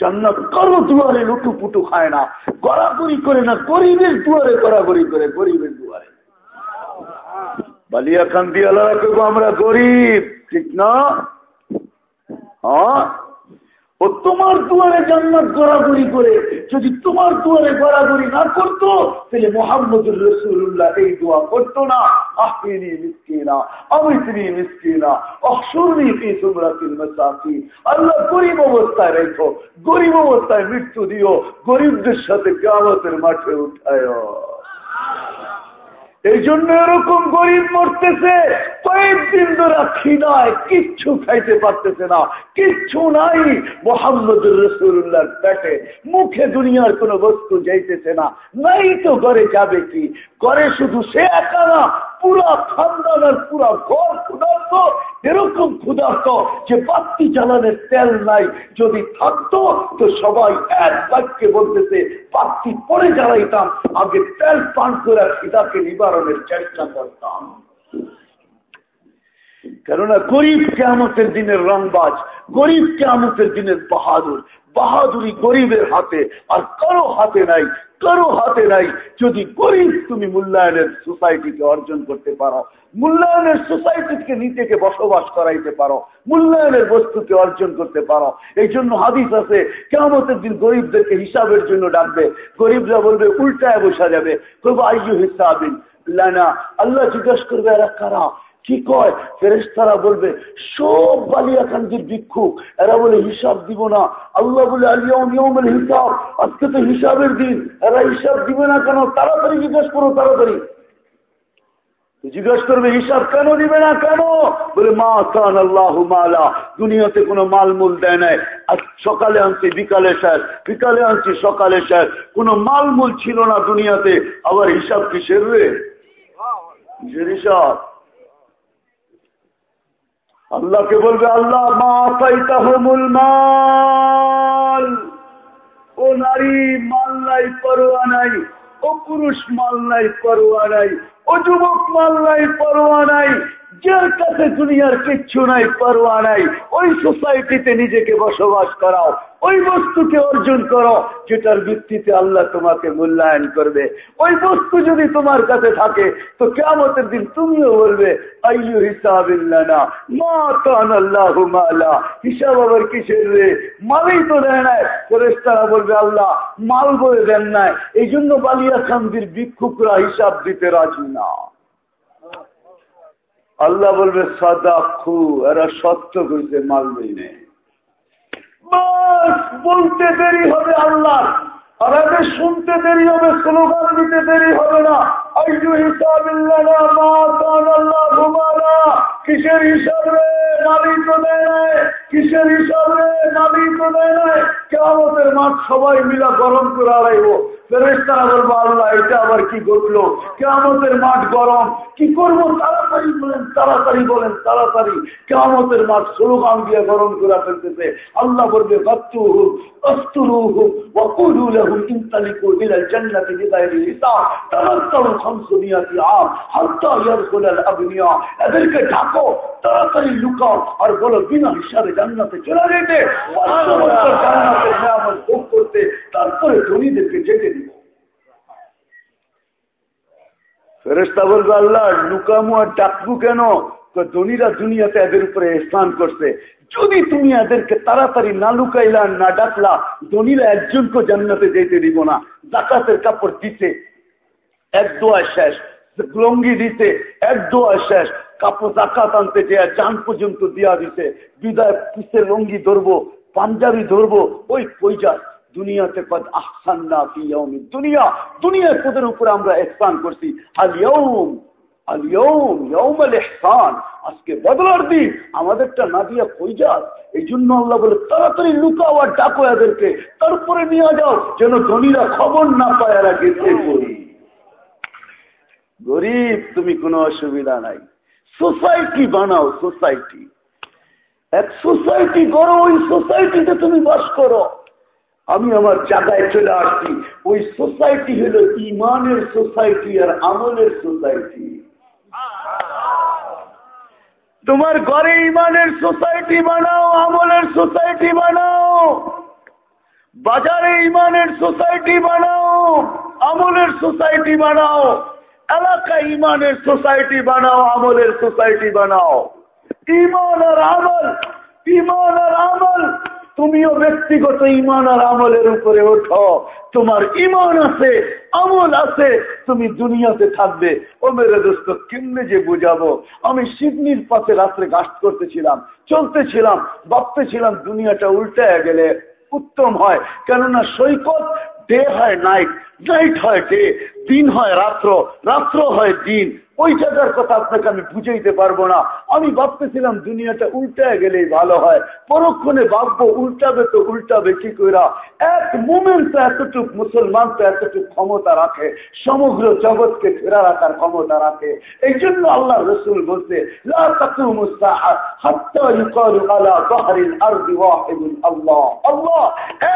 জান্নাত কারও দুয়ারে লুটু পুটু খায় না। গড়াগড়ি করে না, গরিবের দুয়ারে গড়াগড়ি করে, গরিবের দুয়ারে। বালিয়া কান্দি আল্লাহ আমরা গরিব, ঠিক না? হ্যাঁ? ও তোমার দুয়ারে জান্নাত গড়াগড়ি করে যদি তোমার দুয়ারে গড়াগড়ি না করতো, তাহলে মোহাম্মদুর রসুল্লাহ এই দোয়া করতো না। আহিনী মিসকিনা অমিত্রী মিসকিনা অসুরনি কি তোমরা তিলমসাকি আল্লাহ গরিব অবস্থায় রেখো, গরিব অবস্থায় মৃত্যু দিও, গরিবদের সাথে কামতের মাঠে উঠায় এই জন্য এরকম গরিব মরতেছে কয়েকদিন ধরে খিদায়, কিচ্ছু খাইতে পারতেছে না, কিচ্ছু নাই। মোহাম্মদ রসুল্লাহর পেটে মুখে দুনিয়ার কোনো বস্তু যাইতেছে না, নাই তো ঘরে যাবে কি? করে শুধু সে একা না পুরা খানদান পুরা ঘর ক্ষুধার্ত, এরকম ক্ষুধার্ত যে বাত্তি জ্বালানের তেল নাই, যদি থাকতো, তো সবাই এক বাক্যে বলতেছে বাত্তি পরে জ্বালাইতাম, আগে তেল পান করে খিদাকে নিবারণের চেষ্টা করতাম। কেননা গরিব কেমতের দিনের রংবাজ, গরিব কেমতের দিনের বাহাদুর বাহাদুরি গরিবের হাতে, আর কারও হাতে নাই, কারও হাতে নাই। যদি গরিব তুমি মূল্যায়নের সোসাইটিকে অর্জন করতে পারো, মূল্যায়নের সোসাইটিকে নিজেকে বসবাস করাইতে পারো, মূল্যায়নের বস্তুকে অর্জন করতে পারো। এই জন্য হাদিস আছে কেমতের দিন গরিবদেরকে হিসাবের জন্য ডাকবে। গরিবরা বলবে, উল্টায় বসা যাবে। করব আইজু হিসাবিন না আল্লাহ জিজ্ঞাসা করবে, এরা কারা? কি কয়? ফেরেস্তারা বলবে, সব বালিয়াকান্দির ভিক্ষুক, এরা বলে, হিসাব দিব না। আল্লাহ বলে আলিয়ম হিসাব। আজকে তো হিসাবের দিন। এরা হিসাব দিবে না কেন? তাড়াতাড়ি জিজ্ঞাসা করো, তাড়াতাড়ি। জিজ্ঞাসা করবে, হিসাব কেন দিবে না কেন? বলে, মা কান আল্লাহ মালা। দুনিয়াতে কোনো মালমূল দেয় নাই। আজ সকালে আনছি, বিকালে শেষ বিকালে আনছি, সকালে শেষ কোনো মালমূল ছিল না দুনিয়াতে। আবার হিসাব কিসের রে? হিসাব? আল্লাহকে বলবে, আল্লাহ, মা পাইতাহমুল মাল। ও নারী, মাল নাই, পরোয়া নাই। ও পুরুষ, মাল নাই, পরোয়া নাই। ও যুবক, মাল নাই, পরোয়া নাই। যার কাছে দুনিয়ার কিচ্ছু নাই, পরোয়া নাই, ওই সোসাইটিতে নিজেকে বসবাস করাও, ওই বস্তুকে অর্জন করো, যেটার ভিত্তিতে আল্লাহ তোমাকে মূল্যায়ন করবে। ওই বস্তু যদি তোমার কাছে থাকে, তো কেমতের দিন তুমিও বলবে হিসাব আবার কিসের রে? মালই তো দেয় নাই। ফেরেস্তারা বলবে, আল্লাহ, মাল বলে দেন নাই। এই জন্য বালিয়া খান্দির ভিক্ষুকরা হিসাব দিতে রাজি না। আল্লাহ বলবে সাদা খু এরা সত্য কইতে মালবই নেই। বলতে দেরি হবে আল্লাহ। আর আগে শুনতে দেরি হবে, স্লোগান দিতে দেরি হবে না। আইজু হিসাব কিসের হিসাবে মালিক তো দেয় নাই। কিসের হিসাবে মালিক তো দেয় নাই। কেমতের মাঠ সবাই মিলা গরম করে আড়াইব। ফেরেস্তারা বলবো আল্লাহ এটা আবার কি ঘটলো কেমতের মাঠ গরম কি করবো তাড়াতাড়ি বলেন তাড়াতাড়ি বলেন তাড়াতাড়ি কেমতের মাঠ স্লোগান দিয়ে গরম করে ফেলতেছে আল্লাহ বলবে বাচ্চু হোক অস্তুরু হোক وقولوا لهم انطلقوا الى الجنه بغير حساب تمتعوا خمسمائه عام حتى يدخل الابنياء এদেরকে ঢাকো তাড়াতাড়ি লুকাও আর বলো বিনা হিসাবে জান্নাতে চলে যেতে জান্নাতের নিয়ামত ভোগ করতে তারপরে ধনীদেরকে যেতে ফেরেস্তা বলবে, আল্লাহ, লুকামু আর ডাকবু কেন? ধনীরা দুনিয়াতে এদের উপরে স্নান করছে। যদি তুমি এদেরকে তাড়াতাড়ি না লুকাইলা, না ডাকলা, ধনীরা একজনকে জান্নাতে যেতে দিব না। জাকাতের কাপড় দিতে এক দোয়া শেষ, লঙ্গি দিতে এক দোয়া শেষ, কাপড় জাকাত আনতে যে চান পর্যন্ত দিয়া দিতে। বিদায় পিসে লঙ্গি ধরবো, পাঞ্জাবি ধরবো, ওই কইজা দুনিয়াতে পদ আহসান না দুনিয়া। দুনিয়ার পদের উপরে আমরা এহসান করছি। আল ইয়ৌম আল ইয়ৌম আজকে বদলার দিন। আমাদেরটা না দিয়া কই যাক। এই জন্য আল্লাহ বলে, তাড়াতাড়ি লুকাও আর ডাকো এদেরকে। তারপরে নিয়ে যাও, যেন ধনীরা খবর না পায় এরা গেছে করি গরিব, তুমি কোনো অসুবিধা নাই। সোসাইটি বানাও, সোসাইটি। এক সোসাইটি করো ওই সোসাইটিতে তুমি বাস করো। আমি আমার জায়গায় চলে আসছি। ওই সোসাইটি হলো ইমানের সোসাইটি আর আমলের সোসাইটি তোমার ঘরে ইমানের সোসাইটি বানাও, আমলের সোসাইটি বানাও। বাজারে ইমানের সোসাইটি বানাও, আমলের সোসাইটি বানাও। এলাকা ইমানের সোসাইটি বানাও, আমলের সোসাইটি বানাও। ইমান আর আমল, ইমান আর আমল। তুমিও ব্যক্তিগত ইমান আর আমলের উপরে ওঠো। তোমার ইমান আছে, আমল আছে, তুমি দুনিয়াতে থাকবে। ও মেরে দোস্ত, কেমনে যে বুঝাবো? আমি সিডনির পাশে রাত্রে গাছ করতেছিলাম, চলতেছিলাম, ভাবতেছিলাম দুনিয়াটা উল্টে গেলে উত্তম হয়। কেননা সৈকত ডে হয় নাইট নাইট হয় ডে দিন হয় রাত্র রাত্র হয় দিন। ওই জায়গার কথা আপনাকে আমি বুঝাইতে পারব না। আমি ভাবতেছিলাম দুনিয়াটা উল্টায় গেলেই ভালো হয়। পরক্ষণে ভাববো, উল্টাবে তো উল্টাবে কি কইরা। এক মুমেন্ট তো এতটুক মুসলমান তো এতটুক ক্ষমতা রাখে, সমগ্র জগৎকে ফেরা রাখার ক্ষমতা রাখে। এই জন্য আল্লাহ রসুল বলছে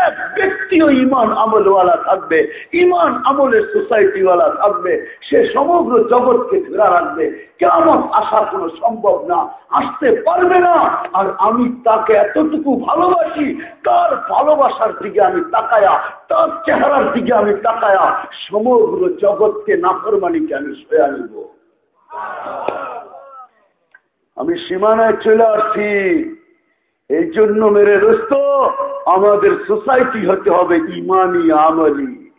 এক ব্যক্তিও ইমান আমলওয়ালা থাকবে। ইমান আমলের সোসাইটিওয়ালা থাকবে। সে সমগ্র জগৎকে ফেরা রাখবে। কেমন আসা কোনো সম্ভব না। আসতে পারবে না। আর আমি তাকে এতটুকু ভালোবাসি তার ভালোবাসার দিকে আমি তাকায়া তার চেহারার দিকে আমি তাকায়া সমগ্র জগৎকে নাফরমানিকে আমি সয়া নিব আমি সীমানায় চলে আসছি। এই জন্য মেরে দোস্ত আমাদের সোসাইটি হতে হবে ইমানি আমলি।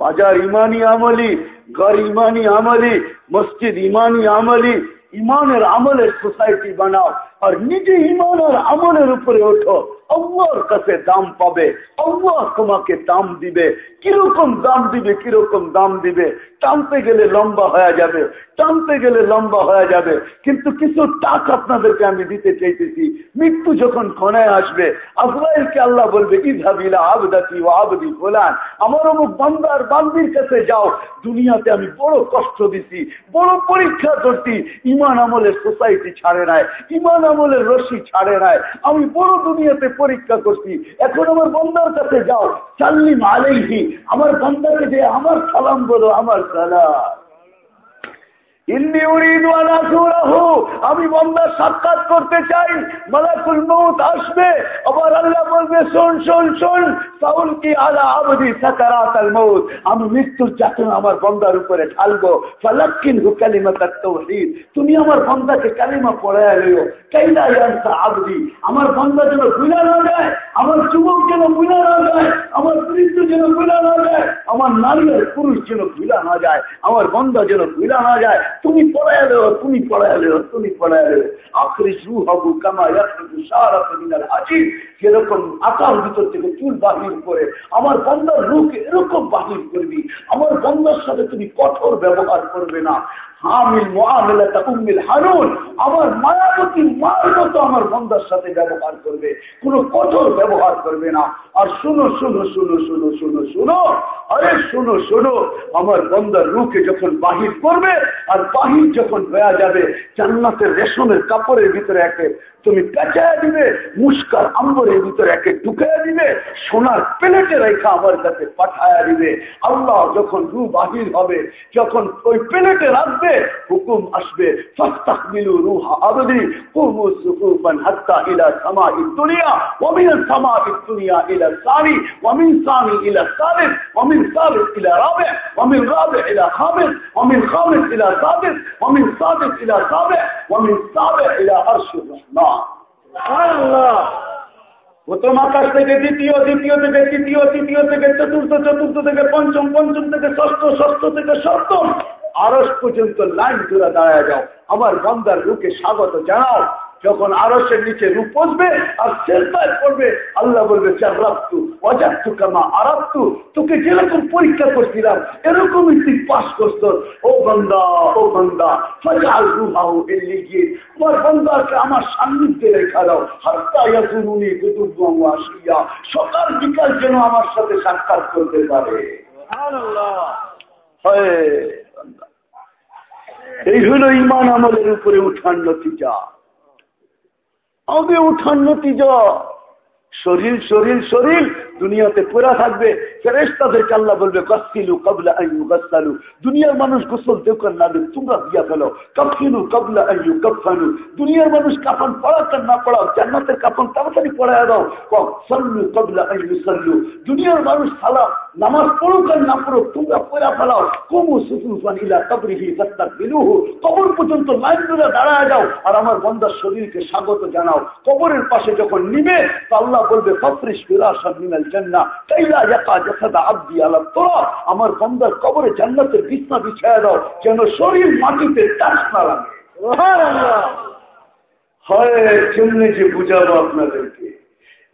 বাজার ইমানি আমলি ঘর ইমানি আমলি, মসজিদ ইমানি আমলি, ইমানের আমলের সোসাইটি বানাও, আর নিজে ইমান আর আমলের উপরে ওঠো। আল্লাহর কাছে দাম পাবে, আল্লাহ তোমাকে দাম দিবে। কীরকম দাম দিবে, কীরকম দাম দিবে? টানতে গেলে লম্বা হয়ে যাবে, টানতে গেলে লম্বা হয়ে যাবে। কিন্তু কিছু টাক আপনাদেরকে আমি দিতে চাইতেছি। মৃত্যু যখন ক্ষণায় আসবে, আজরাইলকে আল্লাহ বলবে কি ভাবিলা আবদাতি ও আবদি ফোলান। আমার অমুক বান্দার বান্দির কাছে যাও। দুনিয়াতে আমি বড় কষ্ট দিছি, বড় পরীক্ষা করছি ইমান আমলের সোসাইটি ছাড়ে নাই, ইমান আমলের রশি ছাড়ে নাই। আমি বড় দুনিয়াতে পরীক্ষা করছি। এখন আমার বন্দার কাছে যাও। চাল্লিম আলেইহি, আমার বন্দাকে যে আমার সালাম বলো, আমার সালাম। আমি বন্দার সাক্ষাৎ করতে চাই। মালাকুল মৌত আসবে। আবার আল্লাহ বলবে, শোন শোন শোন সাউল কি আলা আবদি সাকারাত আল মৌত আমি মৃত্যুর চাতন আমার বন্দার উপরে ঢালবো। ফালাক্কিন হু কালিমা তৌহিদ তুমি আমার বন্দাকে কালিমা পড়ায় লইও। কাইলা ইয়ানসা আবদি? আমার বন্দা যেন ভুলা না যায়, আমার যুবক যেন ভুলা না যায়, আমার বৃদ্ধ যেন ভুলা না যায়, আমার নারী পুরুষ যেন ভুলা না যায়, আমার বন্দা যেন ভুলা না যায় তুমি পড়ায় লেও তুমি পড়ায় লেও তুমি পড়ায় লেও আখরি শু হবু কামা আজিব যেরকম আকার ভিতর থেকে চুল বাহির করে, আমার বন্ধার রুখ এরকম বাহির করবি। আমার বন্ধার সাথে তুমি কঠোর ব্যবহার করবে না। হামিল মহামেলাটা উম্মিল হানুন। আমার মায়াবতী মার মতো আমার বন্ধার সাথে ব্যবহার করবে। কোন কঠোর ব্যবহার করবে না। আর শুনো শুনো শুনো শুনো শুনো শুনো। আরে শুনো শুনো। আমার বন্দার রুকে যখন বাহির করবে, আর বাহির যখন হয়ে যাবে, জান্নাতের রেশনের কাপড়ের ভিতরে একে তুমি পেঁচায় দিবে, মুস্কার আম্বরের ভিতরে একে ঢুকাইয়া দিবে, সোনার প্লেটে রেখা আমার কাছে পাঠায়া দিবে। আল্লাহ যখন রু বাহির হবে, যখন ওই প্লেটে রাখবে, হুকুম আসবে ইলা ইলা ইলা প্রথম আকাশ থেকে দ্বিতীয় দ্বিতীয় থেকে তৃতীয় তৃতীয় থেকে চতুর্থ চতুর্থ থেকে পঞ্চম পঞ্চম থেকে ষষ্ঠ ষষ্ঠ থেকে সপ্তম আরস পর্যন্ত লাইন ধরে দাঁড়ায় যাও। আমার বন্দার রুকে স্বাগত জানাও। যখন আরসের নিচে রূপ বসবে আর চেষ্টায় পড়বে, আল্লাহ বলবে চারাপ্তু তোকে যেরকম পরীক্ষা করছিলাম, এরকমই তুই করত ও বন্দা ও বন্দা, ফজাল রুহাও তোমার বন্দাকে আমার সান্নিধ্যে রেখা দাও। আসিয়া সকাল বিকাল যেন আমার সাথে সাক্ষাৎ করতে পারে। এই হলো ইমান আমলের উপরে উঠান নতিজা। আগে উঠান নতিজা। শরীর শরীর শরীর, দুনিয়াতে পুরা থাকবে। ফেরেস্তাদেরকে আল্লাহ বলবে গসিলু কবলা আয়ু গসালু দুনিয়ার মানুষ গোসল দেওকার না দেব তোমরা দিয়া ফেলো। কফিনু কবলা আয়ু কফানু দুনিয়ার মানুষ কাপন পড়াক না পড়াও জান্নাতের কাপন তাড়াতাড়ি পড়ায় দাও। সল্লু কবলা আয়ু সল্লু দুনিয়ার মানুষ সালা, নামাজ পড়ুক আর না পড়ুক, তোমরা পড়া ফেলাও। কমু সুফুফান ইলা কবরিহি সত্তাক বিলুহু কবর পর্যন্ত লাইন ধরে দাঁড়ায় যাও। আর আমার বন্দার শরীরকে স্বাগত জানাও। কবরের পাশে যখন নিবে, তো বলবে ফত্রিশ ফিরাসান মিনাল জান্না কাইলা ইয়াকা জাসাদা আব্দি আলা তোরা আমার বন্দার কবরে জান্নাতের বিছনা বিছায় দাও, যেন শরীর মাটিতে টাচ না লাগে। কেমনে যে বুঝাবো আপনাদেরকে?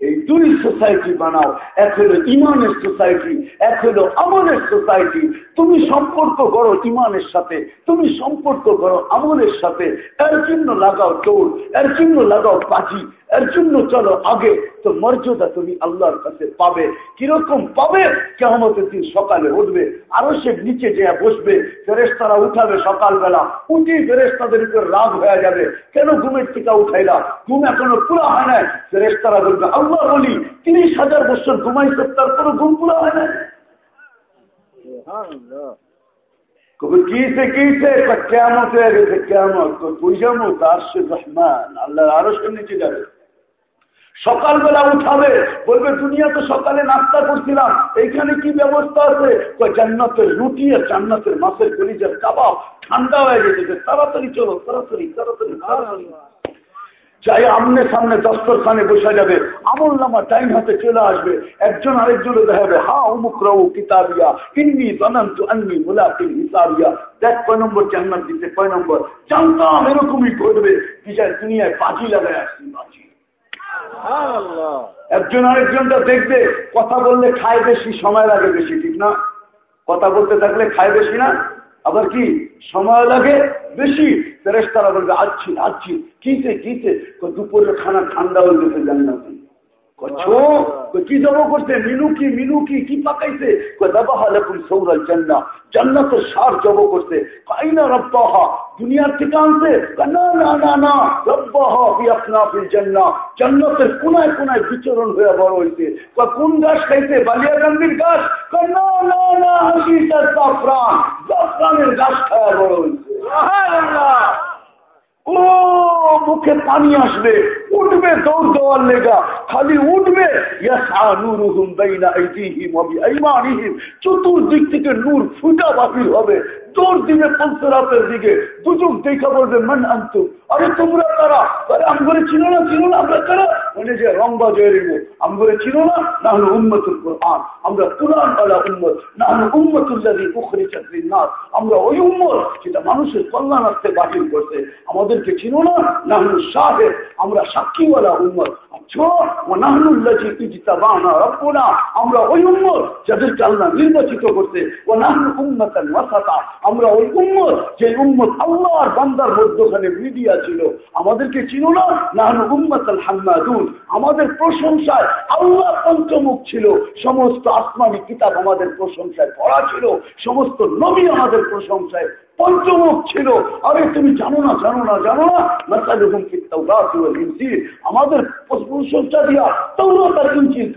এই দুই সোসাইটি বানাও, এক হলো ইমানের সোসাইটি, এক হলো আমলের সোসাইটি। তুমি সম্পর্ক করো ইমানের সাথে, তুমি সম্পর্ক করো আমলের সাথে। এর জন্য লাগাও দৌড় এর জন্য লাগাও পাখি এর জন্য চলো আগে তো মর্যাদা তুমি আল্লাহর কাছে পাবে। কীরকম পাবে? কেমতের দিন সকালে উঠবে আরও সে নিচে যে বসবে ফেরেস্তারা উঠাবে সকালবেলা। উঠি ফেরেস্তাদের উপর রাগ হয়ে যাবে। কেন ঘুমের টিকা উঠাইলা? ঘুম এখনও পুরা হয় না ফেরেস্তারা বলবে আল্লাহ বলি তিরিশ হাজার বছর ঘুমাইছে তার কোনো ঘুম পুরা হয় না কিসে কিসে কেমন হয়ে গেছে কেমন বুঝামো তার সে রহমান আল্লাহ আরও সে নিচে যাবে। সকালবেলা উঠাবে, বলবে দুনিয়া তো সকালে নাস্তা করছিলাম, এইখানে কি ব্যবস্থা আছে? জান্নাতের রুটি আর জান্নাতের মাছের কলিজের কাবাব ঠান্ডা হয়ে গেছে তাড়াতাড়ি চলো, তাড়াতাড়ি তাড়াতাড়ি তাড়াতাড়ি। চাই আমনে সামনে দস্তরখানে বসে যাবে, আমল নামা টাইম হাতে চলে আসবে, একজন আরেকজনে দেখাবে হা অমুক রাউ কিতাবিয়া, ইন্নি তনন্ত আন্নি মুলাকিল হিসাবিয়া। দেখ, কয় নম্বর জান্নাত দিতে, কয় নম্বর, জানতাম এরকমই ঘটবে। বিচার দুনিয়ায় বাজি লাগায় আসছি, বাজি। একজন আরেকজনটা দেখবে, কথা বললে খায় বেশি, সময় লাগে বেশি, ঠিক না? কথা বলতে থাকলে খায় বেশি না? আবার কি, সময় লাগে বেশি? ফেরেস বলবে, আচ্ছি আচ্ছি কিসে কিসে দুপুরের খানা ঠান্ডা হয়ে গেছে জান্নাতি। কি জব করছে? মিনু কি মিনু কি কি পাকাইছে? জান্নাতের সার জব করছে। কাইনা রব্বাহা? দুনিয়ার থেকে আনছে। না না না না জান্নাতের কোনায় কোনায় বিচরণ হয়ে বড় হইছে। কোন গাছ খাইছে? বালিয়াকান্দির গাছ? না না না হাসিটা জাফরান। জাফরানের গাছ খাওয়া বড় হইছে। ও মুখে পানি আসবে। উঠবে দৌড় দেওয়ার লেগা। খালি উঠবে। চতুর্দিক থেকে নূর ফুটা বাতিল হবে। দৌড় দিবে পঞ্চরাতের দিকে। দুজন দেখা বলবে, মান আনতু আরে, তোমরা তারা আরে আমগরে চিনো না চিনো না, আমরা তারা মানে যে রম্বা জয় রেব আমগরে চিনো না না হলো উন্মতুল কোরআন। আমরা কোরআন আলা উন্মত না হলো উন্মতুল্লাদি উখরি চাকরির নাথ আমরা ওই উন্মত যেটা মানুষের কল্যাণার্থে বাতিল করছে। আমাদেরকে চিনো না না হলো শাহের আমরা সাক্ষীওয়ালা উন্মত আমরা ওই উন্মত যাদেরকে আল্লাহ নির্বাচিত করতে ও নাহনু ওয়াসাতা। আমরা ওই উন্মত যে উন্মত আল্লাহর বান্দার মধ্যখানে মিডিয়া ছিল। আমাদেরকে চিনো না? নাহনু উম্মতাল হাম্মাদুন। আমাদের প্রশংসায় আল্লাহ পঞ্চমুখ ছিল। সমস্ত আসমানি কিতাব আমাদের প্রশংসায় পড়া ছিল। সমস্ত নবী আমাদের প্রশংসায় পঞ্চমুখ ছিল। আরে, তুমি জানো না জানো না জানো না? আমাদের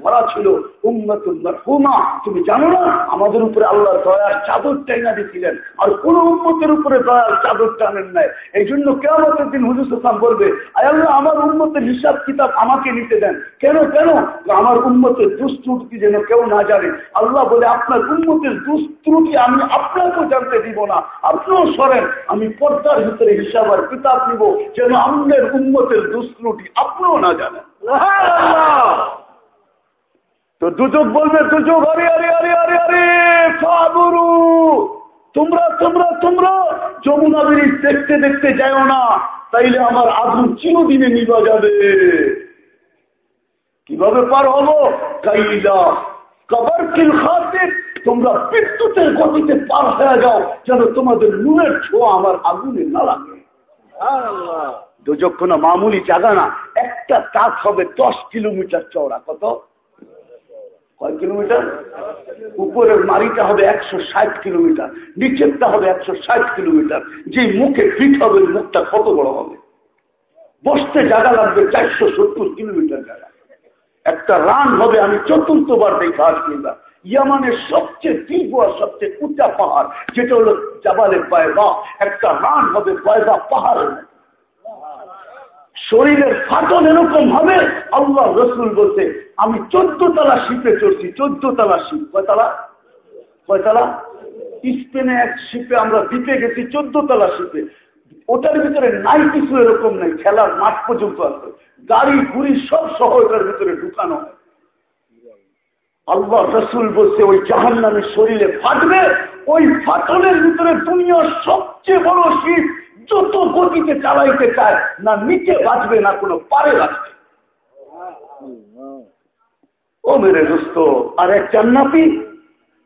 ধরা ছিল। উম্মাতুল মারহুমা। তুমি জানো না? আমাদের উপরে আল্লাহ দয়ার চাদর টাইনা দিয়েছিলেন। আর কোন উন্মতের উপরে দয়ার চাদর টানেন নাই। এই জন্য কেমতের দিন হুজুর সালাম বলবে, আয় আল্লাহ, আমার উন্মতের হিসাব কিতাব আমাকে নিতে দেন। কেন কেন? আমার উন্মতের দুষ্ত্রুটি যেন কেউ না জানে। আল্লাহ বলে, আপনার উন্মতের দুষ্ত্রুটি আমি আপনাকেও জানতে দিব না। আপনিও সরেন, আমি পর্দার ভিতরে হিসাব আর কিতাব নিব যেন আমাদের উন্মতের দুষ্ত্রুটি আপনিও না জানেন। তো দুচোখ বলবে দুচোখ আরে আরে আরে আরে আরে ফাবুরু তোমরা তোমরা তোমরা, যমুনা ব্রিজ দেখতে দেখতে যাও না, তাইলে আমার আগুন চিরদিনে নিবা যাবে। কীভাবে পার হব? কাইলা, কবর কিল খাতে তোমরা বিদ্যুতের গতিতে পার হয়ে যাও, যেন তোমাদের নুনের ছোঁয়া আমার আগুনে না লাগে। দুচক্ষণ মামুলি জায়গা না। একটা তাক হবে দশ কিলোমিটার চওড়া। কত? কয় কিলোমিটার? উপরের মারিটা হবে একশো ষাট কিলোমিটার। নিচেরটা হবে একশো ষাট কিলোমিটার। যে মুখে ফিট হবে, মুখটা কত বড় হবে? বসতে জায়গা লাগবে চারশো সত্তর কিলোমিটার জায়গা একটা রান হবে, আমি চতুর্থবার দেখা আসছি ইয়ামানের সবচেয়ে দীর্ঘ আর সবচেয়ে উঁচা পাহাড়, যেটা হলো জাবালের পায়বা একটা রান হবে পয়বা পাহাড়ের শরীরের ফাটল এরকম হবে, আল্লাহ রসুল বলতে আমি চোদ্দ তলা শিপে চড়ছি, চোদ্দ তলা শিপ। কয়তলা কয়তলা স্পেনে এক শিপে আমরা দ্বীপে গেছি চোদ্দ তলা শিপে। ওটার ভিতরে নাই কিছু এরকম নাই, খেলার মাঠ পর্যন্ত আসবে গাড়ি, ঘুড়ি সব সহ ওটার ভিতরে ঢুকানো হয়। আল্লাহ রসুল বলছে, ওই জাহান নামের শরীরে ফাটবে, ওই ফাটলের ভিতরে দুনিয়ার সবচেয়ে বড় শীত যত গতিতে চালাইতে চায়, না নিচে বাঁচবে, না কোনো পারে বাঁচবে। ও মেরে দোস্ত, আর এক জান্নাতি,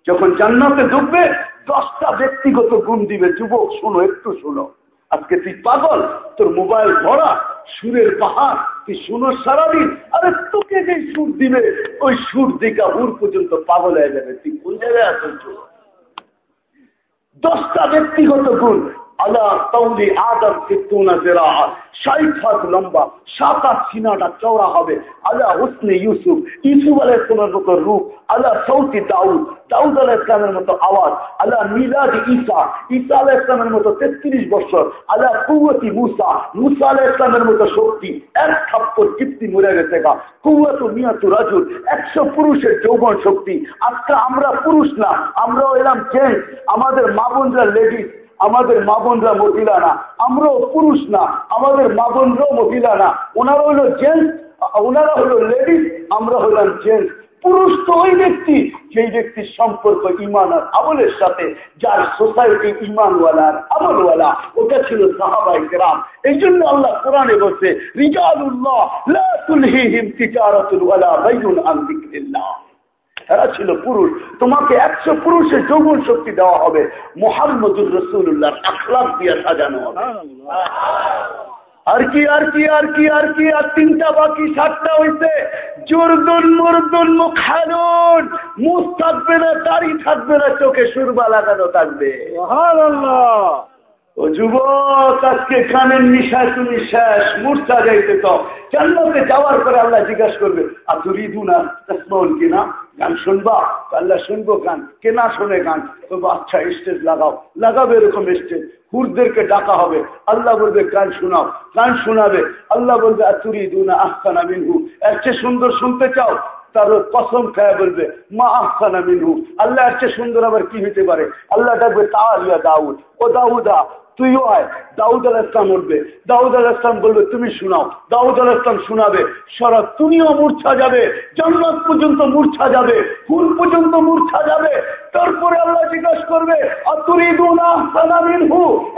যখন জান্নাতে ঢুকবে, দশটা ব্যক্তিগত গুণ দিবে। যুবক, শোনো, একটু শোনো। আজকে তুই পাগল? তোর মোবাইল ভরা, সুরের পাহাড়, তুই শুনো সারাদিন। আরে তোকে যে সুর দিবে, ওই সুর দিকা হুর পর্যন্ত পাগল হয়ে যাবে। তুই কোন জায়গায় আসল দশটা ব্যক্তিগত গুণ। আলা হবে। আলা আলা আওয়াজ। আলা মতো তেত্রিশ বছর। আলা কুয়তি মুসা মুসা আলাহ ইসলামের মতো শক্তি। এক থাপ্পর কীর্তি মরে গেছে গা। কুয়ত মিয়াতু রাজুল, একশো পুরুষের যৌবন শক্তি। আজকে আমরা পুরুষ না, আমরাও এলাম জেন্টস। আমাদের মা বোনরা লেডিস। আমাদের মা বোনরা মহিলা না, আমরাও পুরুষ না, আমাদের মা বোনরাও মহিলা না। ওনারা হলো জেন্টস ওনারা হলো লেডিস আমরা হলাম জেন্টস পুরুষ তো ওই ব্যক্তি, যেই ব্যক্তির সম্পর্ক ইমান আর আমলের সাথে, যার সোসাইটি ইমানওয়ালা আর আমলওয়ালা, ওটা ছিল সাহাবাই গ্রাম এই জন্য আল্লাহ কোরআনে বলছে, রিজালুল্লাহ, লা এরা ছিল পুরুষ। তোমাকে একশো পুরুষের যৌবন শক্তি দেওয়া হবে। মোহাম্মদুর রসুল্লাহ আখলাপ দিয়ে সাজানো হবে। আর কি আর কি আর কি আর কি, আর তিনটা বাকি, সাতটা হইছে। জোরদুন, মুরদুন মুখানুন মুখ থাকবে না, দাড়ি থাকবে না, চোখে সুরবা লাগানো থাকবে। ও যুবক, আজকে কানের নিশায় তুমি শেষ। মূর্ছা যাইতে তো জান্নাতে যাওয়ার পরে আল্লাহ জিজ্ঞাসা করবে আর তুই না? কিনা গান শুনবা? আল্লাহ শুনব গান। কেনা শোনে গান? তবু আচ্ছা স্টেজ লাগাও। লাগাবে এরকম স্টেজ হুরদেরকে ডাকা হবে। আল্লাহ বলবে, গান শোনাও। গান শোনাবে। আল্লাহ বলবে আতুরি দুনা আহসানা মিনহু। এর চেয়ে সুন্দর শুনতে চাও? তার কসম খায় বলবে, মা আহসানা মিনহু। আল্লাহ, এর চেয়ে সুন্দর আবার কি হইতে পারে? আল্লাহ ডাকবে তালিয়া দাউদ। ও দাউদা তুইও আয়। দাউদ আল ইসলাম উঠবে। দাউদ আল ইসলাম বলবে, তুমি শোনাও। দাউদ আল ইসলাম শোনাবে। সারা তুমিও মূর্ছা যাবে। জান্নাত পর্যন্ত মূর্ছা যাবে। ফুল পর্যন্ত মূর্ছা যাবে। তারপরে আল্লাহ জিজ্ঞাসা করবে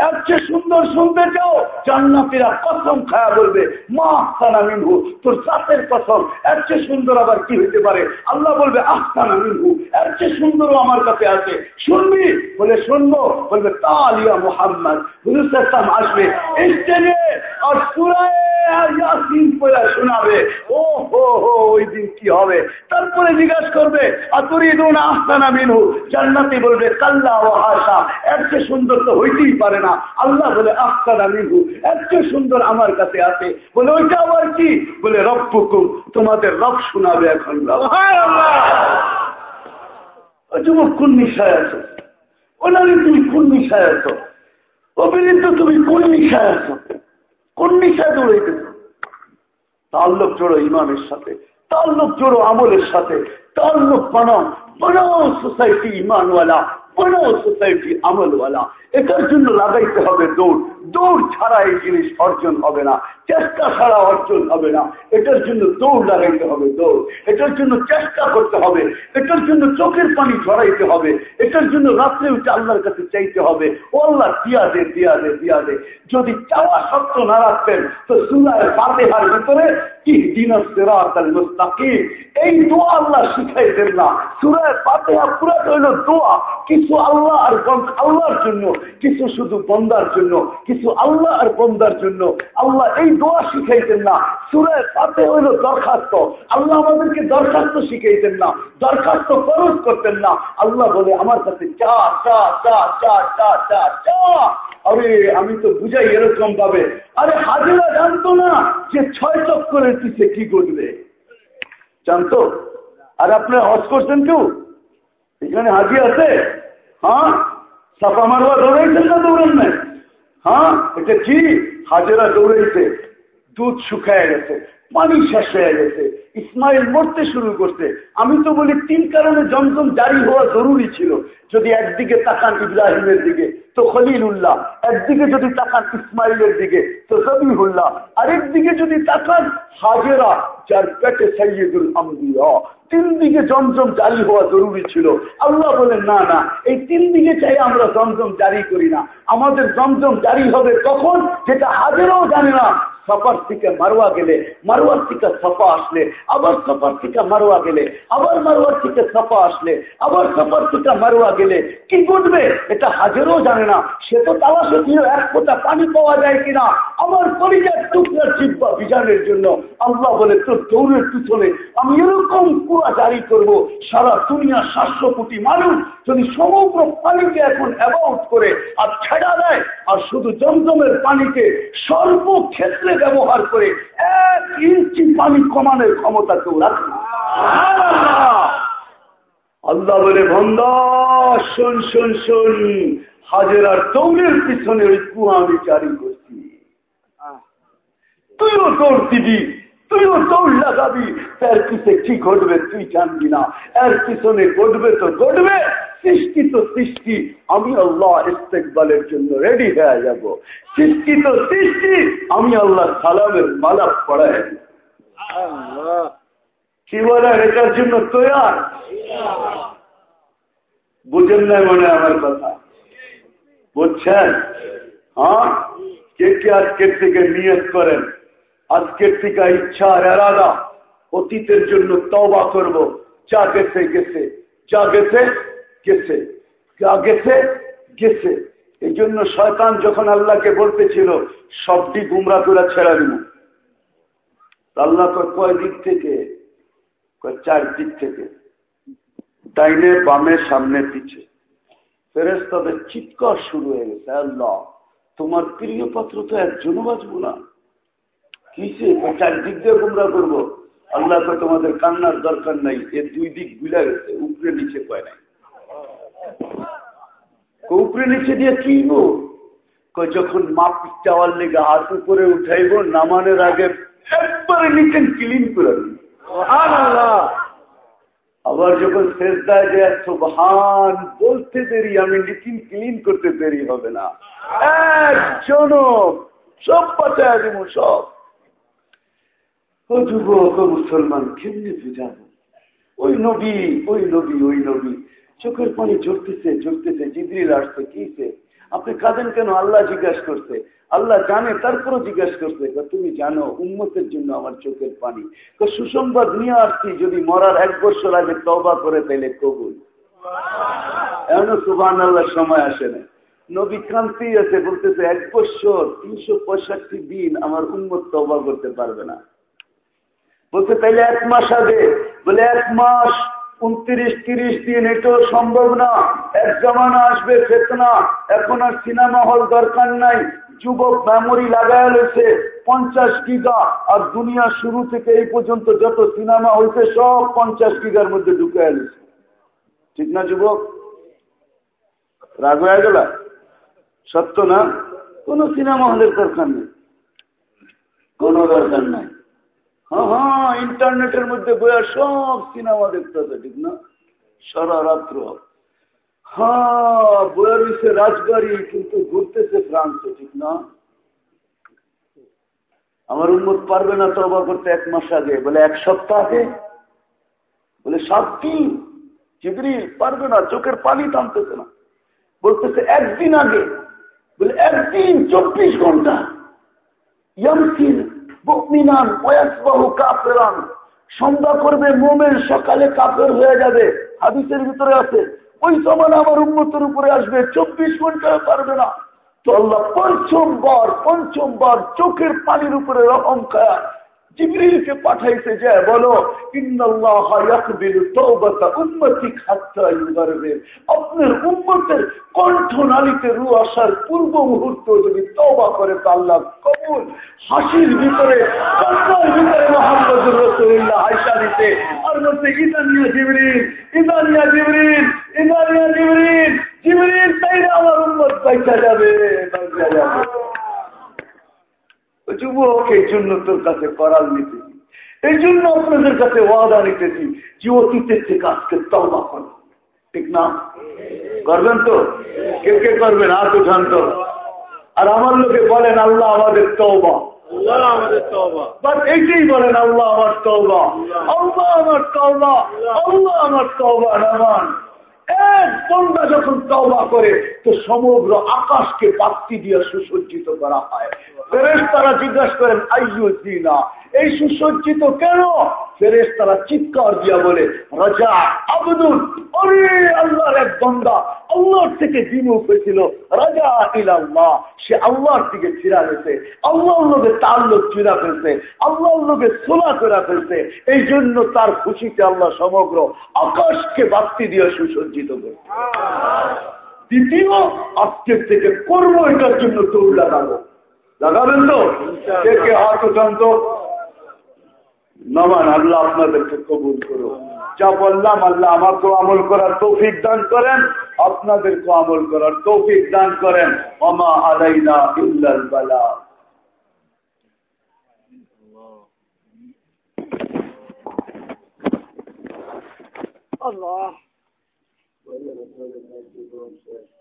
এর চেয়ে সুন্দর শুনতে চাও? জান্নাতিরা কসম খায়া বলবে, মা আহসানা মিনহু, তোর চাষের কসম, এর চেয়ে সুন্দর আবার কি হইতে পারে? আল্লাহ বলবে আহসানা মিনহু, এর চেয়ে সুন্দরও আমার কাছে আছে। শুনবি? বলে, শুনব। বলবে তালিয়া মোহাম্মদ হুজুর আসবে আর সুরায় শোনাবে। ও হো হো, ওই দিন কি হবে? তারপরে জিজ্ঞাসা করবে আতুরিদুন আহসানা মিনহু জান্নাতি বলবে, কাল্লা ও আশা এর সুন্দর তো হইতেই পারে না। আল্লাহ বলে আহসানা মিনহু, এর চেয়ে সুন্দর আমার কাছে আছে। বলে, ওইটা আবার কি? বলে, রব্বুকুম, তোমাদের রব শোনাবে এখন। যুবক, কোন নিশায় আছো? ওনারে তুমি কোন নিশায় আছো? অবিরিদ্ধ তুমি কোন নিশায় আছো? কোন নিশায় দৌড়াইতেছ তার লোক জোড়ো ইমানের সাথে তার লোক জোড়ো আমলের সাথে তার লোক বানাও বানাও সোসাইটি ইমানওয়ালা বানাও সোসাইটি আমলওয়ালা এটার জন্য লাগাইতে হবে দৌড় দৌড় ছাড়া এই জিনিস অর্জন হবে না, চেষ্টা ছাড়া অর্জন হবে না। এটার জন্য দৌড় লাগাইতে হবে, দৌড়। এটার জন্য চেষ্টা করতে হবে, এটার জন্য চোখের পানি ঝরাইতে হবে, এটার জন্য রাত্রে উঠে আল্লাহর কাছে চাইতে হবে। ও আল্লাহ, দিয়া দে দিয়া দে দিয়া দে। যদি চাওয়া সত্য না রাখতেন, তো সুনায় ফাতেহার ভিতরে কি দিন মুস্তাকিম। এই দোয়া আল্লাহ শিখাই দেন না। সুরায় ফাতেহা পুরা হইল দোয়া। কিছু আল্লাহ আর আল্লাহর জন্য, কিছু শুধু বন্দার জন্য কিছু আল্লাহ আর বন্দার জন্য। আল্লাহ এই দোয়া শিখাইতেন না। সুরায় পাতে হইল দরখাস্ত। আল্লাহ আমাদেরকে দরখাস্ত শিখাইতেন না। দরখাস্ত খরচ করতেন না। আল্লাহ বলে, আমার কাছে চা চা চা চা চা চা চা আরে, আমি তো বুঝাই এরকম ভাবে। আরে, হাজিরা জানতো না যে ছয় চক্করের পিছিয়ে কি করবে জানতো? আর আপনার হজ করছেন কেউ? এখানে হাজি আছে? হ্যাঁ? সাফা মারবা দৌড়াইছেন না দৌড়ান নাই? হ্যাঁ? এটা কি? হাজেরা দৌড়াইছে দুধ শুকায় গেছে। পানি শেষ হয়ে গেছে। ইসমাইল মরতে শুরু করছে। আমি তো বলি, তিন কারণে জমজম জারি হওয়া জরুরি ছিল। যদি একদিকে তাকান ইব্রাহিমের দিকে, তো খলিল উল্লাহ একদিকে যদি তাকান ইসমাইলের দিকে, তো জবিহুল্লাহ আরেকদিকে যদি তাকান হাজেরা, যার পেটে সৈয়দুল আম্বিয়া। তিন দিকে জমজম জারি হওয়া জরুরি ছিল। আল্লাহ বলেন, না না, এই তিন দিকে চাই আমরা জমজম জারি করি না। আমাদের জমজম জারি হবে তখন, যেটা হাজেরাও জানে না সফার থেকে মারোয়া গেলে মারোয়ার থেকে সফা আসলে, আবার সফার থেকে মারোয়া গেলে, আবার মারোয়ার থেকে সফা আসলে, আবার সফার থেকে মারোয়া গেলে, কি ঘটবে? এটা হাজারও জানে না। সে তো তালাশে ছিল এক ফোটা পানি পাওয়া যায় কিনা? আমার পরিবার টুকরা জিব্বা বিজানের জন্য। আল্লাহ বলে, তোর দৌড়ের পিছনে আমি এরকম কুয়া জারি করব, সারা দুনিয়া সাতশো কোটি মানুষ যদি সমগ্র পানিকে এখন অ্যাবাউট করে আর ছেড়া দেয়, আর শুধু জমজমের পানিকে সর্বক্ষেত্রে ব্যবহার করে এক ইঞ্চি পানি কমানোর ক্ষমতা কেউ রাখে আল্লাহ বলে বন্ধ শোন শোন শোন, হাজেরার দৌড়ের পিছনে ওই কুয়া আমি জারি করছি। তুইও দৌড় দিবি, তুইও দৌড় লাগাবি। তার পিছে কি ঘটবে তুই জানবি না। এর পিছনে ঘটবে তো ঘটবে। সৃষ্টি তো সৃষ্টি আমি আল্লাহ ইস্তেকবালের জন্য রেডি হয়ে যাব। সৃষ্টি তো সৃষ্টি আমি আল্লাহ সালামের মালা পড়াই কি এটার জন্য তৈয়ার? বুঝেন নাই মনে আমার কথা? বুঝছেন? হ্যাঁ? কে কে আজকের থেকে নিয়ত করেন? আজকের থেকে ইচ্ছা আর এরাদা। অতীতের জন্য তবা করব। যা গেছে গেছে। যা গেছে গেছে। যা গেছে গেছে। এই জন্য শয়তান যখন আল্লাহকে বলতেছিল, সবটি গুমরা করে ছেড়া দিব। আল্লাহ কয় দিক থেকে? চার দিক থেকে। ডাইনে, বামে, সামনে, পিছে। ফেরেস তাদের চিৎকার শুরু হয়ে গেছে। আল্লাহ, তোমার প্রিয় পাত্র তো একজনও বাঁচবো না। কিসে? চারদিক দিয়ে গুমরা করব। আল্লাহ কয়, তোমাদের কান্নার দরকার নাই। এ দুই দিক বুলা গেছে, উপরে, নিচে, কয় নাই। উপরে নিচে দিয়ে কি গো যখন মা পিটাওয়ার লেগে হাত উপরে উঠাইব, নামানের আগে একবারে নিচে ক্লিন করে আবার যখন শেষ দেয় যে সুবহান, বলতে দেরি, আমি লিখিন ক্লিন করতে দেরি হবে না। একজন সব বাঁচায় দিব, সব। ও যুবক মুসলমান, কেমনি বুঝাবো? ওই নবী ওই নবী ওই নবী। চোখের পানি ঝরতেছে ঝরতেছে জিদ্রির আসছে কিছে আপনি কাঁদেন কেন? আল্লাহ জিজ্ঞাসা করছে। আল্লাহ জানে, তারপরও জিজ্ঞাসা করছে তুমি জানো উন্মতের জন্য আমার চোখের পানি। সুসংবাদ নিয়ে আসছি, যদি মরার এক বছর আগে তবা করে তাইলে কবুল। এমন সুবান আল্লাহ সময় আসে না নবী ক্রান্তি আছে, বলতেছে, এক বছর, তিনশো পঁয়ষট্টি দিন আমার উন্মত তবা করতে পারবে না। বলতে তাইলে এক মাস আগে? বলে, এক মাস উনত্রিশ, তিরিশ দিন এটাও সম্ভব না। এক জমানা আসবে ফেতনা। এখন আর সিনেমা হল দরকার নাই। যুবক মেমোরি লাগায় রয়েছে পঞ্চাশ গিগা আর দুনিয়া শুরু থেকে এই পর্যন্ত যত সিনেমা হয়েছে সব পঞ্চাশ গিগার মধ্যে ঢুকে এলেছে ঠিক না যুবক? রাগ হয়ে গেল? সত্য না? কোন সিনেমা হলের দরকার নেই। কোন দরকার নাই। হ্যাঁ ইন্টারনেটের মধ্যে বইয়া সব সিনেমা দেখতে হবে, ঠিক না? সারা রাত্র। হ্যাঁ বইয়া রয়েছে রাজবাড়ি কিন্তু ঘুরতেছে ফ্রান্সে, ঠিক না? আমার উন্মত পারবে না তবা করতে এক মাস আগে। বলে, এক সপ্তাহ আগে? বলে, সাত দিন? চিগড়ি পারবে না, চোখের পানি টানতেছে না। বলতেছে, একদিন আগে? বলে, একদিন চব্বিশ ঘণ্টা। ইয়ামসিন কাফেরান। সন্ধ্যা করবে মোমের সকালে কাফের হয়ে যাবে। হাদিসের ভিতরে আছে, ওই সমান আমার উন্মতের উপরে আসবে, চব্বিশ ঘন্টায় পারবে না। তো আল্লাহ পঞ্চমবার পঞ্চমবার চোখের পানির উপরে রকম খায়। জিবরিলকে পাঠাইতে যায় বলো আপনার নালিতে রু আসার পূর্ব মুহূর্ত যদি করে কবুল। হাসির ভিতরে, কান্নার ভিতরে দিতে আর ইদানিয়া জিবরিল ইদানিয়া জিবরিল ইদানিয়া জিবরিল জিবরিল আমার উন্মত পয়সা যাবে যাবে। যুবক এই জন্য তোর কাছে করাল নিতেছি এই জন্য আপনাদের কাছে ওয়াদা নিতেছি যে অতীতের থেকে আজকে তবা করো। ঠিক না? করবেন তো? কে কে করবেন আর তো জানত আর আমার লোকে বলেন আল্লাহ আমাদের তওবা। এইটাই বলেন আল্লাহ আমার তওবা। আল্লাহ। আমার তওবা। আল্লাহ। আমার তওবা নামান এক বন্ধা যখন তওবা করে, তো সমগ্র আকাশকে পাত্তি দিয়ে সুসজ্জিত করা হয়। ফেরেস তারা জিজ্ঞাসা করেন আইয়ু দিনা? এই সুসজ্জিত কেন? ফেরেস তারা চিৎকার দিয়া বলে, রাজা আবদুল অরে আল্লাহর এক বন্দা, আল্লাহর থেকে বিমুখ হয়েছিল রাজা ইলাল্লাহ, সে আল্লাহর দিকে ফিরা গেছে আল্লাহ লোকে তার লোক ফিরা ফেলছে আল্লাহ লোকে সোলা করে ফেলছে এই জন্য তার খুশিতে আল্লাহ সমগ্র আকাশকে বাক্তি দিয়ে সুসজ্জিত করে দ্বিতীয় আজকের থেকে করব এটার জন্য দৌড় লাগাবো। লাগাবেন তো? হাত উঠান তো? নমান, আল্লাহ আপনাদেরকে কবুল করো যা বললাম, আল্লাহ আমাকেও আমল করার তৌফিক দান করেন আপনাদেরকে আমল করার তৌফিক দান করেন। অমা আলাইনা ইল্লাল বালা। Allah. Any of the further thank you, Bob says.